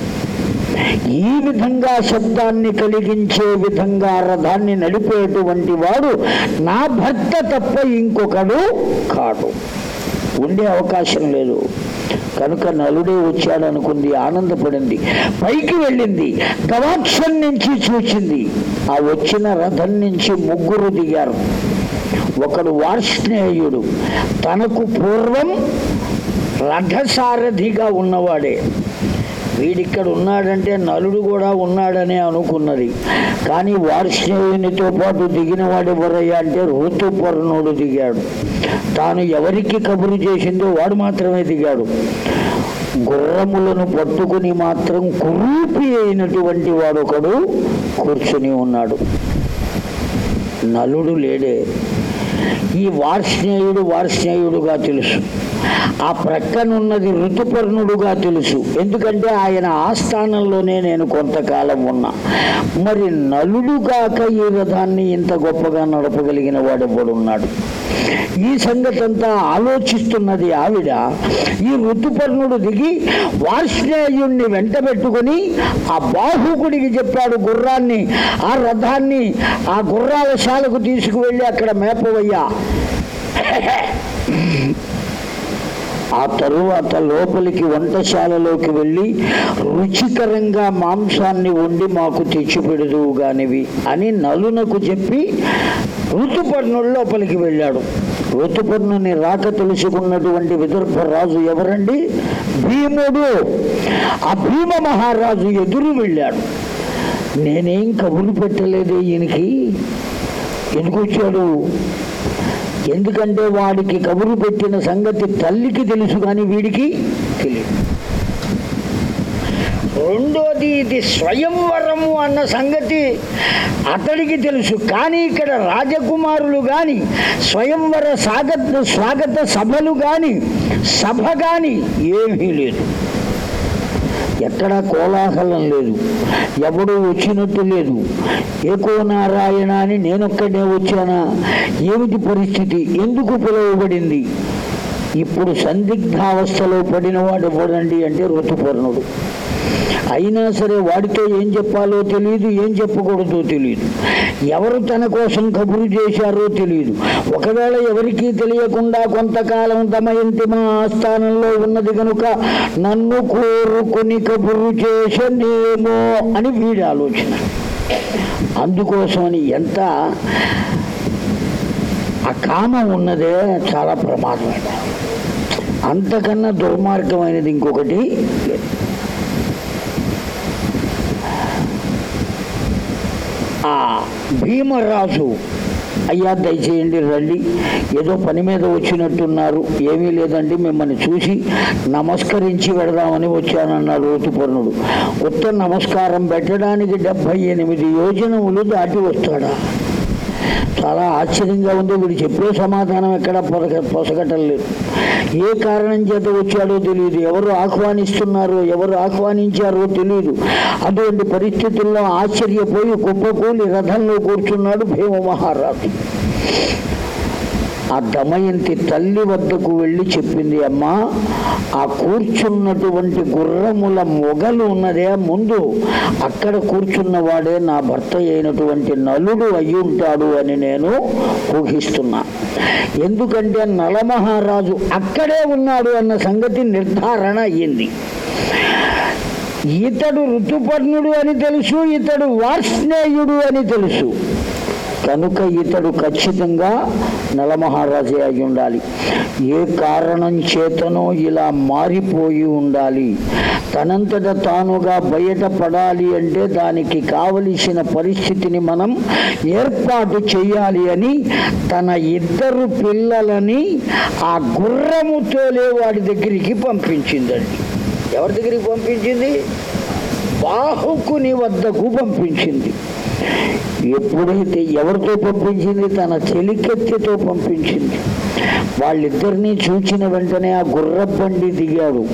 ఈ విధంగా శబ్దాన్ని కలిగించే విధంగా రథాన్ని నడిపేటువంటి వాడు నా భర్త తప్ప ఇంకొకడు కాడు. ఉండే అవకాశం లేదు. కనుక నలుడే వచ్చాడనుకుంది ఆనందపడింది. పైకి వెళ్ళింది గవాక్షం నుంచి చూచింది. ఆ వచ్చిన రథం నుంచి ముగ్గురు దిగారు. ఒకడు వార్ష్ణేయుడు తనకు పూర్వం రథసారథిగా ఉన్నవాడే. వీడిక్కడ ఉన్నాడంటే నలుడు కూడా ఉన్నాడనే అనుకున్నది. కానీ వార్ష్ణేయునితో పాటు దిగిన వాడు ఎవరయ్యా అంటే ఋతుపర్ణుడు దిగాడు. తాను ఎవరికి కబురు చేసిందో వాడు మాత్రమే దిగాడు. గుర్రములను పట్టుకుని మాత్రం కురూపి అయినటువంటి వాడు ఒకడు కూర్చుని ఉన్నాడు. నలుడు లేడే. ఈ వార్ష్ణేయుడు వార్ష్ణేయుడుగా తెలుసు. ఆ ప్రక్కనున్నది ఋతుపర్ణుడుగా తెలుసు. ఎందుకంటే ఆయన ఆస్థానంలోనే నేను కొంతకాలం ఉన్నా. మరి నలుడుగాక ఈ రథాన్ని ఇంత గొప్పగా నడపగలిగిన వాడెవడున్నాడు ఈ సంగతంతా ఆలోచిస్తున్నది ఆవిడ. ఈ ఋతుపర్ణుడు దిగి వార్ష్ణేయుణ్ణి వెంటబెట్టుకుని ఆ బాహుకుడికి చెప్పాడు గుర్రాన్ని ఆ రథాన్ని ఆ గుర్రాల శాలకు తీసుకువెళ్ళి అక్కడ మేపవయ్యా. ఆ తరువాత లోపలికి వంటశాలలోకి వెళ్ళి రుచికరంగా మాంసాన్ని వండి మాకు తెచ్చిపెడదు గానివి అని నలునకు చెప్పి ఋతుపర్ణుడు లోపలికి వెళ్ళాడు. ఋతుపర్ణుని రాక తెలుసుకున్నటువంటి విదర్భ రాజు ఎవరండి? భీముడు. ఆ భీమ మహారాజు ఎదురు వెళ్ళాడు. నేనేం కబురు పెట్టలేదే ఈయనకి? ఎందుకు వచ్చాడు? ఎందుకంటే వాడికి కబురు పెట్టిన సంగతి తల్లికి తెలుసు కానీ వీడికి తెలియదు. రెండోది ఇది స్వయంవరము అన్న సంగతి అతడికి తెలుసు. కానీ ఇక్కడ రాజకుమారులు కానీ స్వయంవర స్వాగత స్వాగత సభలు కానీ సభ కానీ ఏమీ లేదు. ఎక్కడా కోలాహలం లేదు. ఎవడు వచ్చినట్టు లేదు. ఏకో నారాయణ అని నేనొక్కడే వచ్చానా? ఏమిటి పరిస్థితి? ఎందుకు పిలువబడింది? ఇప్పుడు సందిగ్ధావస్థలో పడిన వాడు ఎవడండి అంటే ఋతుపర్ణుడు. అయినా సరే వాడితో ఏం చెప్పాలో తెలియదు ఏం చెప్పకూడదో తెలియదు ఎవరు తన కోసం కబురు చేశారో తెలియదు ఒకవేళ ఎవరికీ తెలియకుండా కొంతకాలం దమయంతి మా ఆస్థానంలో ఉన్నది కనుక నన్ను కోరుకుని కబురు చేసనేమో అని వీడి ఆలోచన. అందుకోసమని ఎంత ఆ కామం ఉన్నదే చాలా ప్రమాదమైన అంతకన్నా దుర్మార్గమైనది ఇంకొకటి లేదు ఆ భీమరాజు. అయ్యా దయచేయండి రండి. ఏదో పని మీద వచ్చినట్టున్నారు. ఏమీ లేదండి మిమ్మల్ని చూసి నమస్కరించి వెడదామని వచ్చానన్నాడు ఋతుపర్ణుడు ఉత్త నమస్కారం పెట్టడానికి డెబ్భై ఎనిమిది యోజనములు దాటి వస్తాడా? చాలా ఆశ్చర్యంగా ఉందో. వీడు చెప్పే సమాధానం ఎక్కడ పొసగ పొసగటం లేదు ఏ కారణం చేత వచ్చాడో తెలియదు. ఎవరు ఆహ్వానిస్తున్నారో ఎవరు ఆహ్వానించారో తెలియదు. అటువంటి పరిస్థితుల్లో ఆశ్చర్యపోయి కుప్పకూలి రథంలో కూర్చున్నాడు భీమ మహారాజు ఆ దమయంతి తల్లి వద్దకు వెళ్ళి చెప్పింది అమ్మా ఆ కూర్చున్నటువంటి గుర్రముల మొగలు ఉన్నదే ముందు. అక్కడ కూర్చున్నవాడే నా భర్త అయినటువంటి నలుడు అయి ఉంటాడు అని నేను ఊహిస్తున్నా. ఎందుకంటే నలమహారాజు అక్కడే ఉన్నాడు అన్న సంగతి నిర్ధారణ అయ్యింది. ఇతడు ఋతుపర్ణుడు అని తెలుసు ఇతడు వార్ష్ణేయుడు అని తెలుసు. కనుక ఇతడు ఖచ్చితంగా నలమహారాజే అయి ఉండాలి. ఏ కారణం చేతనో ఇలా మారిపోయి ఉండాలి. తనంతట తానుగా బయటపడాలి అంటే దానికి కావలసిన పరిస్థితిని మనం ఏర్పాటు చేయాలి అని తన ఇద్దరు పిల్లలని ఆ గుర్రము తోలే వాడి దగ్గరికి పంపించిందండి. ఎవరి దగ్గరికి పంపించింది? బాహుకుని వద్దకు పంపించింది. ఎప్పుడైతే ఎవరితో పంపించింది తన చెలికెత్తితో పంపించింది. వాళ్ళిద్దరినీ చూచిన వెంటనే ఆ గుర్రబండి దిగాడు.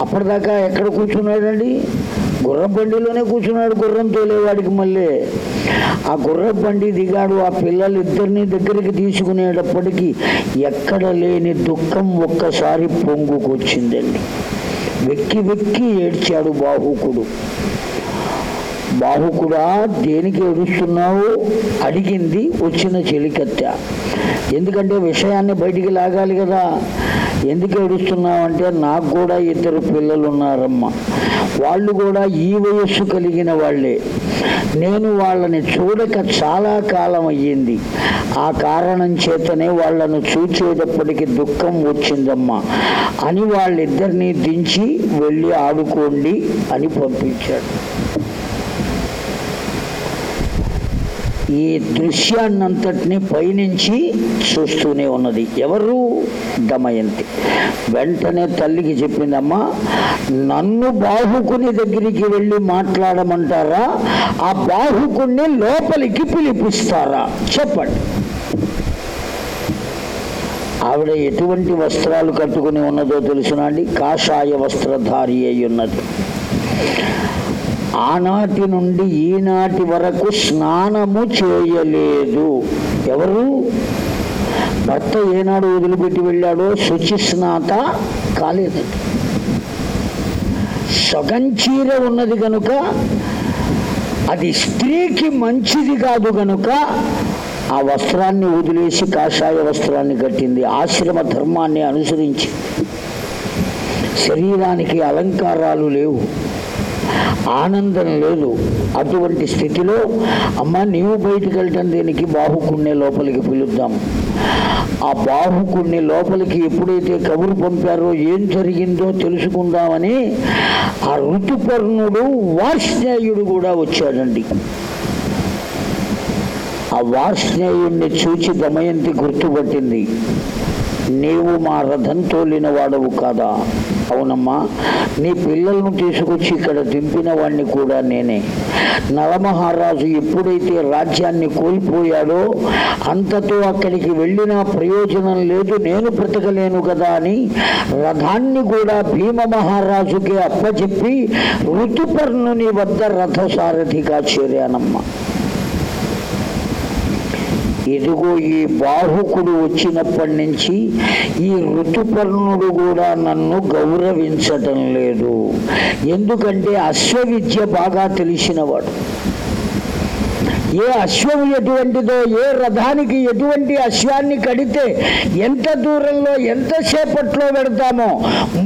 అప్పటిదాకా ఎక్కడ కూర్చున్నాడండి? గుర్రబండిలోనే కూర్చున్నాడు గుర్రం తోలేవాడికి మళ్ళీ. ఆ గుర్రబండి దిగాడు ఆ పిల్లలిద్దరినీ దగ్గరికి తీసుకునేటప్పటికీ ఎక్కడ లేని దుఃఖం ఒక్కసారి పొంగుకొచ్చిందండి. వెక్కి వెక్కి ఏడ్చాడు బాహుకుడు. బాహుకుడా దేనికి ఏడుస్తున్నావు? అడిగింది వచ్చిన చెలికత్తె. ఎందుకంటే విషయాన్ని బయటికి లాగాలి కదా. ఎందుకు ఏడుస్తున్నావు అంటే నాకు కూడా ఇద్దరు పిల్లలు ఉన్నారమ్మ వాళ్ళు కూడా ఈ వయస్సు కలిగిన వాళ్ళే. నేను వాళ్ళని చూడక చాలా కాలం అయ్యింది. ఆ కారణం చేతనే వాళ్ళను చూచేటప్పటికి దుఃఖం వచ్చిందమ్మా. అని వాళ్ళిద్దరినీ దించి వెళ్ళి ఆడుకోండి అని పంపించాడు. ఈ దృశ్యాన్నంతటిని పైనుంచి చూస్తూనే ఉన్నది. ఎవరు? దమయంతి. వెంటనే తల్లికి చెప్పిందమ్మా నన్ను బాహుకుని దగ్గరికి వెళ్ళి మాట్లాడమంటారా? ఆ బాహుకుణ్ణి లోపలికి పిలిపిస్తారా? చెప్పండి. ఆవిడ ఎటువంటి వస్త్రాలు కట్టుకుని ఉన్నదో తెలుసునండి కాషాయ వస్త్రధారి అయి ఉన్నది. ఆనాటి నుండి ఈనాటి వరకు స్నానము చేయలేదు. ఎవరు? భర్త ఏనాడు వదిలిపెట్టి వెళ్ళాడో శుచి స్నాత కాలేదండి సగం చీర ఉన్నది కనుక అది స్త్రీకి మంచిది కాదు కనుక ఆ వస్త్రాన్ని వదిలేసి కాషాయ వస్త్రాన్ని కట్టింది. ఆశ్రమ ధర్మాన్ని అనుసరించి. శరీరానికి అలంకారాలు లేవు. ఆనందం లేదు. అటువంటి స్థితిలో అమ్మ నీవు బయటికి వెళ్ళటం దీనికి? బాహుకుణ్ణి లోపలికి పిలుద్దాం. ఆ బాహుకుణ్ణి లోపలికి ఎప్పుడైతే కబురు పంపారో ఏం జరిగిందో తెలుసుకుందామని ఆ ఋతుపర్ణుడు వార్ష్ణేయుడు కూడా వచ్చాడండి. ఆ వార్ష్ణేయుణ్ణి చూచి దమయంతి గుర్తుపట్టింది. నీవు మా రథం తోలిన వాడవు కాదా? అవునమ్మా నీ పిల్లలను తీసుకొచ్చి ఇక్కడ దింపిన వాడిని కూడా నేనే. నలమహారాజు ఎప్పుడైతే రాజ్యాన్ని కోల్పోయాడో అంతతో అక్కడికి వెళ్ళినా ప్రయోజనం లేదు నేను బ్రతకలేను కదా అని రథాన్ని కూడా భీమ మహారాజుకి అప్పచెప్పి ఋతుపర్ణుని వద్ద రథసారథిగా చేరానమ్మా. ఇదిగో ఈ బాహుకుడు వచ్చినప్పటి నుంచి ఈ ఋతుపర్ణుడు కూడా నన్ను గౌరవించటం లేదు. ఎందుకంటే అశ్వవిద్య బాగా తెలిసినవాడు. ఏ అశ్వం ఎటువంటిదో ఏ రథానికి ఎటువంటి అశ్వాన్ని కడితే ఎంత దూరంలో ఎంతసేపట్లో పెడతామో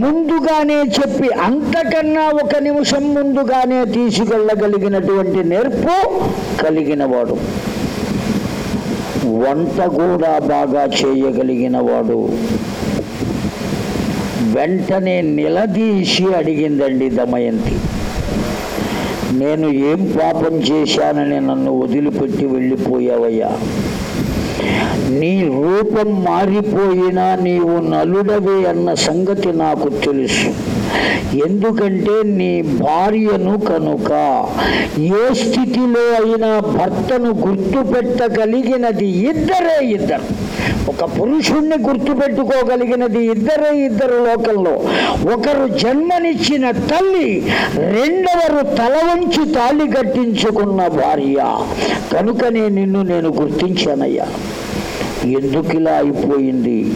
ముందుగానే చెప్పి అంతకన్నా ఒక నిమిషం ముందుగానే తీసుకెళ్ళగలిగినటువంటి నేర్పు కలిగినవాడు. వంట కూడా బాగా చేయగలిగిన వాడు వెంటనే నిలదీసి అడిగిందండి దమయంతి. నేను ఏం పాపం చేశానని నన్ను వదిలిపెట్టి వెళ్ళిపోయావయ్యా. నీ రూపం మారిపోయినా నీవు నలుడవే అన్న సంగతి నాకు తెలుసు. ఎందుకంటే నీ భార్యను కనుక ఏ స్థితిలో అయినా భర్తను గుర్తుపెట్టగలిగినది ఇద్దరే ఇద్దరు. ఒక పురుషుణ్ణి గుర్తుపెట్టుకోగలిగినది ఇద్దరే ఇద్దరు లోకంలో. ఒకరు జన్మనిచ్చిన తల్లి రెండవరు తల వంచి తాళి కట్టించుకున్న భార్య. కనుకనే నిన్ను నేను గుర్తించానయ్యా. ఎందుకు ఇలా అయిపోయింది?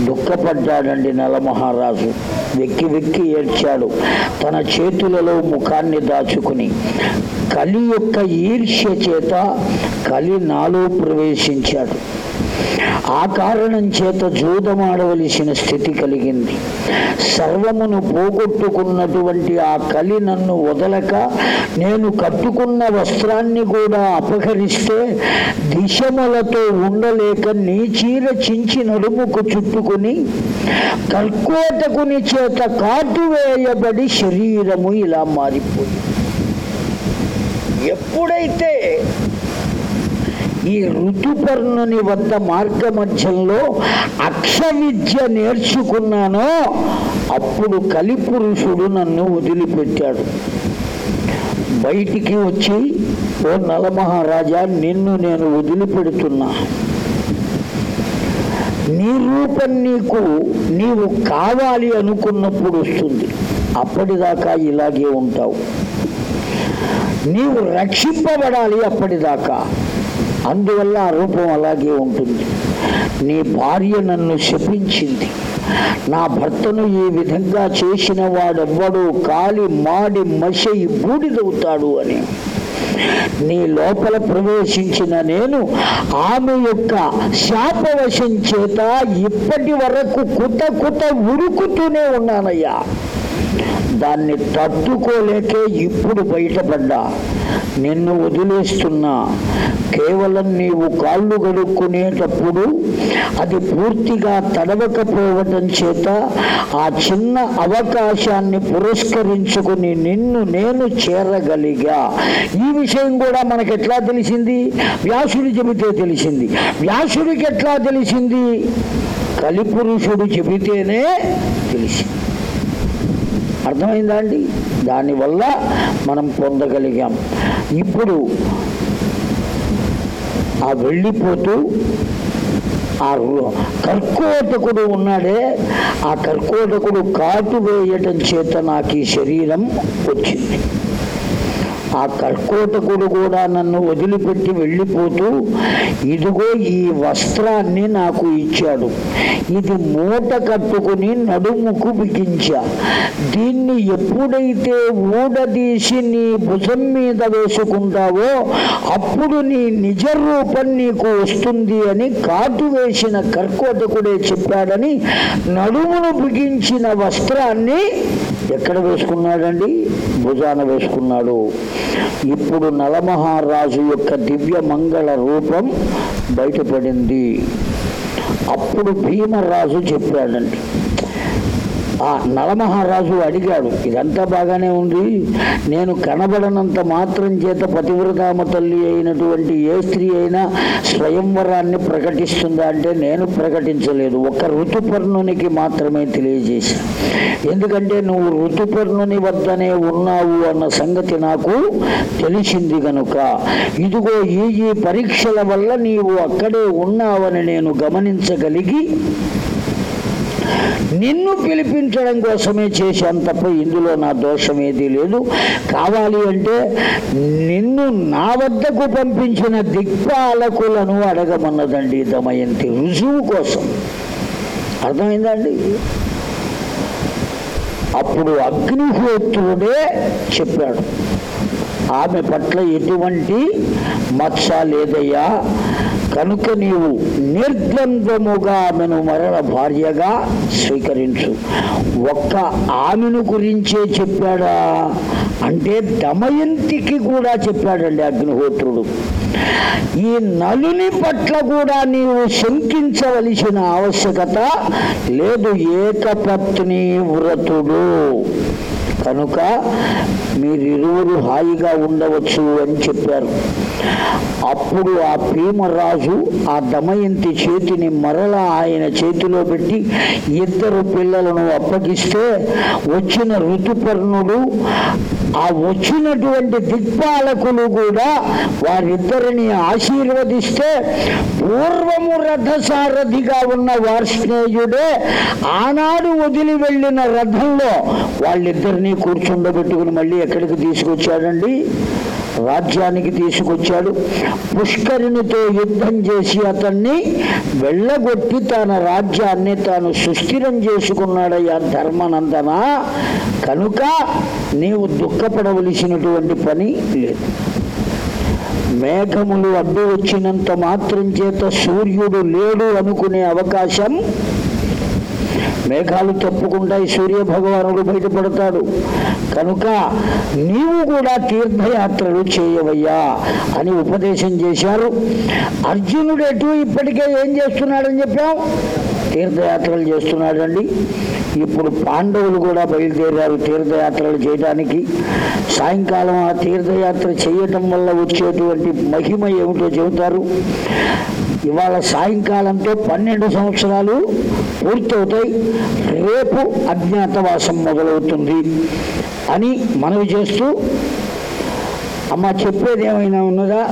దుఃఖపడ్డాడండి నలమహారాజు. వెక్కి వెక్కి ఏడ్చాడు. తన చేతులలో ముఖాన్ని దాచుకుని కలి యొక్క ఈర్ష్య చేత కలి నాలో ప్రవేశించాడు. ఆ కారణం చేత జూదమాడవలసిన స్థితి కలిగింది. సర్వమును పోగొట్టుకున్నటువంటి ఆ కలి నన్ను వదలక నేను కట్టుకున్న వస్త్రాన్ని కూడా అపహరిస్తే దిశములతో ఉండలేక నీ చీర చించి నడుముకు చుట్టుకుని కర్కోటకుని చేత కాటువేయబడి శరీరము ఇలా మారిపోయింది. ఎప్పుడైతే ఈ ఋతుపర్ణుని వద్ద మార్గ మధ్యంలో అక్ష విద్య నేర్చుకున్నానో అప్పుడు కలిపురుషుడు నన్ను వదిలిపెట్టాడు. బయటికి వచ్చి ఓ నలమహారాజా నిన్ను నేను వదిలిపెడుతున్నా. నీ రూపం నీకు నీవు కావాలి అనుకున్నప్పుడు వస్తుంది. అప్పటిదాకా ఇలాగే ఉంటావు. నీవు రక్షింపబడాలి అప్పటిదాకా. అందువల్ల ఆ రూపం అలాగే ఉంటుంది. నీ భార్య నన్ను శపించింది. నా భర్తను ఈ విధంగా చేసిన వాడెవ్వడు కాలి మాడి మసై బూడిదవుతాడు అని. నీ లోపల ప్రవేశించిన నేను ఆమె యొక్క శాపవశం చేత ఇప్పటి వరకు కుత కుత ఉరుకుతూనే ఉన్నానయ్యా. దాన్ని తట్టుకోలేకే ఇప్పుడు బయటపడ్డా. నిన్ను వదిలేస్తున్నా. కేవలం నీవు కాళ్ళు గడుక్కునేటప్పుడు అది పూర్తిగా తడవకపోవటం చేత ఆ చిన్న అవకాశాన్ని పురస్కరించుకుని నిన్ను నేను చేరగలిగా. ఈ విషయం కూడా మనకు ఎట్లా తెలిసింది? వ్యాసుడు చెబితే తెలిసింది. వ్యాసుడికి ఎట్లా తెలిసింది? కలిపురుషుడు చెబితేనే తెలిసింది. అర్థమైందా అండి? దానివల్ల మనం పొందగలిగాం. ఇప్పుడు ఆ వెళ్ళిపోతూ ఆ రు- కర్కోటకుడు ఉన్నాడే ఆ కర్కోటకుడు కాటు వేయటం చేత నాకు ఈ శరీరం వచ్చింది. ఆ కర్కోటకుడు కూడా నన్ను వదిలిపెట్టి వెళ్ళిపోతూ ఇదిగో ఈ వస్త్రాన్ని నాకు ఇచ్చాడు. ఇది మూట కట్టుకుని నడుముకు బిగించా. దీన్ని ఎప్పుడైతే ఊడదీసి నీ భుజం మీద వేసుకుంటావో అప్పుడు నీ నిజ రూపం నీకు వస్తుంది అని కాటు వేసిన కర్కోటకుడే చెప్పాడని నడుమును బిగించిన వస్త్రాన్ని ఎక్కడ వేసుకున్నాడండి? భుజాన వేసుకున్నాడు. ఇప్పుడు నలమహారాజు యొక్క దివ్య మంగళ రూపం బయటపడింది. అప్పుడు భీమరాజు చెప్పాడండి ఆ నలమహారాజు అడిగాడు ఇదంతా బాగానే ఉంది. నేను కనబడనంత మాత్రం చేత పతివ్రతామ తల్లి అయినటువంటి ఏ స్త్రీ అయినా స్వయంవరాన్ని ప్రకటిస్తుందా అంటే నేను ప్రకటించలేదు. ఒక ఋతుపర్ణునికి మాత్రమే తెలియజేశా. ఎందుకంటే నువ్వు ఋతుపర్ణుని వద్దనే ఉన్నావు అన్న సంగతి నాకు తెలిసింది కనుక ఇదిగో ఈ ఈ పరీక్షల వల్ల నీవు అక్కడే ఉన్నావని నేను గమనించగలిగి నిన్ను పిలిపించడం కోసమే చేశాను తప్ప ఇందులో నా దోషం ఏదీ లేదు. కావాలి అంటే నిన్ను నా వద్దకు పంపించిన దిక్పాలకులను అడగమన్నదండి దమయంతి రుజువు కోసం. అర్థమైందండి? అప్పుడు అగ్నిహోత్రుడే చెప్పాడు. ఆమె పట్ల ఎటువంటి మత్స లేదయ్యా. కనుక నీవు నిర్ద్వంద్వముగా ఆమెను మరణ భార్యగా స్వీకరించు. ఒక్క ఆమెను గురించే చెప్పాడా? అంటే దమయంతికి కూడా చెప్పాడండి అగ్నిహోత్రుడు. ఈ నలుని పట్ల కూడా నీవు శంకించవలసిన ఆవశ్యకత లేదు. ఏకపత్ని వ్రతుడు. కనుక మీరిరువురు హాయిగా ఉండవచ్చు అని చెప్పారు. అప్పుడు ఆ భీమరాజు ఆ దమయంతి చేతిని మరలా ఆయన చేతిలో పెట్టి ఇద్దరు పిల్లలను అప్పగిస్తే వచ్చిన ఋతుపర్ణుడు ఆ వచ్చినటువంటి దిక్పాలకులు కూడా వారిద్దరిని ఆశీర్వదిస్తే పూర్వము రథసారథిగా ఉన్న వార్ష్ణేయుడే ఆనాడు వదిలి వెళ్ళిన రథంలో వాళ్ళిద్దరిని కూర్చుండబెట్టుకుని మళ్ళీ ఎక్కడికి తీసుకొచ్చాడండి? రాజ్యానికి తీసుకొచ్చాడు. పుష్కరినితో యుద్ధం చేసి అతన్ని వెళ్ళగొట్టి తన రాజ్యాన్ని తాను సుస్థిరం చేసుకున్నాడయ్యా ధర్మనందన. కనుక నీవు దుఃఖపడవలసినటువంటి పని లేదు. మేఘములు అడ్డు వచ్చినంత మాత్రం చేత సూర్యుడు లేడు అనుకునే అవకాశం మేఘాలు తప్పుకుంటాయి సూర్య భగవానుడు బయటపడతాడు. కనుక నీవు కూడా తీర్థయాత్రలు చేయవయ్యా అని ఉపదేశం చేశారు. అర్జునుడు ఎటు ఇప్పటికే ఏం చేస్తున్నాడని చెప్పాం? తీర్థయాత్రలు చేస్తున్నాడండి. ఇప్పుడు పాండవులు కూడా బయలుదేరారు తీర్థయాత్రలు చేయడానికి. సాయంకాలం ఆ తీర్థయాత్ర చేయటం వల్ల వచ్చేటువంటి మహిమ ఏమిటో చెబుతారు. ఇవాళ సాయంకాలంతో పన్నెండు సంవత్సరాలు పూర్తవుతాయి. రేపు అజ్ఞాతవాసం మొదలవుతుంది అని మనవి చేస్తూ అమ్మ చెప్పేది ఏమైనా ఉన్నదా?